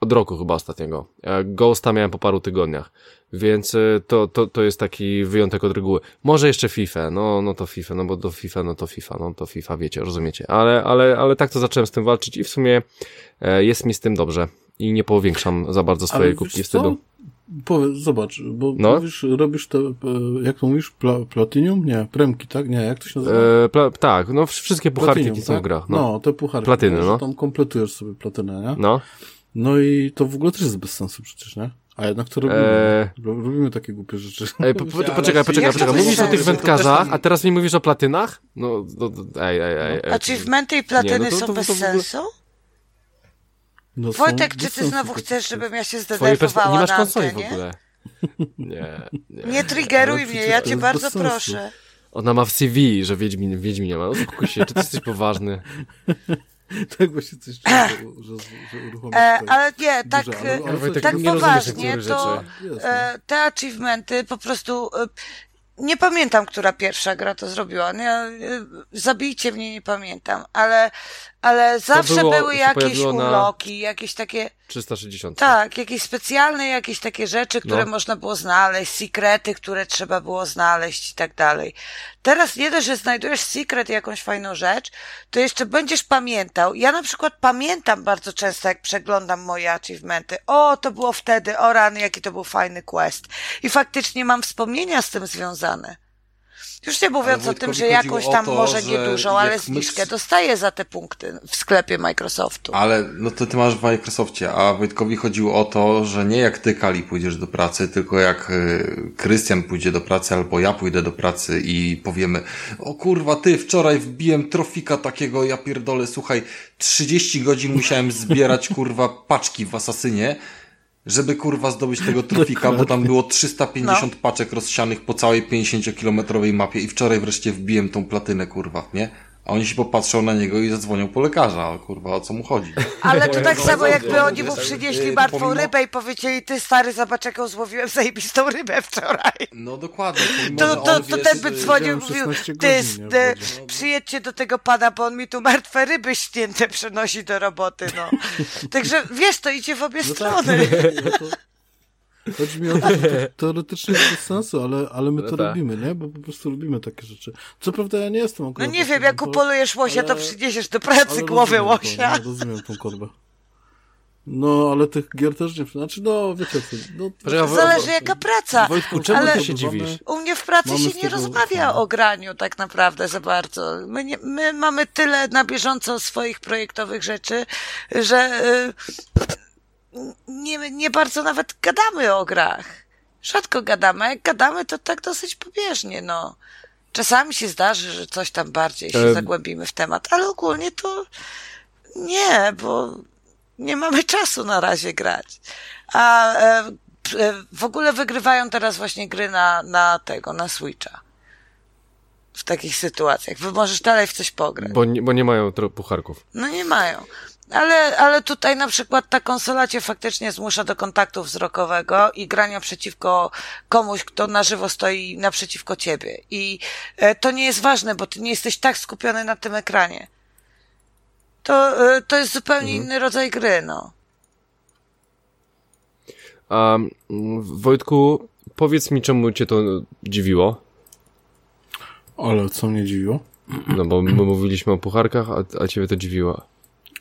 od roku chyba ostatniego. E, Ghosta miałem po paru tygodniach, więc e, to, to, to jest taki wyjątek od reguły. Może jeszcze FIFA, no, no to FIFA, no bo do FIFA, no to FIFA, no to FIFA, wiecie, rozumiecie. Ale, ale, ale tak to zacząłem z tym walczyć i w sumie e, jest mi z tym dobrze i nie powiększam za bardzo swojej Ale co? wstydu. Powiedz, zobacz, bo No. mówisz, robisz te, e, jak to mówisz, Pla, Platinium? Nie, Premki, tak? Nie, jak to się nazywa? E, pla, tak, no wsz- wszystkie pucharki, Platinum, jakie są w grach. No, no te pucharki. Platyny, no. Tam kompletujesz sobie platynę, nie? no. No i to w ogóle też jest bez sensu przecież, nie? A jednak to robimy. Eee. Ro- Robimy takie głupie rzeczy. Ej, po, po, poczekaj, poczekaj, poczekaj. bez Mówisz o tych wędkarzach, a teraz mi mówisz o platynach? No, no, no ej, ej, ej. ej. Achievementy i platyny Nie, no to- są to- bez to ogóle- sensu? No, Wojtek, czy ty sensu znowu chcesz, żebym ja się zdenerwowała nie masz na konsoli w ogóle. *laughs* Nie, nie. Nie triggeruj mnie, ja cię bardzo proszę. Ona ma w CV, że Wiedźmin, Wiedźminia ma. No się, czy ty jesteś poważny? *laughs* Tak właśnie coś czuję, że, że, E, ale nie, tak, duże, ale- ale tak nie rozumiesz poważnie, to e, te achievementy po prostu... E, nie pamiętam, która pierwsza gra to zrobiła. Nie, e, zabijcie mnie, nie pamiętam. Ale, ale zawsze było- były jakieś uloki, jakieś takie... 360. Tak, jakieś specjalne, jakieś takie rzeczy, które No. można było znaleźć, sekrety, które trzeba było znaleźć i tak dalej. Teraz nie dość, że znajdujesz sekret jakąś fajną rzecz, to jeszcze będziesz pamiętał. Ja na przykład pamiętam bardzo często, jak przeglądam moje achievementy. O, to było wtedy, o rany, jaki to był fajny quest. I faktycznie mam wspomnienia z tym związane. Już nie mówiąc o tym, że o tam to, może że niedużą, ale jak my- zniżkę dostaję za te punkty w sklepie Microsoftu. Ale no to ty masz w Microsoftie, a Wojtkowi chodziło o to, że nie jak ty, Kali, pójdziesz do pracy, tylko jak y, Krystian pójdzie do pracy, albo ja pójdę do pracy i powiemy, o kurwa, ty, wczoraj wbiłem trofika takiego, ja pierdolę, słuchaj, 30 godzin musiałem zbierać, kurwa, paczki w Asasynie żeby kurwa zdobyć tego trofika, bo tam było 350 paczek rozsianych po całej 50-kilometrowej mapie i wczoraj wreszcie wbiłem tą platynę, kurwa, nie? A oni się popatrzą na niego i zadzwonią po lekarza, kurwa, o co mu chodzi? Ale to tak No, samo no, jakby no, oni mu no, przynieśli no, martwą rybę i powiedzieli, ty stary, zobacz jaką złowiłem zajebistą rybę wczoraj. No dokładnie. To, to, to ten by y, dzwonił i mówił, 16 ty, ty wodzie. przyjedźcie do tego pana, bo on mi tu martwe ryby ścięte przynosi do roboty, no. *laughs* Także wiesz, to idzie w obie No tak, strony. *laughs* no to, chodzi mi o to, że to *laughs* teoretycznie jest bez sensu, ale, ale my No to tak. robimy, nie? Bo po prostu robimy takie rzeczy. Co prawda ja nie jestem No akurat... nie wiem, jak to- upolujesz łosia, to ale- przyniesiesz do pracy głowę rozumiem to, łosia. nie, rozumiem tą korbę. No, ale tych gier też nie... Znaczy, no, wiecie co... No, Zależy jaka praca. Wojtku, czemu ale ty się dziwisz? u mnie w pracy Mamy się nie tego- rozmawia o graniu tak naprawdę za bardzo. My, nie, my mamy tyle na bieżąco swoich projektowych rzeczy, że y, nie, nie bardzo nawet gadamy o grach. Rzadko gadamy, a jak gadamy, to tak dosyć pobieżnie, no. Czasami się zdarzy, że coś tam bardziej się Em. zagłębimy w temat, ale ogólnie to nie, bo nie mamy czasu na razie grać. A e, e, w ogóle wygrywają teraz właśnie gry na, na tego, na Switcha. W takich sytuacjach. Wy możesz dalej w coś pograć. Bo nie, bo nie mają pucharków. No nie mają. Ale, ale tutaj na przykład ta konsola cię faktycznie zmusza do kontaktu wzrokowego i grania przeciwko komuś, kto na żywo stoi naprzeciwko ciebie. I e, to nie jest ważne, bo ty nie jesteś tak skupiony na tym ekranie. To, e, to jest zupełnie inny rodzaj gry, no. A Wojtku, powiedz mi, czemu cię to dziwiło? Ale co mnie dziwiło? No bo my mówiliśmy o pucharkach, a, a ciebie to dziwiło.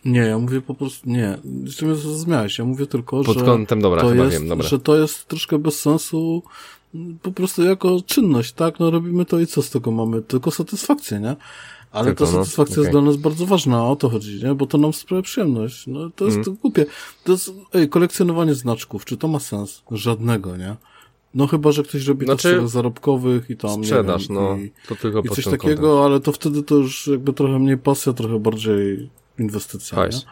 Nie, ja mówię po prostu, nie, jeszcze mnie zrozumiałeś, ja mówię tylko, Pod że kątem, dobra, to chyba jest, wiem, dobra. że to jest troszkę bez sensu po prostu jako czynność, tak? No robimy to i co z tego mamy? Tylko satysfakcję, nie? Ale Tylko, ta no, satysfakcja okej. jest dla nas bardzo ważna, o to chodzi, nie? Bo to nam sprawia przyjemność. No to jest Mhm. głupie. To jest, ej, kolekcjonowanie znaczków, czy to ma sens? Żadnego, nie? No chyba, że ktoś robi Znaczy, to w celach zarobkowych i tam, Sprzedaż, nie wiem, no. i, To tylko i coś takiego, kątem. ale to wtedy to już jakby trochę mniej pasja, trochę bardziej inwestycja, Hajs.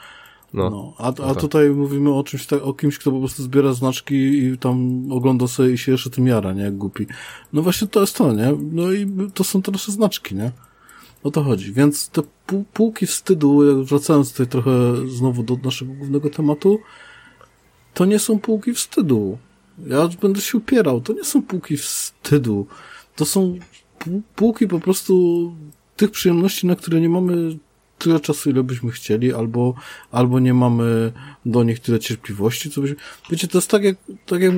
No. No, a, a tak. tutaj mówimy o czymś tak, o kimś, kto po prostu zbiera znaczki i tam ogląda sobie i się jeszcze tym jara, nie, jak głupi. No właśnie to jest to, nie? No i to są te nasze znaczki, nie? O to chodzi. Więc te pół, półki wstydu, jak wracając tutaj trochę znowu do naszego głównego tematu, to nie są półki wstydu. Ja będę się upierał. To nie są półki wstydu. To są pół, półki po prostu tych przyjemności, na które nie mamy tyle czasu, ile byśmy chcieli, albo, albo nie mamy do nich tyle cierpliwości, co byśmy... Wiecie, to jest tak jak, tak jak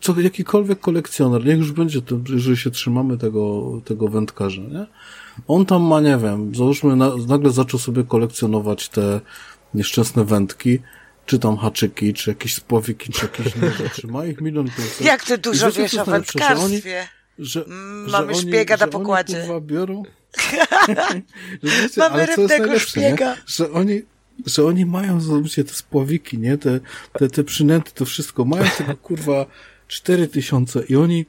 co, jakikolwiek kolekcjoner, niech już będzie to, jeżeli się trzymamy tego, tego wędkarza, nie? On tam ma, nie wiem, załóżmy, na, nagle zaczął sobie kolekcjonować te nieszczęsne wędki, czy tam haczyki, czy jakieś spławiki, czy jakieś inne rzeczy. Ma ich milion pięćset. Jak ty dużo wiesz o? Że oni- wędkarstwie. że, Mm, że mamy oni, szpiega że na pokładzie. Oni, kurwa, biorą. *laughs* Wiecie, Mamy ale co jest rybnego szpiega. Że oni, że oni mają, zobaczcie, te spławiki, nie? Te, te, te przynęty, to wszystko. Mają tego, *laughs* kurwa, cztery tysiące i oni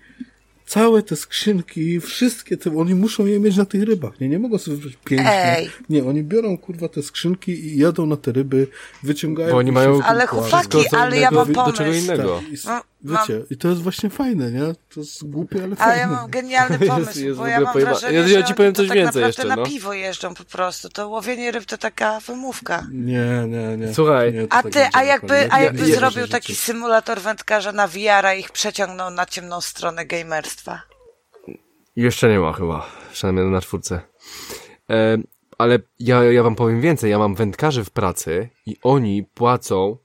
całe te skrzynki, wszystkie te, oni muszą je mieć na tych rybach, nie? Nie mogą sobie wybrać pięć, nie? Ej. Nie, oni biorą, kurwa, te skrzynki i jadą na te ryby, wyciągają... Bo oni mają- Ale chłopaki, ale ja mam do czego pomysł. innego. Tak, i No, wiecie, i to jest właśnie fajne, nie? To jest głupie, ale fajne. Ale *laughs* ja mam genialny pomysł, jest w bo ja mam pojeba- wrażenie, Ja- ja że ci powiem coś tak więcej naprawdę jeszcze, na no. piwo jeżdżą po prostu. To łowienie ryb to taka wymówka. Nie, nie, nie. Słuchaj. nie, A tak ty, nie a jakby, a jakby zrobił taki rzeczy. symulator wędkarza na VR-a i ich przeciągnął na ciemną stronę gamerstwa? Jeszcze nie ma chyba, przynajmniej na czwórce. E, ale ja, ja wam powiem więcej, ja mam wędkarzy w pracy i oni płacą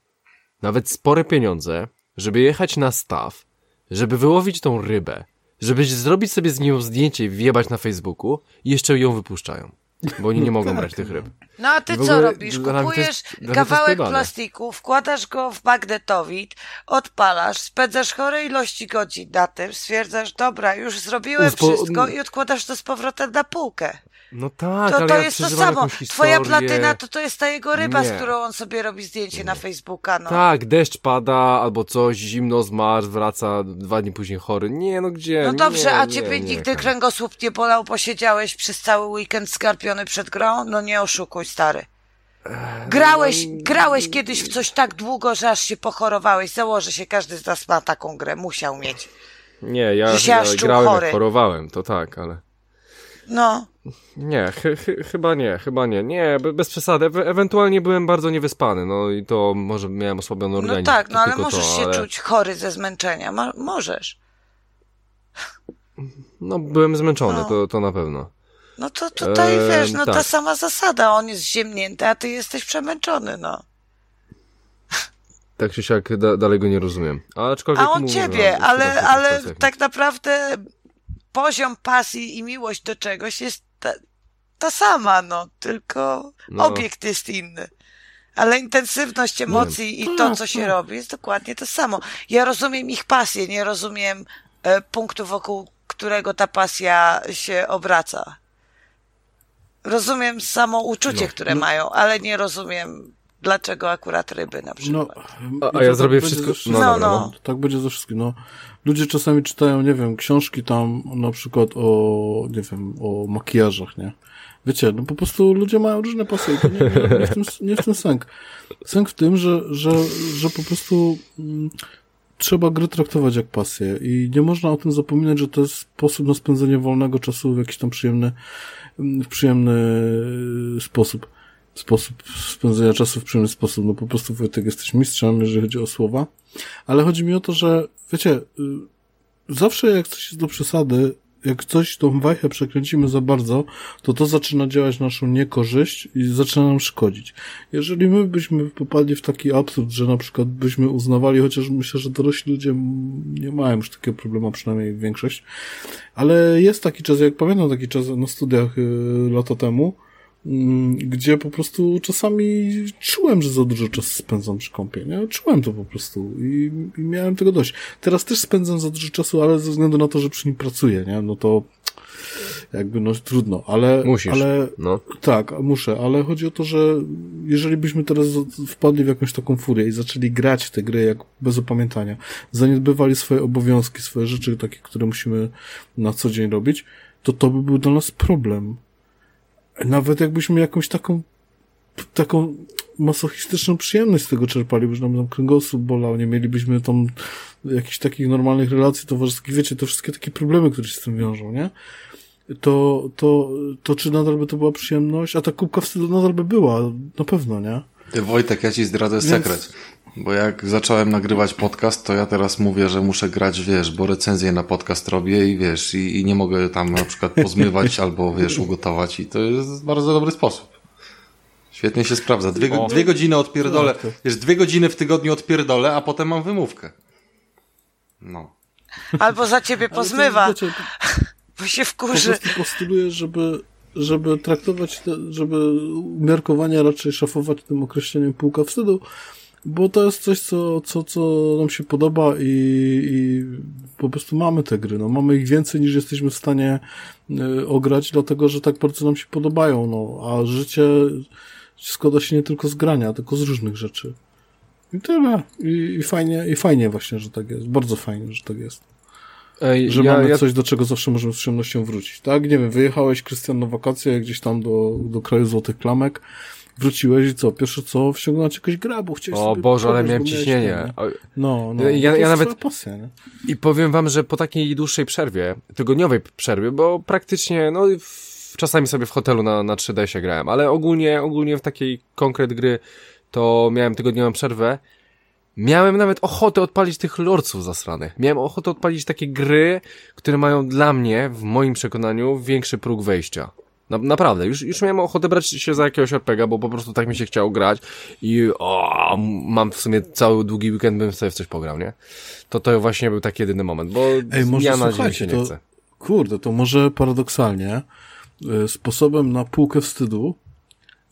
nawet spore pieniądze, żeby jechać na staw, żeby wyłowić tą rybę, żeby zrobić sobie z nią zdjęcie i wjebać na Facebooku i jeszcze ją wypuszczają. Bo oni nie *laughs* mogą brać tych ryb. No a ty co robisz? Kupujesz jest- kawałek plastiku, wkładasz go w magnetowid, odpalasz, spędzasz chore ilości godzin na tym, stwierdzasz, dobra, już zrobiłem Uspo- wszystko i odkładasz to z powrotem na półkę. No tak, To, ale to ja jest to samo. Twoja platyna to to jest ta jego ryba, z Nie. którą on sobie robi zdjęcie na Facebooka, no. Tak, deszcz pada albo coś, zimno zmarz, wraca dwa dni później chory. Nie, no gdzie? No dobrze, nie, a nie, ciebie nie, nigdy nie. kręgosłup nie bolał, bo siedziałeś przez cały weekend skarpiony przed grą? No nie oszukuj, stary. Grałeś, grałeś kiedyś w coś tak długo, że aż się pochorowałeś. Założę się, każdy z nas ma taką grę, musiał mieć. Nie, ja, ja grałem chorowałem, to tak, ale... No, Nie, chy, chy, chyba nie, chyba nie. Nie, be- bez przesady. E ewentualnie byłem bardzo niewyspany, no i to może miałem osłabiony no organizm. tak, to no ale możesz to, się ale... czuć chory ze zmęczenia. Mo- możesz. No, byłem zmęczony, No. to, to na pewno. No to tutaj Eee, wiesz, no ta tak. sama zasada. On jest ziemnięty, a ty jesteś przemęczony, no. Tak czy siak da, dalej go nie rozumiem. A, aczkolwiek A on ciebie, no, ale, ale tak naprawdę poziom pasji i miłość do czegoś jest ta, ta sama, no, tylko No. obiekt jest inny. Ale intensywność emocji i to, Tak, co się tak. robi, jest dokładnie to samo. Ja rozumiem ich pasję, nie rozumiem e, punktu, wokół którego ta pasja się obraca. Rozumiem samo uczucie, No. które mają, ale nie rozumiem, dlaczego akurat ryby na No, przykład. A- a i ja zrobię będzie wszystko- ze No, dobra, no. Tak będzie ze wszystkim. No, ludzie czasami czytają, nie wiem, książki tam na przykład o, nie wiem, o makijażach, nie? Wiecie, no po prostu ludzie mają różne pasje. i To nie, nie, nie, w tym, nie w tym sęk. Sęk w tym, że, że, że po prostu mm, trzeba gry traktować jak pasję i nie można o tym zapominać, że to jest sposób na spędzenie wolnego czasu w jakiś tam przyjemny, w przyjemny y, sposób. Sposób spędzenia czasu w przyjemny sposób. No po prostu Wojtek jesteś mistrzem, jeżeli chodzi o słowa. Ale chodzi mi o to, że wiecie, y, zawsze jak coś jest do przesady, jak coś tą wajchę przekręcimy za bardzo, to to zaczyna działać na naszą niekorzyść i zaczyna nam szkodzić. Jeżeli my byśmy popadli w taki absurd, że na przykład byśmy uznawali, chociaż myślę, że dorośli ludzie nie mają już takiego problemu, przynajmniej większość, ale jest taki czas, jak pamiętam taki czas na studiach y, lata temu, gdzie po prostu czasami czułem, że za dużo czasu spędzam przy kąpie, nie? Czułem to po prostu i, i miałem tego dość. Teraz też spędzam za dużo czasu, ale ze względu na to, że przy nim pracuję, nie? No to jakby no trudno, ale... Musisz, Ale, no. tak, muszę, ale chodzi o to, że jeżeli byśmy teraz wpadli w jakąś taką furię i zaczęli grać w te gry jak bez opamiętania, zaniedbywali swoje obowiązki, swoje rzeczy takie, które musimy na co dzień robić, to to by był dla nas problem. Nawet jakbyśmy jakąś taką taką masochistyczną przyjemność z tego czerpali, bo że nam tam kręgosłup bolał, nie mielibyśmy tam jakichś takich normalnych relacji towarzyskich, wiecie, to wszystkie takie problemy, które się z tym wiążą, nie? To, to, to czy nadal by to była przyjemność? A ta kubka wstydu nadal by była, na pewno, nie? Ty Wojtek, ja ci zdradzę sekret. Bo jak zacząłem nagrywać podcast, to ja teraz mówię, że muszę grać, wiesz, bo recenzję na podcast robię i wiesz, i, i nie mogę tam na przykład pozmywać *laughs* albo, wiesz, ugotować i to jest bardzo dobry sposób. Świetnie się sprawdza. Dwie, O. dwie godziny odpierdolę, Tak, tak. wiesz, dwie godziny w tygodniu odpierdolę, a potem mam wymówkę. No. Albo za ciebie Ale to, pozmywa, wiecie, *laughs* bo się po wkurzy. prostu postuluję, żeby, żeby traktować, te, żeby umiarkowanie raczej szafować tym określeniem półka wstydu, bo to jest coś, co, co, co nam się podoba i, i po prostu mamy te gry. No, mamy ich więcej niż jesteśmy w stanie y, ograć, dlatego że tak bardzo nam się podobają. No, a życie składa się nie tylko z grania, tylko z różnych rzeczy. I tyle. I, i fajnie, i fajnie właśnie, że tak jest. Bardzo fajnie, że tak jest. Ej, Że ja, mamy ja, coś, do czego zawsze możemy z przyjemnością wrócić. Tak? Nie wiem, wyjechałeś, Krystian, na wakacje gdzieś tam do, do kraju Złotych Klamek, wróciłeś i co? Pierwsze co? Wściągnąć jakąś gra, bo chciałeś O sobie Boże, ale miałem ciśnienie. No, no. Ja- to ja nawet- pasja, nie? I powiem wam, że po takiej dłuższej przerwie, tygodniowej przerwie, bo praktycznie, no czasami sobie w hotelu na, na 3DS grałem, ale ogólnie, ogólnie w takiej konkret gry to miałem tygodniową przerwę. Miałem nawet ochotę odpalić tych lorców zasranych. Miałem ochotę odpalić takie gry, które mają dla mnie, w moim przekonaniu, większy próg wejścia. Na, naprawdę, już, już miałem ochotę brać się za jakiegoś RPGa, bo po prostu tak mi się chciało grać i o, mam w sumie cały długi weekend, bym sobie w coś pograł, nie? To to właśnie był taki jedyny moment, bo Ej, może ja na dzień się nie to, chcę. kurde, to może paradoksalnie y, sposobem na półkę wstydu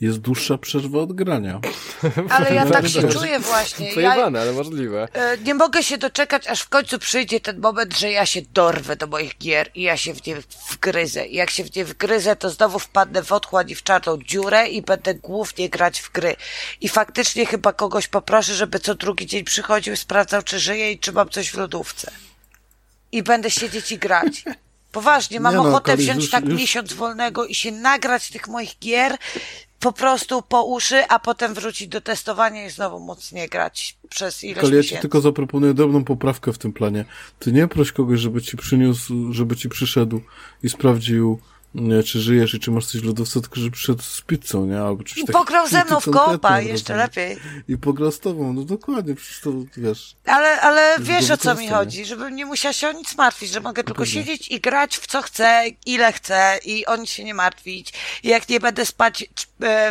jest dłuższa przerwa od grania. *laughs* Ale ja tak się czuję właśnie. Ja, Przejebane, ale możliwe. e, nie mogę się doczekać, aż w końcu przyjdzie ten moment, że ja się dorwę do moich gier i ja się w nie wgryzę. I jak się w nie wgryzę, to znowu wpadnę w otchłań i w czarną dziurę i będę głównie grać w gry. I faktycznie chyba kogoś poproszę, żeby co drugi dzień przychodził, sprawdzał, czy żyję i czy mam coś w lodówce. I będę siedzieć i grać. Poważnie, mam Nie no, ochotę Kali, wziąć już- tak już- miesiąc wolnego i się nagrać tych moich gier po prostu po uszy, a potem wrócić do testowania i znowu mocniej grać przez ileś Ale ja ci tylko zaproponuję drobną poprawkę w tym planie. Ty nie proś kogoś, żeby ci przyniósł, żeby ci przyszedł i sprawdził, nie, czy żyjesz i czy masz coś w tylko żeby przyszedł z pizzą, nie? Albo czymś I takim. pograł ze mną w kopa, jeszcze lepiej. I pograł z tobą, no dokładnie, przecież to, wiesz, Ale, ale wiesz o co mi chodzi, żebym nie musiała się o nic martwić, że mogę tylko Dokładnie. siedzieć i grać w co chcę, ile chcę i o nic się nie martwić. I jak nie będę spać,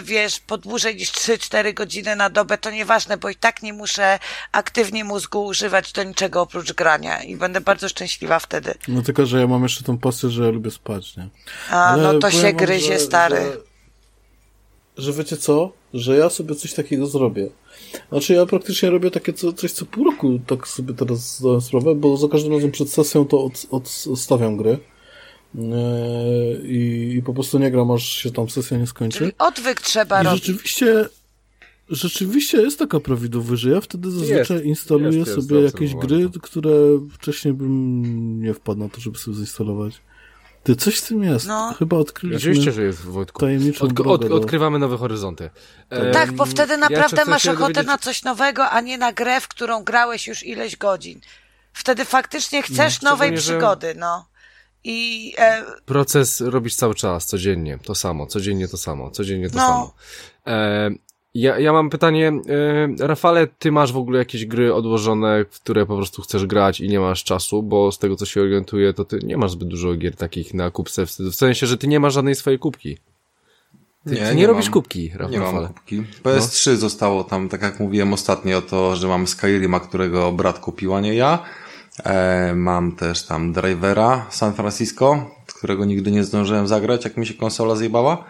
wiesz, po dłużej niż 3-4 godziny na dobę, to nieważne, bo i tak nie muszę aktywnie mózgu używać do niczego oprócz grania i będę bardzo szczęśliwa wtedy. no tylko, że ja mam jeszcze tą pasję, że ja lubię spać, nie? A, Ale no to się gryzie, że- stary. Że, że wiecie co? Że ja sobie coś takiego zrobię. Znaczy ja praktycznie robię takie co, coś co pół roku, tak sobie teraz zdałem sprawę, bo za każdym razem przed sesją to od, odstawiam gry. Eee, i, I po prostu nie gram, aż się tam sesja nie skończy. Czyli odwyk trzeba I robić. rzeczywiście, rzeczywiście jest taka prawidłowa, że ja wtedy zazwyczaj instaluję jest, jest sobie dobrze jakieś gry, które wcześniej bym nie wpadł na to, żeby sobie zainstalować. Ty, coś z tym jest. No. Chyba odkryliśmy Oczywiście, że jest, Wojtku. tajemniczą Od, od, odkrywamy nowe horyzonty. Em, Tak, bo wtedy ja naprawdę chcę masz ochotę dowiedzieć- na coś nowego, a nie na grę, w którą grałeś już ileś godzin. Wtedy faktycznie chcesz No, nowej szczególnie, że- przygody, no. I e, Proces robisz cały czas, codziennie, to samo, codziennie to samo, codziennie to No. samo. E, ja, ja mam pytanie, e, Rafale, ty masz w ogóle jakieś gry odłożone, w które po prostu chcesz grać i nie masz czasu, bo z tego co się orientuję, to ty nie masz zbyt dużo gier takich na kupce w sensie, że ty nie masz żadnej swojej kubki. Ty nie, ty nie, robisz mam. kubki, Raf, Nie mam kubki. PS3 zostało tam, tak jak mówiłem ostatnio, to, że mam Skyrima, którego brat kupił, a nie ja. E, mam też tam Drivera San Francisco, którego nigdy nie zdążyłem zagrać, jak mi się konsola zjebała.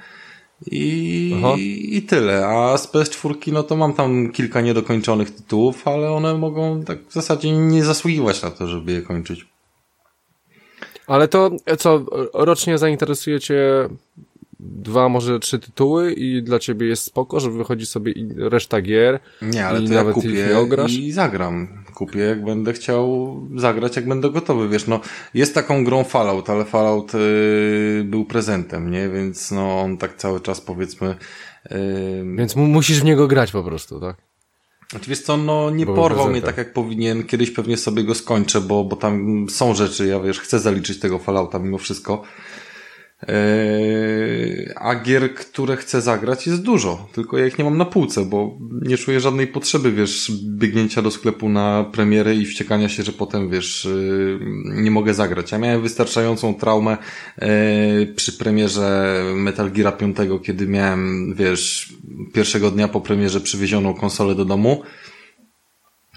I, Aha. I tyle. A z PS4 no to mam tam kilka niedokończonych tytułów, ale one mogą tak w zasadzie nie zasługiwać na to, żeby je kończyć. Ale to co, rocznie zainteresuje cię dwa, może trzy tytuły i dla ciebie jest spoko, że wychodzi sobie reszta gier Nie, ale i to ja nawet ich kupię i zagram. Kupię, jak będę chciał zagrać, jak będę gotowy. Wiesz, no, jest taką grą Fallout, ale Fallout y, był prezentem, nie? Więc no, on tak cały czas powiedzmy... Y, Więc mu, musisz w niego grać po prostu, tak? znaczy, wiesz co, no, nie Bo porwał mnie tak, jak powinien. Kiedyś pewnie sobie go skończę, bo, bo tam są rzeczy, ja wiesz, chcę zaliczyć tego Fallouta mimo wszystko. Eee, a gier, które chcę zagrać jest dużo, tylko ja ich nie mam na półce, bo nie czuję żadnej potrzeby, wiesz, biegnięcia do sklepu na premierę i wściekania się, że potem, wiesz, yy, nie mogę zagrać. Ja miałem wystarczającą traumę yy, przy premierze Metal Gear 5, kiedy miałem, wiesz, pierwszego dnia po premierze przywiezioną konsolę do domu.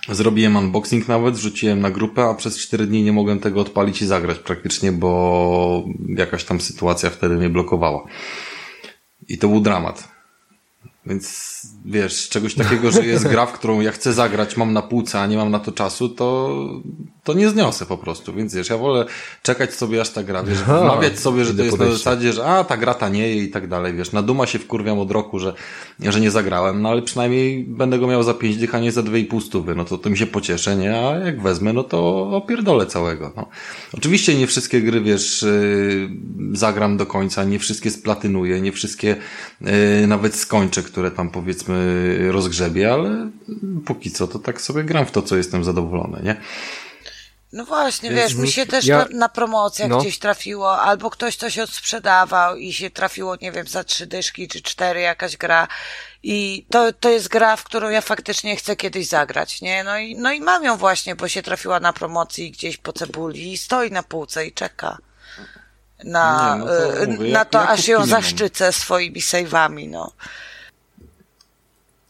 Zrobiłem unboxing nawet, wrzuciłem na grupę, a przez 4 dni nie mogłem tego odpalić i zagrać praktycznie, bo jakaś tam sytuacja wtedy mnie blokowała. I to był dramat. Więc wiesz, czegoś takiego, że jest gra, w którą ja chcę zagrać, mam na półce, a nie mam na to czasu, to, to nie zniosę po prostu. Więc wiesz, ja wolę czekać sobie aż ta gra, wiesz, Aha, wmawiać sobie, że to jest na podejście. zasadzie, że a, ta gra tanieje i tak dalej, wiesz, na duma się wkurwiam od roku, że, że nie zagrałem, no ale przynajmniej będę go miał za 5 dych, a nie za 2,5 stówy, no to tym się pocieszę, nie? A jak wezmę, no to opierdolę całego, no. Oczywiście nie wszystkie gry, wiesz, yy, zagram do końca, nie wszystkie splatynuję, nie wszystkie yy, nawet skończę, które tam powiedzmy rozgrzebię, ale póki co to tak sobie gram w to, co jestem zadowolony, nie? No właśnie, Więc wiesz, mi się też ja- na, na promocjach no. gdzieś trafiło, albo ktoś coś odsprzedawał i się trafiło, nie wiem, za trzy dyszki czy cztery jakaś gra. I to, to jest gra, w którą ja faktycznie chcę kiedyś zagrać, nie? No i, no i mam ją właśnie, bo się trafiła na promocji gdzieś po cebuli i stoi na półce i czeka. Na, Nie, no to y, mówię, na ja- to, ja aż ją zaszczycę swoimi save'ami, no.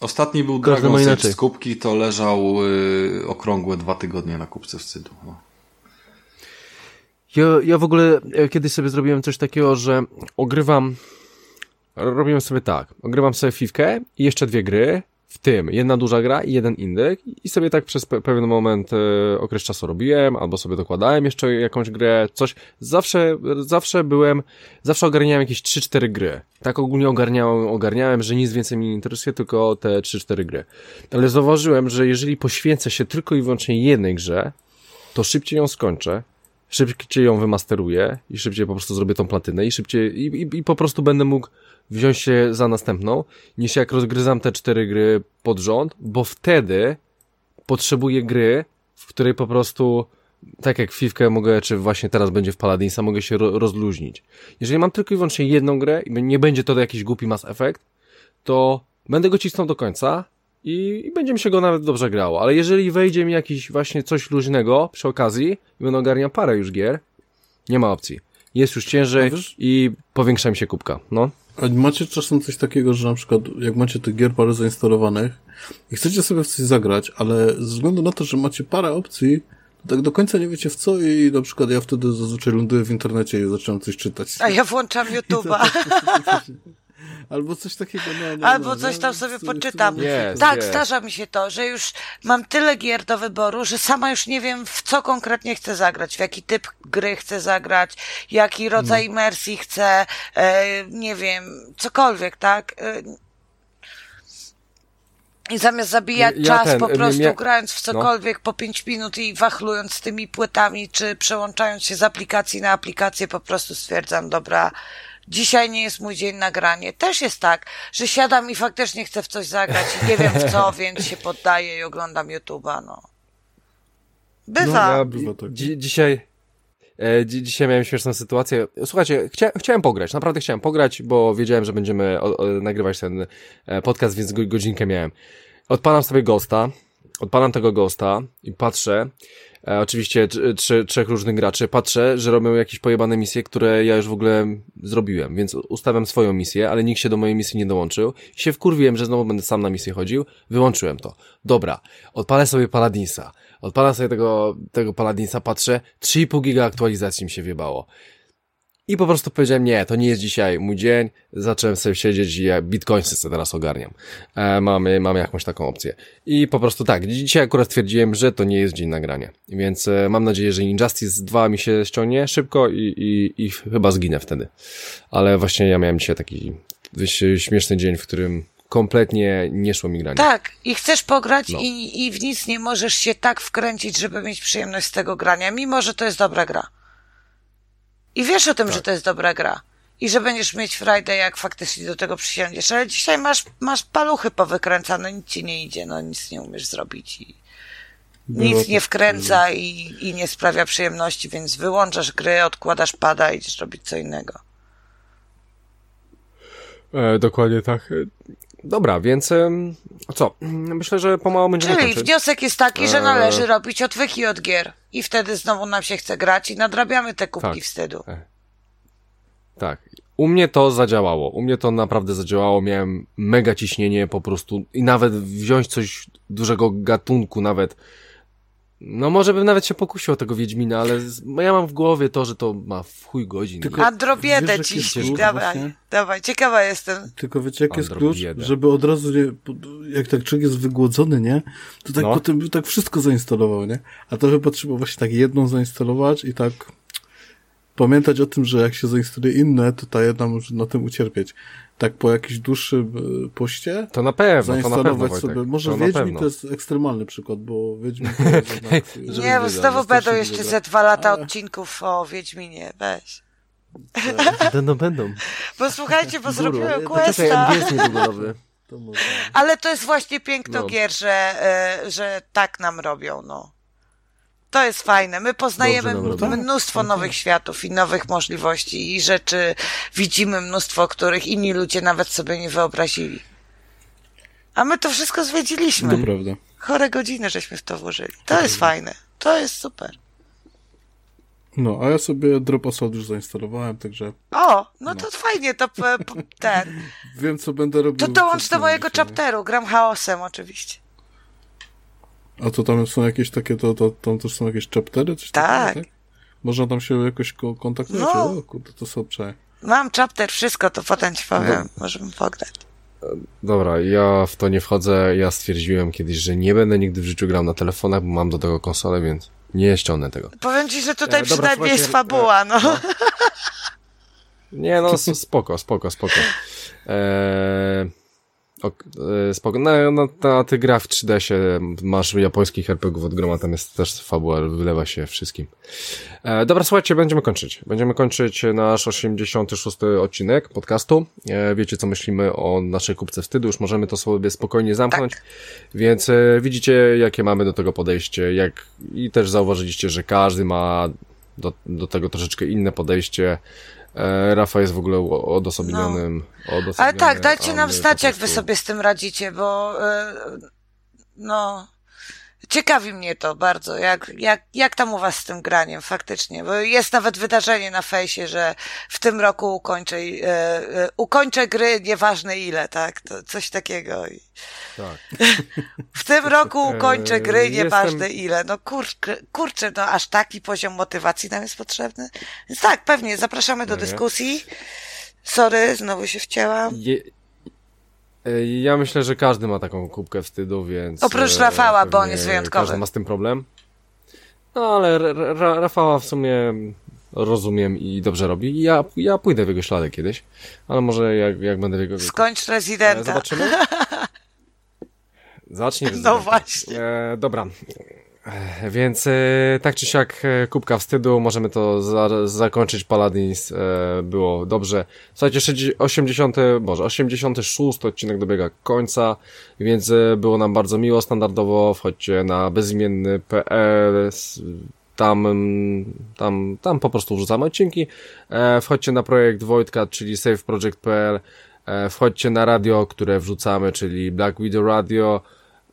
Ostatni był Każdy Dragon ma Age inaczej. z kubki, to leżał yy, okrągłe dwa tygodnie na kubce wstydu. No. Ja, ja w ogóle e, kiedyś sobie zrobiłem coś takiego, że ogrywam, robiłem sobie tak, ogrywam sobie fifkę i jeszcze dwie gry, w tym jedna duża gra i jeden indyk i sobie tak przez pe pewien moment e, okres czasu robiłem, albo sobie dokładałem jeszcze jakąś grę, coś. Zawsze, zawsze byłem, zawsze ogarniałem jakieś 3-4 gry. Tak ogólnie ogarniałem, ogarniałem, że nic więcej mnie nie interesuje, tylko te 3-4 gry. Ale zauważyłem, że jeżeli poświęcę się tylko i wyłącznie jednej grze, to szybciej ją skończę, szybciej ją wymasteruję i szybciej po prostu zrobię tą platynę i szybciej i, i, i po prostu będę mógł wziąć się za następną, niż jak rozgryzam te cztery gry pod rząd, bo wtedy potrzebuję gry, w której po prostu tak jak Fivkę mogę, czy właśnie teraz będzie w Paladinsa, mogę się ro rozluźnić. Jeżeli mam tylko i wyłącznie jedną grę i nie będzie to jakiś głupi Mass Effect, to będę go cisnął do końca i, i będzie mi się go nawet dobrze grało. Ale jeżeli wejdzie mi jakiś właśnie coś luźnego przy okazji i będę ogarniał parę już gier, nie ma opcji. Jest już ciężej i powiększa mi się kubka. No. A macie czasem coś takiego, że na przykład jak macie tych gier parę zainstalowanych i chcecie sobie w coś zagrać, ale ze względu na to, że macie parę opcji, to tak do końca nie wiecie w co i na przykład ja wtedy zazwyczaj ląduję w internecie i zaczynam coś czytać. A ja włączam *laughs* YouTube'a. *laughs* Albo coś takiego, no, no, Albo no, coś no, tam sobie w- poczytam. Jest, tak, jest. zdarza mi się to, że już mam tyle gier do wyboru, że sama już nie wiem, w co konkretnie chcę zagrać, w jaki typ gry chcę zagrać, jaki rodzaj No. imersji chcę, e, nie wiem, cokolwiek, tak? E, I zamiast zabijać Ja czas ten, po prostu mia- grając w cokolwiek po pięć minut i wachlując z tymi płytami, czy przełączając się z aplikacji na aplikację, po prostu stwierdzam, dobra, dzisiaj nie jest mój dzień na granie. Też jest tak, że siadam i faktycznie chcę w coś zagrać i nie wiem w co, *laughs* więc się poddaję i oglądam YouTube'a, no. Bywa. ja bywa tak. dzi- dzisiaj, e, dzi- dzisiaj miałem śmieszną sytuację. Słuchajcie, chcia, chciałem pograć, naprawdę chciałem pograć, bo wiedziałem, że będziemy o, o, nagrywać ten e, podcast, więc go, godzinkę miałem. Odpalam sobie Ghosta, odpalam tego Ghosta i patrzę, e, oczywiście tr- trzy, trzech różnych graczy, patrzę, że robią jakieś pojebane misje, które ja już w ogóle zrobiłem, więc ustawiam swoją misję, ale nikt się do mojej misji nie dołączył. I się wkurwiłem, że znowu będę sam na misję chodził, wyłączyłem to. Dobra, odpalę sobie Paladinsa. Odpalam sobie tego, tego Paladinsa, patrzę, 3,5 giga aktualizacji mi się wiebało. I po prostu powiedziałem, nie, to nie jest dzisiaj mój dzień, zacząłem sobie siedzieć i ja bitcoinsy sobie teraz ogarniam. E, mamy, mamy jakąś taką opcję. I po prostu tak, dzisiaj akurat stwierdziłem, że to nie jest dzień nagrania. Więc e, mam nadzieję, że Injustice 2 mi się ściągnie szybko i, i, i chyba zginę wtedy. Ale właśnie ja miałem dzisiaj taki śmieszny dzień, w którym kompletnie nie szło mi granie. Tak, i chcesz pograć No. i, i w nic nie możesz się tak wkręcić, żeby mieć przyjemność z tego grania, mimo że to jest dobra gra. I wiesz o tym, Tak. że to jest dobra gra. I że będziesz mieć Friday, jak faktycznie do tego przysiądziesz, ale dzisiaj masz, masz paluchy powykręcane, nic ci nie idzie, no nic nie umiesz zrobić i nic nie wkręca i, i nie sprawia przyjemności, więc wyłączasz gry, odkładasz pada i idziesz robić co innego. E, dokładnie tak. E, Dobra, więc co? Myślę, że pomału będziemy Czyli kończyć. wniosek jest taki, że Eee. należy robić odwyki od gier. I wtedy znowu nam się chce grać i nadrabiamy te kubki Tak. wstydu. Tak. U mnie to zadziałało. U mnie to naprawdę zadziałało. Miałem mega ciśnienie po prostu i nawet wziąć coś dużego gatunku nawet. No może bym nawet się pokusił o tego Wiedźmina, ale z- ja mam w głowie to, że to ma w chuj godzin. Tylko- A drobiedę ciśnij, dawaj, właśnie? dawaj, ciekawa jestem. Tylko wiecie, jaki jest klucz? Żeby od razu nie, jak tak człowiek jest wygłodzony, nie? To tak No. potem by tak wszystko zainstalował, nie? A to chyba trzeba właśnie tak jedną zainstalować i tak pamiętać o tym, że jak się zainstaluje inne, to ta jedna może na tym ucierpieć. Tak po jakimś dłuższym e, poście To na pewno, to na pewno, zainstalować Wojtek. sobie. Może to na Wiedźmin pewno. to jest ekstremalny przykład, bo Wiedźmin *laughs* to jest jednak... Nie, bo znowu będą jeszcze ze dwa lata odcinków o Wiedźminie, weź. *laughs* Będą, będą. Bo słuchajcie, bo zrobiłem Poczekaj, questa. To może... *laughs* Ale to jest właśnie piękno No. gier, że, e, że tak nam robią, no. To jest fajne. My poznajemy Dobrze mnóstwo nowych światów i nowych możliwości i rzeczy widzimy mnóstwo, których inni ludzie nawet sobie nie wyobrazili. A my to wszystko zwiedziliśmy. To prawda. Chore godziny żeśmy w to włożyli. To jest fajne. To jest super. No, a ja sobie Drop Assault już zainstalowałem, także O, no to fajnie, to ten. *laughs* wiem, co będę robił. To dołącz do mojego dzisiaj. chapteru. Gram chaosem oczywiście. A to tam są jakieś takie, to, to tam też są jakieś chaptery? Coś Tak. Takiego, tak? Można tam się jakoś ko- kontaktować? No. O kurde, to są. Mam chapter, wszystko, to potem ci powiem. Możemy pograć. Dobra, ja w to nie wchodzę. Ja stwierdziłem kiedyś, że nie będę nigdy w życiu grał na telefonach, bo mam do tego konsolę, więc nie ściągnę tego. Powiem ci, że tutaj E, dobra, przynajmniej jest fabuła, no. *laughs* Nie, no spoko, spoko, spoko. Eee, Ok, e, spoko. No, no, na ty gra w 3D się, masz japońskich RPGów od groma, tam jest też fabuła, wylewa się wszystkim. E, dobra, słuchajcie, będziemy kończyć. Będziemy kończyć nasz 86 odcinek podcastu. E, wiecie, co myślimy o naszej kupce wstydu, już możemy to sobie spokojnie zamknąć. Tak. Więc e, widzicie, jakie mamy do tego podejście, jak i też zauważyliście, że każdy ma do, do tego troszeczkę inne podejście. E, Rafa jest w ogóle o- odosobnionym. odosobniony, Ale tak, dajcie nam znać, jak wy sobie z tym radzicie, bo e, no. Ciekawi mnie to bardzo, jak, jak, jak tam u was z tym graniem faktycznie, bo jest nawet wydarzenie na fejsie, że w tym roku ukończę, e, e, ukończę gry nieważne ile, tak, to coś takiego. I Tak. *laughs* w tym roku ukończę Eee, gry jestem- nieważne ile, no kurczę, kurczę, no aż taki poziom motywacji nam jest potrzebny. Więc tak, pewnie, zapraszamy do No dyskusji. Sorry, znowu się wcięłam. Je, e, ja myślę, że każdy ma taką kubkę wstydu, więc. Oprócz e, Rafała, bo on jest wyjątkowy. Każdy ma z tym problem. No ale Ra- Ra- Rafała w sumie rozumiem i dobrze robi. Ja, ja pójdę w jego ślady kiedyś, ale może jak, jak będę w jego. Skończ E, rezydenta. Zobaczymy. *laughs* Zacznij. No właśnie. E, dobra. Więc e, tak czy siak e, kubka wstydu, możemy to za, zakończyć. Paladins e, było dobrze. Słuchajcie, 60 80, boże, 86 odcinek dobiega końca, więc było nam bardzo miło. Standardowo wchodźcie na bezimienny.pl tam, tam, tam po prostu wrzucamy odcinki. Wchodźcie na projekt Wojtka, czyli saveproject.pl. Wchodźcie na radio, które wrzucamy, czyli Black Widow Radio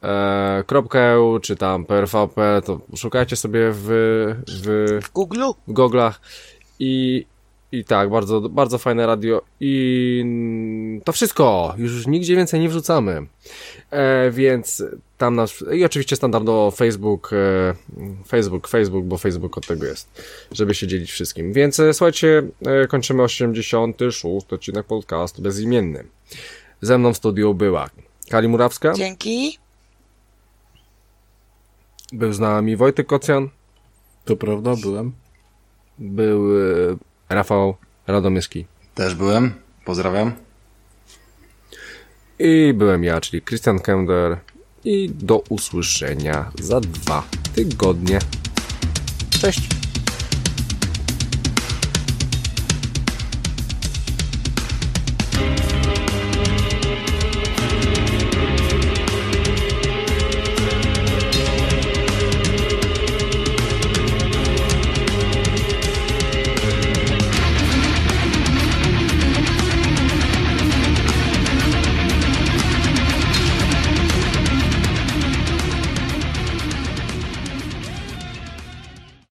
e, .eu, czy tam PRVP, to szukajcie sobie w, w, W Google. w goglach i, i tak, bardzo, bardzo fajne radio i to wszystko, już nigdzie więcej nie wrzucamy, e, więc tam nasz, i oczywiście standardowo Facebook, e, Facebook, Facebook, bo Facebook od tego jest, żeby się dzielić wszystkim, więc e, słuchajcie, e, kończymy 86 odcinek podcastu bezimienny. Ze mną w studiu była Kali Murawska, Dzięki. Był z nami Wojtek Kocjan, To prawda, byłem. był e, Rafał Radomyski Też byłem. Pozdrawiam. i byłem ja, czyli Christian Kender i do usłyszenia za dwa tygodnie. Cześć!